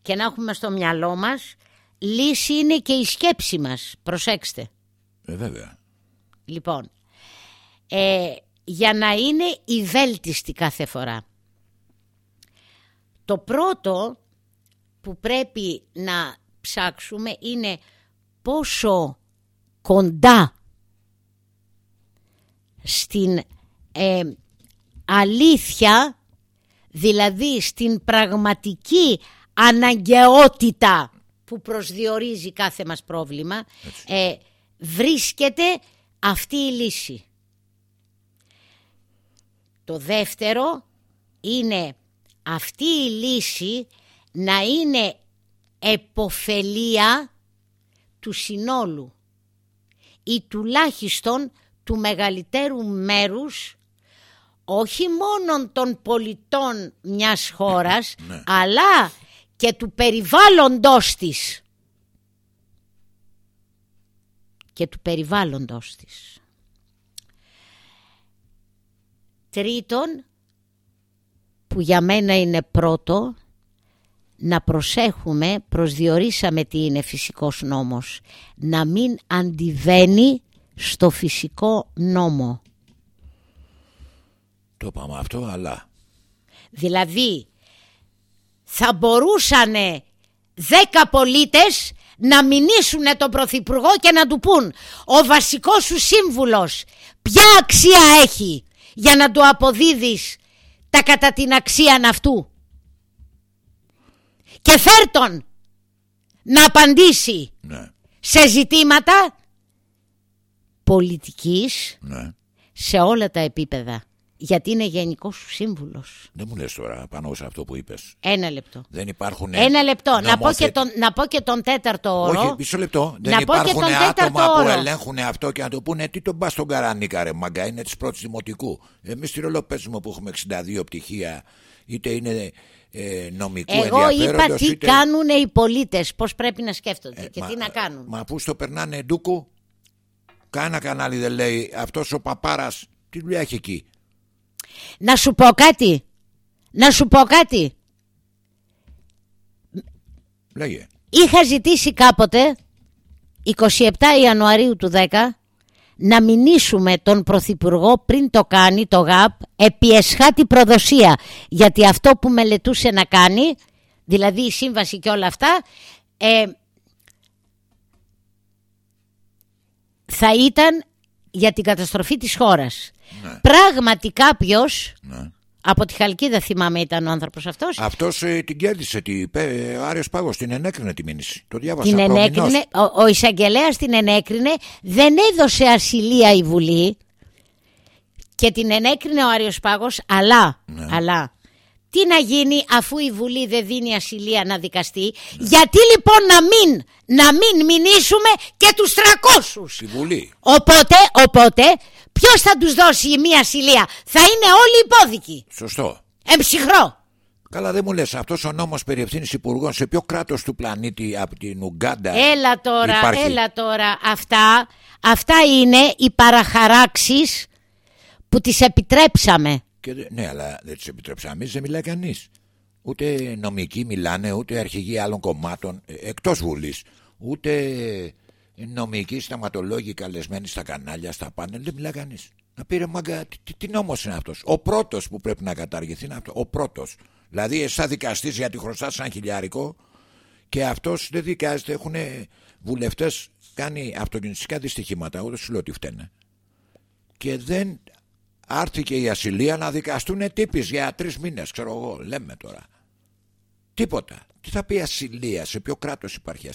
και να έχουμε στο μυαλό μας λύση είναι και η σκέψη μας. Προσέξτε. Ε, βέβαια. Λοιπόν ε, για να είναι η βέλτιστη κάθε φορά. Το πρώτο που πρέπει να ψάξουμε είναι πόσο κοντά στην ε, αλήθεια δηλαδή στην πραγματική αναγκαιότητα που προσδιορίζει κάθε μας πρόβλημα ε, βρίσκεται αυτή η λύση. Το δεύτερο είναι αυτή η λύση να είναι εποφελία του συνόλου ή τουλάχιστον του μεγαλύτερου μέρους όχι μόνο των πολιτών μιας χώρας ναι. αλλά και του περιβάλλοντος της και του περιβάλλοντος της. Τρίτον, που για μένα είναι πρώτο, να προσέχουμε, προσδιορίσαμε τι είναι φυσικός νόμος, να μην αντιβαίνει στο φυσικό νόμο. Το είπαμε αυτό, αλλά... Δηλαδή, θα μπορούσαν δέκα πολίτες να μηνύσουν τον Πρωθυπουργό και να του πούν ο βασικός σου σύμβουλος ποια αξία έχει για να του αποδίδεις τα κατά την αξία αυτού; Και φέρ να απαντήσει ναι. σε ζητήματα πολιτικής ναι. σε όλα τα επίπεδα. Γιατί είναι γενικός σου σύμβουλος. Δεν μου λες τώρα πάνω σε αυτό που είπες. Ένα λεπτό. Δεν υπάρχουν. Ένα λεπτό. Να, πω και τον, να πω και τον τέταρτο όρο. Όχι, μισό λεπτό. Δεν να υπάρχουν άτομα όρο. που ελέγχουν αυτό και να το πούνε τι τον πας στον Καρανίκα, ρε Μαγκά. Είναι της πρώτης δημοτικού. Εμείς τη ρολοπέζουμε που έχουμε 62 πτυχία, είτε είναι ε, νομικού Εγώ είπα τι είτε... κάνουν οι πολίτες, πώς πρέπει να σκέφτονται ε, και μα, τι να κάνουν. Μα πού στο περνάνε ντούκου, κάνα κανάλι δεν λέει αυτός ο παπάρας τι δουλειά έχει εκεί; Να σου πω κάτι. Να σου πω κάτι. Λέγε. Είχα ζητήσει κάποτε 27 Ιανουαρίου του 10 να μηνύσουμε τον Πρωθυπουργό πριν το κάνει το ΓΑΠ επί εσχάτη προδοσία γιατί αυτό που μελετούσε να κάνει δηλαδή η σύμβαση και όλα αυτά ε, θα ήταν για την καταστροφή της χώρας. Ναι. Πράγματι κάποιος, ναι. από τη Χαλκίδα θυμάμαι ήταν ο άνθρωπος αυτός. Αυτός ε, την κέρδισε, τη, ε, ο Άριος Πάγος την ενέκρινε τη μήνυση. Το διάβασα την ενέκρινε, ο, ο εισαγγελέας την ενέκρινε, δεν έδωσε ασυλία η Βουλή και την ενέκρινε ο Άριος Πάγος, αλλά, ναι. αλλά τι να γίνει αφού η Βουλή δεν δίνει ασυλία να δικαστεί. Γιατί λοιπόν να μην, να μην μηνύσουμε και τους 300. Στη Βουλή. Οπότε, οπότε ποιος θα τους δώσει μία ασυλία. Θα είναι όλοι υπόδικοι. Σωστό. Εμψυχρό. Καλά δεν μου λες αυτός ο νόμος περί ευθύνης υπουργών σε ποιο κράτος του πλανήτη από την Ουγκάντα Έλα τώρα, υπάρχει; έλα τώρα. Αυτά, αυτά είναι οι παραχαράξεις που τις επιτρέψαμε. Και, ναι, αλλά δεν τις επιτρέψαμε. δεν μιλάει κανείς. Ούτε νομικοί μιλάνε, ούτε αρχηγοί άλλων κομμάτων ε, εκτός Βουλής. Ούτε νομικοί σταματολόγοι καλεσμένοι στα κανάλια, στα πάνελ. Δεν μιλάει κανείς. Να πήρε μάγκα, τι, τι νόμος είναι αυτός; Ο πρώτος που πρέπει να καταργηθεί είναι αυτός. Ο πρώτος. Δηλαδή, εσά δικαστής γιατί χρωστάς ένα χιλιάρικο και αυτός δεν δικάζεται. Έχουν βουλευτές κάνει αυτοκινητικά δυστυχήματα. Ούτε σου λέω ότι φταίνε. Και δεν άρθηκε η ασυλία να δικαστούν τύπης για τρεις μήνες ξέρω εγώ λέμε τώρα τίποτα τι θα πει ασυλία σε ποιο κράτος υπάρχει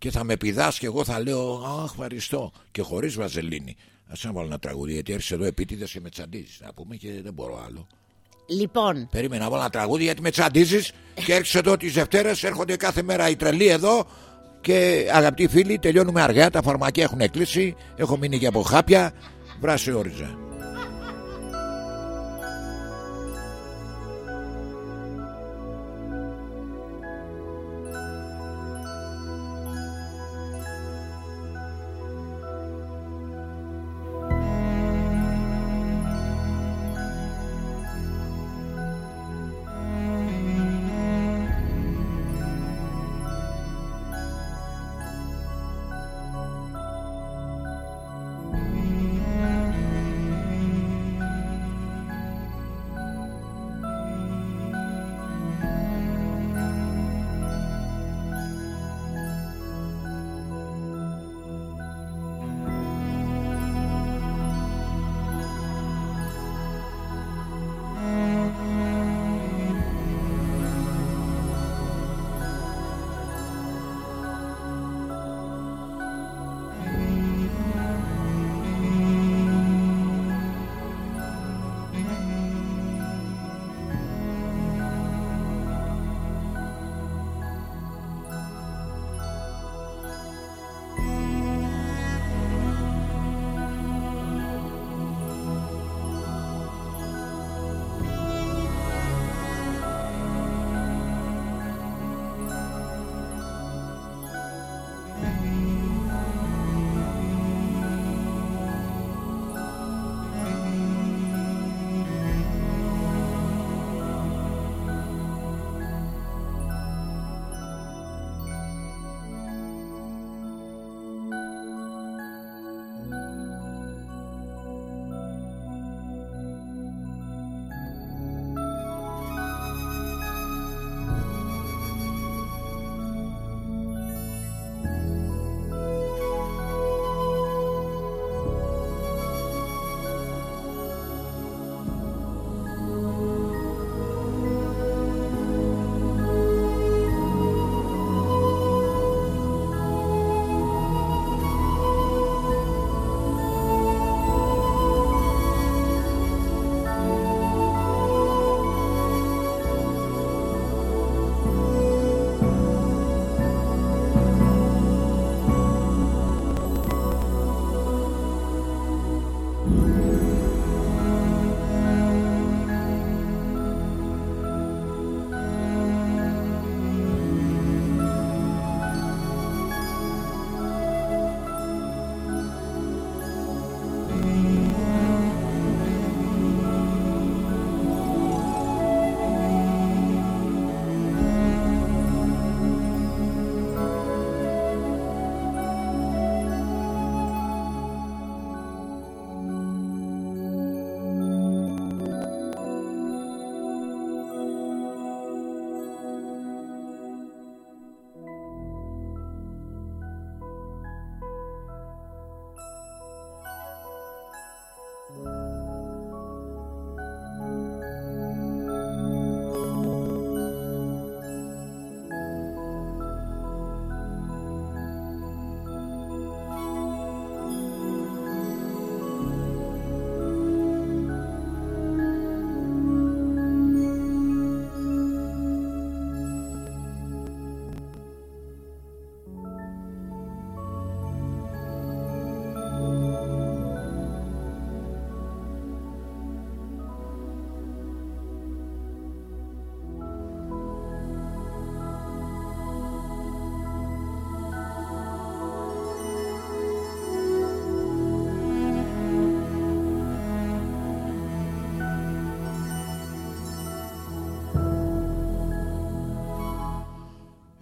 και θα με πηδάς και εγώ θα λέω αχ ευχαριστώ και χωρίς βαζελίνη ας να βάλω ένα τραγούδι γιατί έρχεσαι εδώ επίτηδες και με τσαντίζεις να πούμε και δεν μπορώ άλλο Λοιπόν. Περίμενα να βάλω ένα τραγούδι γιατί με τσαντίζεις και έρχεσαι εδώ τις Δευτέρες έρχονται κάθε μέρα οι τρελοί εδώ Και αγαπητοί φίλοι, τελειώνουμε αργά. Τα φαρμακεία έχουν κλείσει. Έχω μείνει και από χάπια. Βράση όριζα.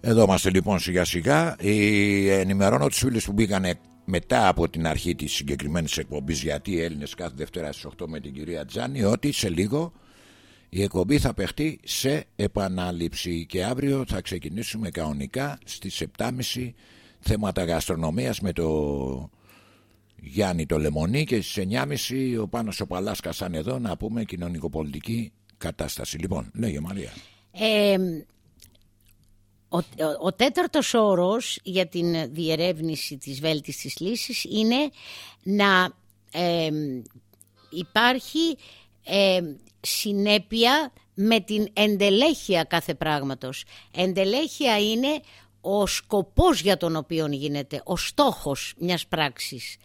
Εδώ είμαστε λοιπόν σιγά σιγά. Ενημερώνω τους φίλους που μπήκαν μετά από την αρχή της συγκεκριμένης εκπομπής γιατί οι Έλληνες κάθε Δευτέρα στις 8 με την κυρία Τζάνη ότι σε λίγο η εκπομπή θα παιχτεί σε επανάληψη και αύριο θα ξεκινήσουμε κανονικά στις 7.30 θέματα γαστρονομίας με το Γιάννη το Λεμονί και στις 9.30 ο Πάνος ο Παλάσκας σαν εδώ να πούμε κοινωνικοπολιτική κατάσταση. Λοιπόν, λέγε Μαρία. Ε, ο, ο, τέταρτος όρος για την διερεύνηση της βέλτιστης λύσης είναι να υπάρχει συνέπεια με την εντελέχεια κάθε πράγματος. Εντελέχεια είναι ο σκοπός για τον οποίο γίνεται, ο στόχος μιας πράξης.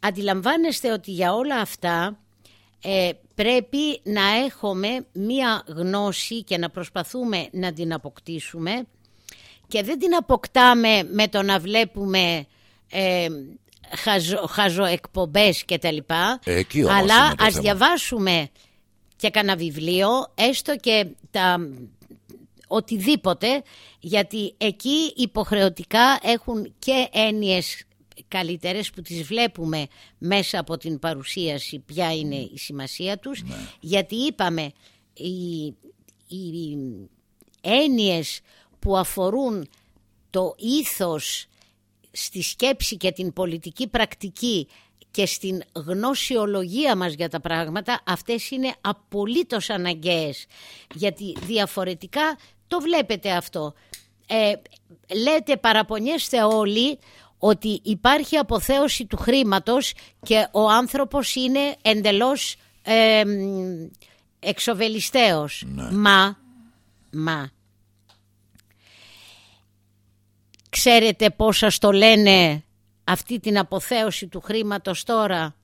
Αντιλαμβάνεστε ότι για όλα αυτά ε, πρέπει να έχουμε μία γνώση και να προσπαθούμε να την αποκτήσουμε και δεν την αποκτάμε με το να βλέπουμε ε, χαζο, χαζοεκπομπές και τα λοιπά αλλά ας διαβάσουμε και κανένα βιβλίο έστω και τα οτιδήποτε γιατί εκεί υποχρεωτικά έχουν και έννοιες καλύτερες που τις βλέπουμε μέσα από την παρουσίαση ποια είναι η σημασία τους. Ναι. γιατί είπαμε οι, οι έννοιες που αφορούν το ήθος στη σκέψη και την πολιτική πρακτική και στην γνωσιολογία μας για τα πράγματα αυτές είναι απολύτως αναγκαίες. Γιατί διαφορετικά το βλέπετε αυτό. Ε, λέτε παραπονιέστε όλοι ότι υπάρχει αποθέωση του χρήματος και ο άνθρωπος είναι εντελώς ε, εξοβελιστέος. Ναι. Μα, μα, ξέρετε πώς σας το λένε αυτή την αποθέωση του χρήματος τώρα,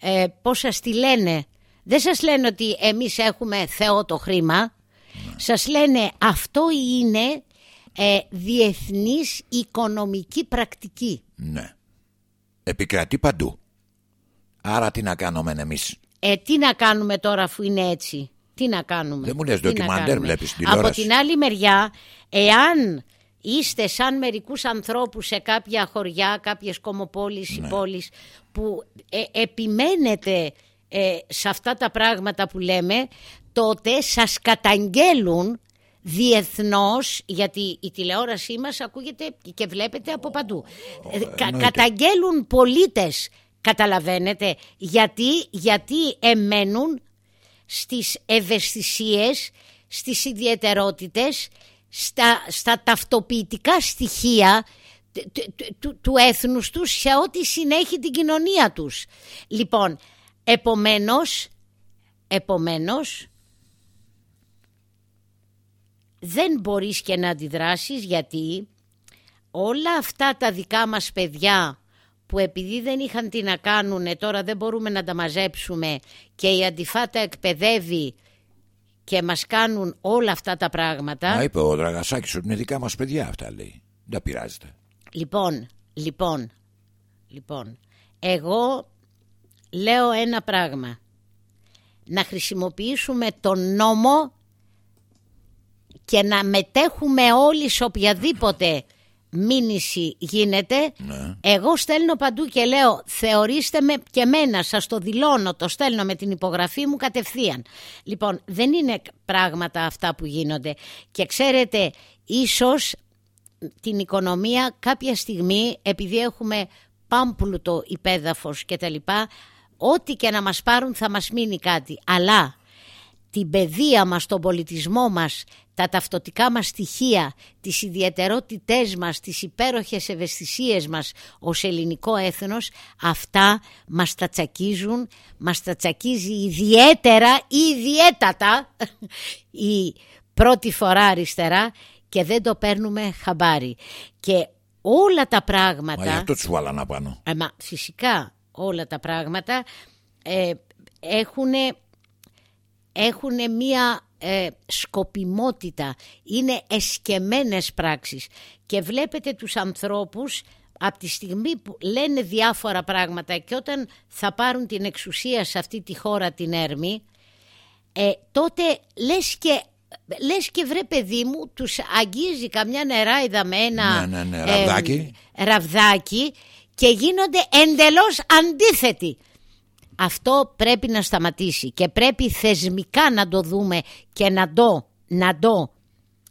ε, πώς σας τη λένε; Δεν σας λένε ότι εμείς έχουμε Θεό το χρήμα, ναι. σας λένε αυτό είναι ε, διεθνής οικονομική πρακτική. Ναι. Επικρατεί παντού. Άρα τι να κάνουμε εμείς; Ε, τι να κάνουμε τώρα αφού είναι έτσι; Τι να κάνουμε; Δεν μου λες ντοκιμαντέρ βλέπεις Από την άλλη μεριά, εάν είστε σαν μερικούς ανθρώπους σε κάποια χωριά, κάποιες κομοπόλεις ή ναι. πόλεις που ε, επιμένετε ε, σε αυτά τα πράγματα που λέμε, τότε σας καταγγέλουν διεθνώς, γιατί η τηλεόρασή μας ακούγεται και βλέπετε από παντού. Ε, καταγγέλουν πολίτες, καταλαβαίνετε, γιατί, γιατί εμένουν στις ευαισθησίες, στις ιδιαιτερότητες, στα, στα ταυτοποιητικά στοιχεία του, του έθνους τους σε ό,τι συνέχει την κοινωνία τους. Λοιπόν, επομένως, επομένως δεν μπορείς και να αντιδράσεις γιατί όλα αυτά τα δικά μας παιδιά που επειδή δεν είχαν τι να κάνουν τώρα δεν μπορούμε να τα μαζέψουμε και η αντιφάτα εκπαιδεύει και μας κάνουν όλα αυτά τα πράγματα. Μα είπε ο Δραγασάκης ότι είναι δικά μας παιδιά αυτά λέει. Δεν πειράζεται. Λοιπόν, λοιπόν, λοιπόν, εγώ λέω ένα πράγμα. Να χρησιμοποιήσουμε τον νόμο και να μετέχουμε όλοι σε οποιαδήποτε μήνυση γίνεται ναι. εγώ στέλνω παντού και λέω θεωρήστε με και μένα σας το δηλώνω το στέλνω με την υπογραφή μου κατευθείαν λοιπόν δεν είναι πράγματα αυτά που γίνονται. Και ξέρετε ίσως την οικονομία κάποια στιγμή επειδή έχουμε πάμπλουτο υπέδαφος και τα λοιπά ό,τι και να μας πάρουν θα μας μείνει κάτι. Αλλά την παιδεία μας, τον πολιτισμό μας, τα ταυτοτικά μας στοιχεία, τις ιδιαιτερότητές μας, τις υπέροχες ευαισθησίες μας ως ελληνικό έθνος, αυτά μας τα τσακίζουν, μας τα τσακίζει ιδιαίτερα, ιδιαίτατα η πρώτη φορά αριστερά και δεν το παίρνουμε χαμπάρι. Και όλα τα πράγματα... Μα γι' αυτό τους βάλανα πάνω. Ε, μα φυσικά όλα τα πράγματα ε, έχουν έχουν μία ε, σκοπιμότητα, είναι εσκεμμένες πράξεις και βλέπετε τους ανθρώπους από τη στιγμή που λένε διάφορα πράγματα και όταν θα πάρουν την εξουσία σε αυτή τη χώρα την Έρμη ε, τότε λες και Λες και βρε παιδί μου τους αγγίζει καμιά νεράιδα με ένα ναι, ναι, ναι, ραβδάκι. ραβδάκι και γίνονται εντελώς αντίθετοι. Αυτό πρέπει να σταματήσει και πρέπει θεσμικά να το δούμε και να το, να το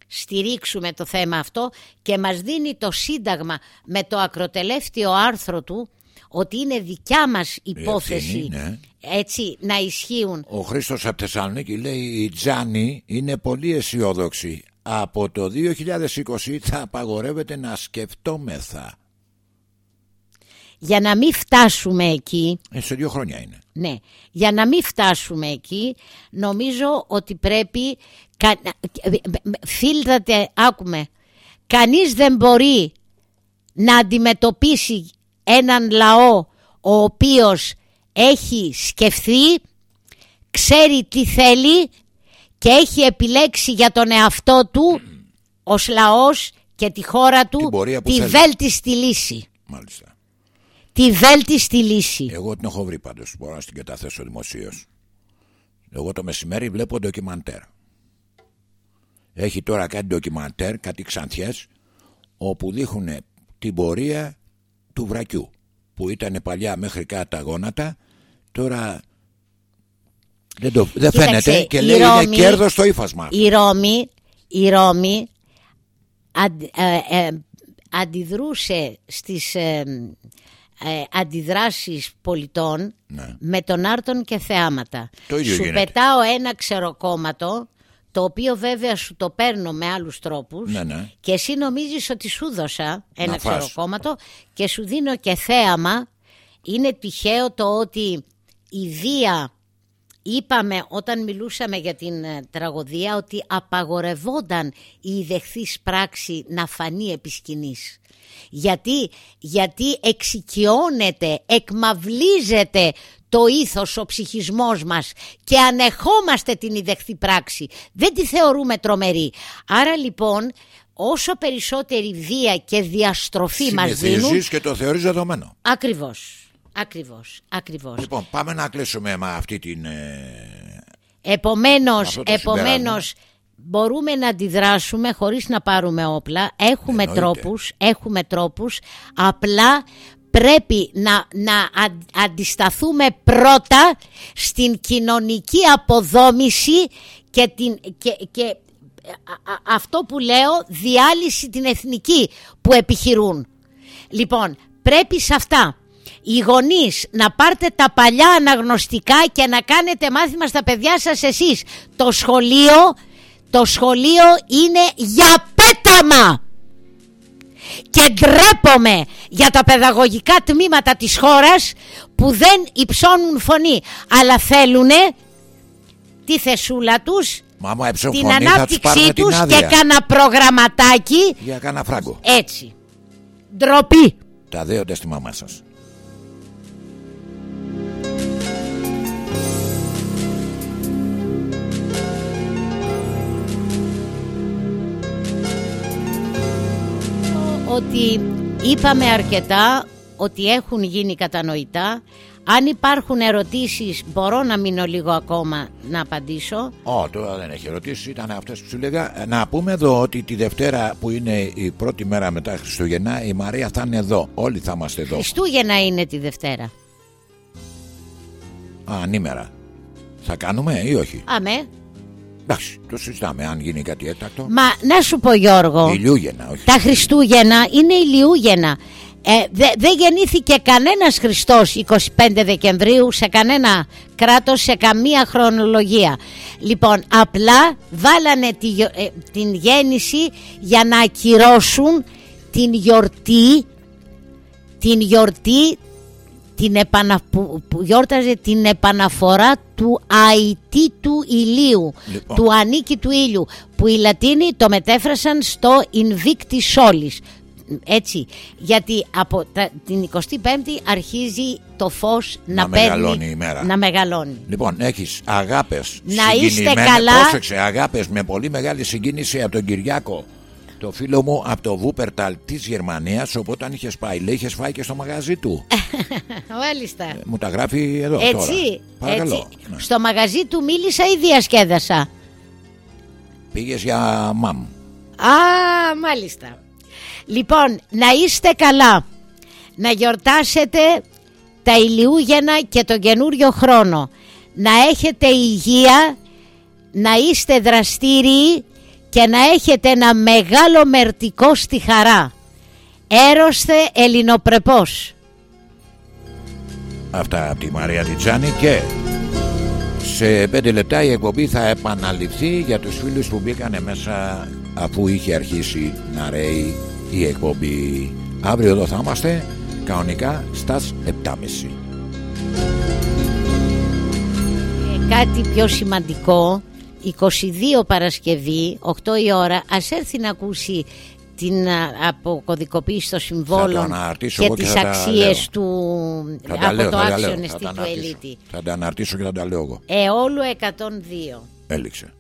στηρίξουμε το θέμα αυτό και μας δίνει το Σύνταγμα με το ακροτελεύτιο άρθρο του ότι είναι δικιά μας υπόθεση ναι. έτσι να ισχύουν. Ο Χρήστος από Θεσσαλονίκη λέει η Τζάνη είναι πολύ αισιόδοξη. Από το 2020 θα απαγορεύεται να σκεφτόμεθα. Για να μην φτάσουμε εκεί... Ε, σε δύο χρόνια είναι. Ναι, για να μην φτάσουμε εκεί νομίζω ότι πρέπει... Φίλτρατε, άκουμε, κανείς δεν μπορεί να αντιμετωπίσει έναν λαό ο οποίος έχει σκεφτεί, ξέρει τι θέλει και έχει επιλέξει για τον εαυτό του ως λαός και τη χώρα του τη βέλτιστη λύση. Μάλιστα. Τη βέλτιστη λύση. Εγώ την έχω βρει πάντως, μπορώ να την καταθέσω δημοσίως. Εγώ το μεσημέρι βλέπω ντοκιμαντέρ. Έχει τώρα κάτι ντοκιμαντέρ, κάτι ξανθιές, όπου δείχνουν την πορεία του βρακιού που ήταν παλιά μέχρι κάτω τα γόνατα τώρα δεν, το, δεν φαίνεται και λέει Ρώμη, είναι κέρδος το ύφασμα η Ρώμη, η Ρώμη ε, ε, αντιδρούσε στις ε, αντιδράσεις πολιτών ναι. με τον άρτον και θεάματα σου πετάω ένα ξεροκόμματο το οποίο βέβαια σου το παίρνω με άλλους τρόπους ναι, ναι. και εσύ νομίζεις ότι σου δώσα ένα ξεροκόμματο και σου δίνω και θέαμα. Είναι τυχαίο το ότι η βία είπαμε όταν μιλούσαμε για την ε, τραγωδία ότι απαγορευόταν η ιδεχθής πράξη να φανεί επί σκηνής. Γιατί, γιατί εξοικειώνεται, εκμαυλίζεται το ήθος, ο ψυχισμός μας και ανεχόμαστε την ιδεχθή πράξη. Δεν τη θεωρούμε τρομερή. Άρα λοιπόν όσο περισσότερη βία και διαστροφή μας δίνουν... και το θεωρείς δεδομένο. Ακριβώς. Ακριβώς, ακριβώς. Λοιπόν, πάμε να κλείσουμε με αυτή την... Ε... Επομένως, επομένως μπορούμε να αντιδράσουμε χωρίς να πάρουμε όπλα. Έχουμε τρόπους, έχουμε τρόπους. Απλά πρέπει να, να αντισταθούμε πρώτα στην κοινωνική αποδόμηση και, την, και, και αυτό που λέω διάλυση την εθνική που επιχειρούν. Λοιπόν, πρέπει σε αυτά οι γονείς να πάρετε τα παλιά αναγνωστικά και να κάνετε μάθημα στα παιδιά σας εσείς. Το σχολείο, το σχολείο είναι για πέταμα. Και ντρέπομαι για τα παιδαγωγικά τμήματα της χώρας που δεν υψώνουν φωνή αλλά θέλουν τη θεσούλα τους Μάμα, την ανάπτυξή τους και κάνα προγραμματάκι. Για κάνα φράγκο. Έτσι. Ντροπή. Τα δέοντα στη μαμά σας ότι είπαμε αρκετά ότι έχουν γίνει κατανοητά. Αν υπάρχουν ερωτήσεις μπορώ να μείνω λίγο ακόμα να απαντήσω. Ω, τώρα δεν έχει ερωτήσεις, ήταν αυτές που σου λέγα Να πούμε εδώ ότι τη Δευτέρα που είναι η πρώτη μέρα μετά Χριστούγεννα Η Μαρία θα είναι εδώ, όλοι θα είμαστε εδώ. Χριστούγεννα είναι τη Δευτέρα. Α, ανήμερα. Θα κάνουμε ή όχι; Αμέ Εντάξει, το συζητάμε αν γίνει κάτι έκτακτο. Μα να σου πω Γιώργο. Ηλιούγεννα, όχι. Τα Χριστούγεννα είναι ηλιούγεννα. Ε, δεν γεννήθηκε κανένας Χριστός 25 Δεκεμβρίου σε κανένα κράτος, σε καμία χρονολογία. Λοιπόν, απλά βάλανε τη, ε, την γέννηση για να ακυρώσουν την γιορτή την γιορτή την επανα... που, γιόρταζε την επαναφορά του αητή του ηλίου, λοιπόν. του ανήκει του ήλιου, που οι Λατίνοι το μετέφρασαν στο Invicti Solis. Έτσι, γιατί από την 25η αρχίζει το φως να, να μεγαλώνει η μέρα. Να μεγαλώνει. Λοιπόν, έχεις αγάπες Να είστε καλά. Πρόσεξε, αγάπες με πολύ μεγάλη συγκίνηση από τον Κυριάκο το φίλο μου από το Βούπερταλ της Γερμανίας, οπότε αν είχες πάει, λέει, είχες φάει και στο μαγαζί του. Μάλιστα. Ε, μου τα γράφει εδώ. Έτσι. Τώρα. Παρακαλώ. Έτσι. Ναι. Στο μαγαζί του μίλησα ή διασκέδασα; Πήγες για μαμ. Α, μάλιστα. Λοιπόν, να είστε καλά. Να γιορτάσετε τα ηλιούγεννα και τον καινούριο χρόνο. Να έχετε υγεία, να είστε δραστήριοι και να έχετε ένα μεγάλο μερτικό στη χαρά. Έρωστε ελληνοπρεπός. Αυτά από τη Μαρία Τιτσάνη και σε πέντε λεπτά η εκπομπή θα επαναληφθεί για τους φίλους που μπήκανε μέσα αφού είχε αρχίσει να ρέει η εκπομπή. Αύριο εδώ θα είμαστε κανονικά στας 7.30. Ε, κάτι πιο σημαντικό 22 Παρασκευή, 8 η ώρα, ας έρθει να ακούσει την αποκωδικοποίηση των συμβόλων και τις αξίες του από το άξιονεστη του ελίτη. Θα τα αναρτήσω και θα τα λέω εγώ. Εόλου 102. Έληξε.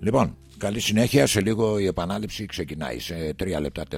Λοιπόν, καλή συνέχεια. Σε λίγο η επανάληψη ξεκινάει σε 3 λεπτά 4.